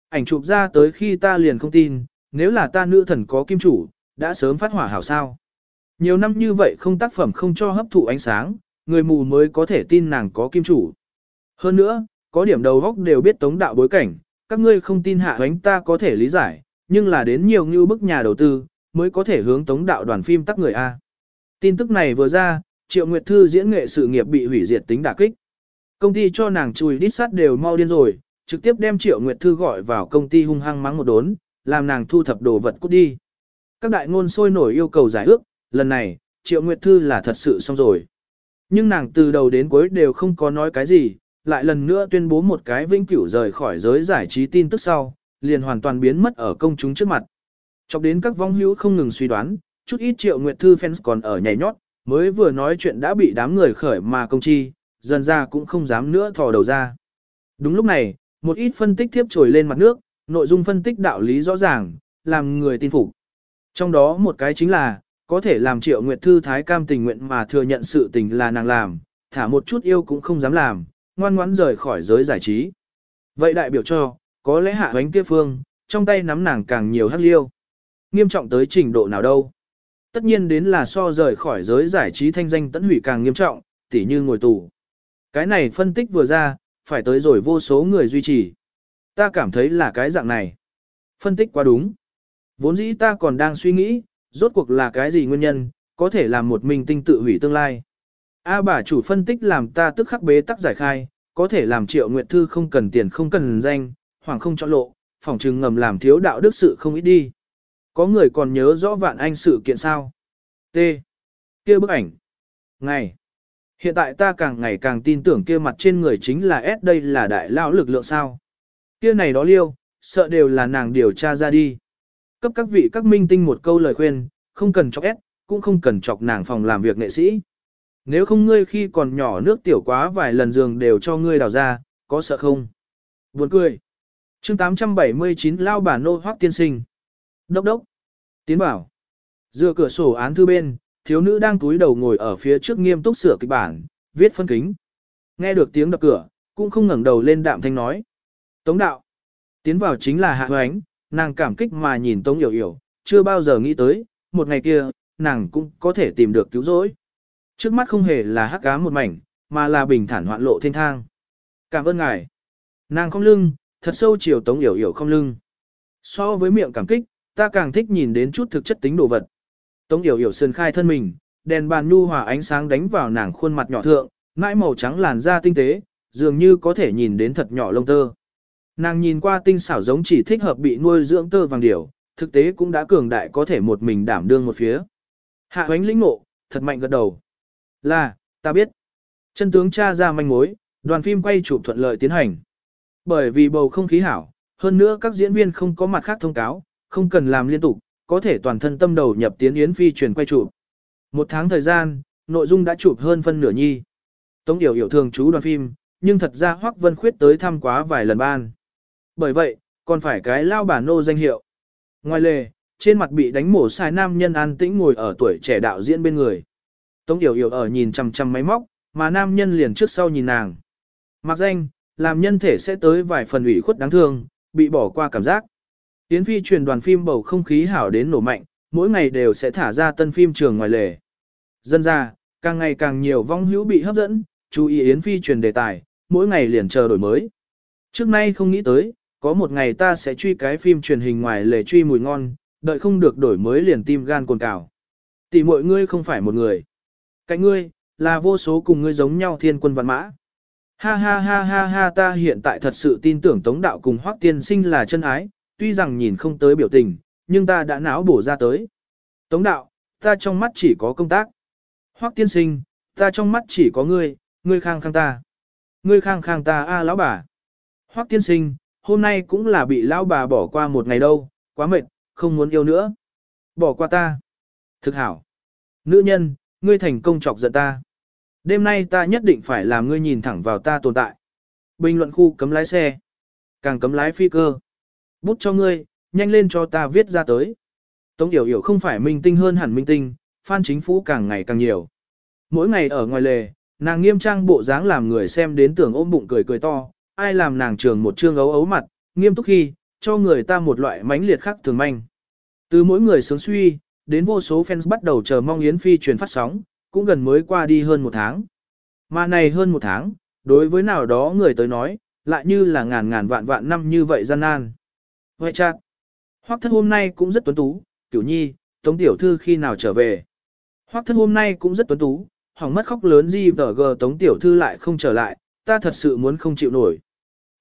Ảnh chụp ra tới khi ta liền không tin, nếu là ta nữ thần có kim chủ, đã sớm phát hỏa hảo sao. Nhiều năm như vậy không tác phẩm không cho hấp thụ ánh sáng, người mù mới có thể tin nàng có kim chủ. Hơn nữa, có điểm đầu góc đều biết tống đạo bối cảnh, các ngươi không tin hạ hoánh ta có thể lý giải, nhưng là đến nhiều như bức nhà đầu tư, mới có thể hướng tống đạo đoàn phim tắc người A. Tin tức này vừa ra, Triệu Nguyệt Thư diễn nghệ sự nghiệp bị hủy diệt tính đả kích. Công ty cho nàng chùi đít sắt đều mau điên rồi, trực tiếp đem Triệu Nguyệt Thư gọi vào công ty hung hăng mắng một đốn, làm nàng thu thập đồ vật cút đi. Các đại ngôn sôi nổi yêu cầu giải ước, lần này, Triệu Nguyệt Thư là thật sự xong rồi. Nhưng nàng từ đầu đến cuối đều không có nói cái gì, lại lần nữa tuyên bố một cái vĩnh cửu rời khỏi giới giải trí tin tức sau, liền hoàn toàn biến mất ở công chúng trước mặt. Chọc đến các vong hữu không ngừng suy đoán, chút ít Triệu Nguyệt Thư fans còn ở nhảy nhót, mới vừa nói chuyện đã bị đám người khởi mà công chi, dần ra cũng không dám nữa thò đầu ra. Đúng lúc này, một ít phân tích tiếp trồi lên mặt nước, nội dung phân tích đạo lý rõ ràng, làm người tin phục. Trong đó một cái chính là, có thể làm triệu nguyệt thư thái cam tình nguyện mà thừa nhận sự tình là nàng làm, thả một chút yêu cũng không dám làm, ngoan ngoãn rời khỏi giới giải trí. Vậy đại biểu cho, có lẽ hạ bánh kia phương, trong tay nắm nàng càng nhiều hắc liêu. Nghiêm trọng tới trình độ nào đâu. Tất nhiên đến là so rời khỏi giới giải trí thanh danh tẫn hủy càng nghiêm trọng, tỉ như ngồi tù. Cái này phân tích vừa ra, phải tới rồi vô số người duy trì. Ta cảm thấy là cái dạng này. Phân tích quá đúng. Vốn dĩ ta còn đang suy nghĩ, rốt cuộc là cái gì nguyên nhân, có thể làm một mình tinh tự hủy tương lai. A bà chủ phân tích làm ta tức khắc bế tắc giải khai, có thể làm triệu nguyện thư không cần tiền không cần danh, hoàng không chọn lộ, phòng trừng ngầm làm thiếu đạo đức sự không ít đi. Có người còn nhớ rõ vạn anh sự kiện sao? T. kia bức ảnh. Ngày. Hiện tại ta càng ngày càng tin tưởng kia mặt trên người chính là S đây là đại lao lực lượng sao. Kia này đó liêu, sợ đều là nàng điều tra ra đi. Cấp các vị các minh tinh một câu lời khuyên, không cần chọc S, cũng không cần chọc nàng phòng làm việc nghệ sĩ. Nếu không ngươi khi còn nhỏ nước tiểu quá vài lần giường đều cho ngươi đào ra, có sợ không? Buồn cười. chương 879 lao bản nô hoác tiên sinh. Đốc đốc. Tiến bảo. Dựa cửa sổ án thư bên, thiếu nữ đang túi đầu ngồi ở phía trước nghiêm túc sửa kịch bản, viết phân kính. Nghe được tiếng đập cửa, cũng không ngẩng đầu lên đạm thanh nói. Tống đạo. Tiến vào chính là hạ hoánh, nàng cảm kích mà nhìn Tống Yểu Yểu, chưa bao giờ nghĩ tới, một ngày kia, nàng cũng có thể tìm được cứu rỗi. Trước mắt không hề là hắc cá một mảnh, mà là bình thản hoạn lộ thiên thang. Cảm ơn ngài. Nàng không lưng, thật sâu chiều Tống Yểu Yểu không lưng. So với miệng cảm kích, ta càng thích nhìn đến chút thực chất tính đồ vật. Tống Yểu Yểu sơn khai thân mình, đèn bàn nhu hòa ánh sáng đánh vào nàng khuôn mặt nhỏ thượng, mãi màu trắng làn da tinh tế, dường như có thể nhìn đến thật nhỏ lông tơ. Nàng nhìn qua tinh xảo giống chỉ thích hợp bị nuôi dưỡng tơ vàng điểu, thực tế cũng đã cường đại có thể một mình đảm đương một phía. Hạ hoánh lĩnh ngộ, thật mạnh gật đầu. Là, ta biết. Chân tướng tra ra manh mối, đoàn phim quay chụp thuận lợi tiến hành. Bởi vì bầu không khí hảo, hơn nữa các diễn viên không có mặt khác thông cáo, không cần làm liên tục, có thể toàn thân tâm đầu nhập tiến yến phi truyền quay chụp. Một tháng thời gian, nội dung đã chụp hơn phân nửa nhi. Tống Yểu Yểu thường chú đoàn phim, nhưng thật ra Hoắc Vân Khuyết tới thăm quá vài lần ban. Bởi vậy, còn phải cái lao bản nô danh hiệu. Ngoài lề, trên mặt bị đánh mổ sai nam nhân an tĩnh ngồi ở tuổi trẻ đạo diễn bên người. Tống Yểu Yểu ở nhìn chằm chằm máy móc, mà nam nhân liền trước sau nhìn nàng. Mặc danh, làm nhân thể sẽ tới vài phần ủy khuất đáng thương, bị bỏ qua cảm giác. Yến phi truyền đoàn phim bầu không khí hảo đến nổ mạnh, mỗi ngày đều sẽ thả ra tân phim trường ngoài lề. Dân ra, càng ngày càng nhiều vong hữu bị hấp dẫn, chú ý Yến phi truyền đề tài, mỗi ngày liền chờ đổi mới. Trước nay không nghĩ tới, có một ngày ta sẽ truy cái phim truyền hình ngoài lề truy mùi ngon, đợi không được đổi mới liền tim gan cồn cào. Tỷ mọi ngươi không phải một người. Cạnh ngươi, là vô số cùng ngươi giống nhau thiên quân văn mã. Ha ha ha ha ha ta hiện tại thật sự tin tưởng Tống Đạo cùng Hoắc Tiên Sinh là chân ái, tuy rằng nhìn không tới biểu tình, nhưng ta đã não bổ ra tới. Tống Đạo, ta trong mắt chỉ có công tác. Hoắc Tiên Sinh, ta trong mắt chỉ có ngươi, ngươi khang khang ta. Ngươi khang khang ta a à, lão bà. Hoắc Tiên Sinh, hôm nay cũng là bị lão bà bỏ qua một ngày đâu, quá mệt, không muốn yêu nữa. Bỏ qua ta. Thực hảo. Nữ nhân, ngươi thành công chọc giận ta. Đêm nay ta nhất định phải làm ngươi nhìn thẳng vào ta tồn tại. Bình luận khu cấm lái xe. Càng cấm lái phi cơ. Bút cho ngươi, nhanh lên cho ta viết ra tới. Tống Yểu Yểu không phải minh tinh hơn hẳn minh tinh, fan chính phủ càng ngày càng nhiều. Mỗi ngày ở ngoài lề, nàng nghiêm trang bộ dáng làm người xem đến tưởng ôm bụng cười cười to, ai làm nàng trường một trương ấu ấu mặt, nghiêm túc khi, cho người ta một loại mãnh liệt khác thường manh. Từ mỗi người sướng suy, đến vô số fans bắt đầu chờ mong Yến Phi truyền phát sóng, cũng gần mới qua đi hơn một tháng. Mà này hơn một tháng, đối với nào đó người tới nói, lại như là ngàn ngàn vạn vạn năm như vậy gian nan. Hoài chặt, Hoắc thất hôm nay cũng rất tuấn tú, cửu nhi, tống tiểu thư khi nào trở về. Hoắc thất hôm nay cũng rất tuấn tú, hỏng mất khóc lớn gì vở gờ tống tiểu thư lại không trở lại, ta thật sự muốn không chịu nổi.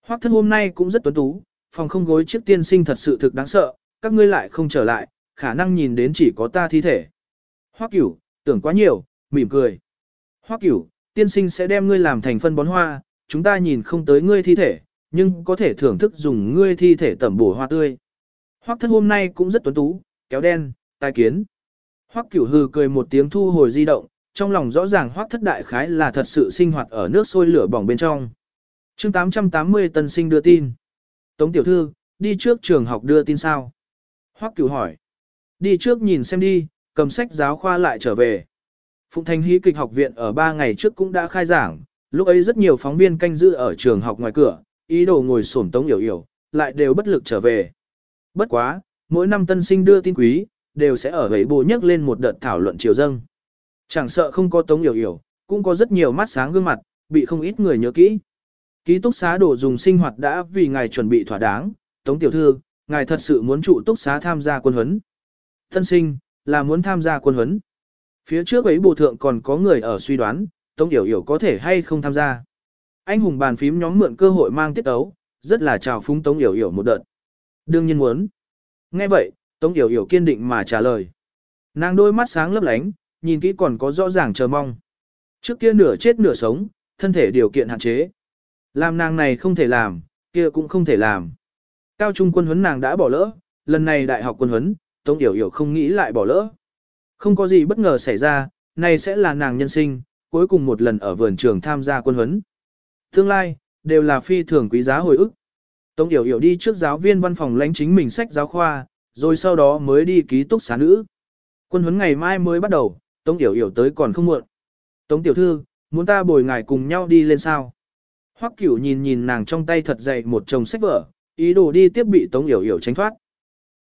Hoắc thất hôm nay cũng rất tuấn tú, phòng không gối trước tiên sinh thật sự thực đáng sợ, các ngươi lại không trở lại, khả năng nhìn đến chỉ có ta thi thể. Hoắc cửu, tưởng quá nhiều, mỉm cười. Hoắc cửu, tiên sinh sẽ đem ngươi làm thành phân bón hoa, chúng ta nhìn không tới ngươi thi thể, nhưng có thể thưởng thức dùng ngươi thi thể tẩm bổ hoa tươi. Hoắc thất hôm nay cũng rất tuấn tú, kéo đen, tai kiến. Hoắc cửu hừ cười một tiếng thu hồi di động, trong lòng rõ ràng Hoắc thất đại khái là thật sự sinh hoạt ở nước sôi lửa bỏng bên trong. chương 880 tân sinh đưa tin. Tống tiểu thư, đi trước trường học đưa tin sao? Hoắc cửu hỏi. Đi trước nhìn xem đi, cầm sách giáo khoa lại trở về. Phụng Thành Hí kịch học viện ở 3 ngày trước cũng đã khai giảng, lúc ấy rất nhiều phóng viên canh giữ ở trường học ngoài cửa, ý đồ ngồi xổm Tống Yểu Yểu, lại đều bất lực trở về. Bất quá, mỗi năm tân sinh đưa tin quý, đều sẽ ở gầy bồ nhắc lên một đợt thảo luận chiều dâng. Chẳng sợ không có Tống Yểu Yểu, cũng có rất nhiều mắt sáng gương mặt, bị không ít người nhớ kỹ. Ký túc xá đồ dùng sinh hoạt đã vì ngài chuẩn bị thỏa đáng, Tống Tiểu Thư, ngài thật sự muốn trụ túc xá tham gia quân huấn. Tân sinh, là muốn tham gia quân huấn. Phía trước ấy bộ thượng còn có người ở suy đoán, Tống Yểu Yểu có thể hay không tham gia. Anh hùng bàn phím nhóm mượn cơ hội mang tiết tấu, rất là chào phúng Tống Yểu Yểu một đợt. Đương nhiên muốn. Nghe vậy, Tống Yểu Yểu kiên định mà trả lời. Nàng đôi mắt sáng lấp lánh, nhìn kỹ còn có rõ ràng chờ mong. Trước kia nửa chết nửa sống, thân thể điều kiện hạn chế. Làm nàng này không thể làm, kia cũng không thể làm. Cao trung quân huấn nàng đã bỏ lỡ, lần này đại học quân huấn, Tống Yểu Yểu không nghĩ lại bỏ lỡ. Không có gì bất ngờ xảy ra, này sẽ là nàng nhân sinh, cuối cùng một lần ở vườn trường tham gia quân huấn. Tương lai, đều là phi thường quý giá hồi ức. Tống Yểu Yểu đi trước giáo viên văn phòng lãnh chính mình sách giáo khoa, rồi sau đó mới đi ký túc xá nữ. Quân huấn ngày mai mới bắt đầu, Tống Yểu Yểu tới còn không muộn. Tống Tiểu Thư, muốn ta bồi ngài cùng nhau đi lên sao? Hoắc Cửu nhìn nhìn nàng trong tay thật dày một chồng sách vở, ý đồ đi tiếp bị Tống Yểu Yểu tránh thoát.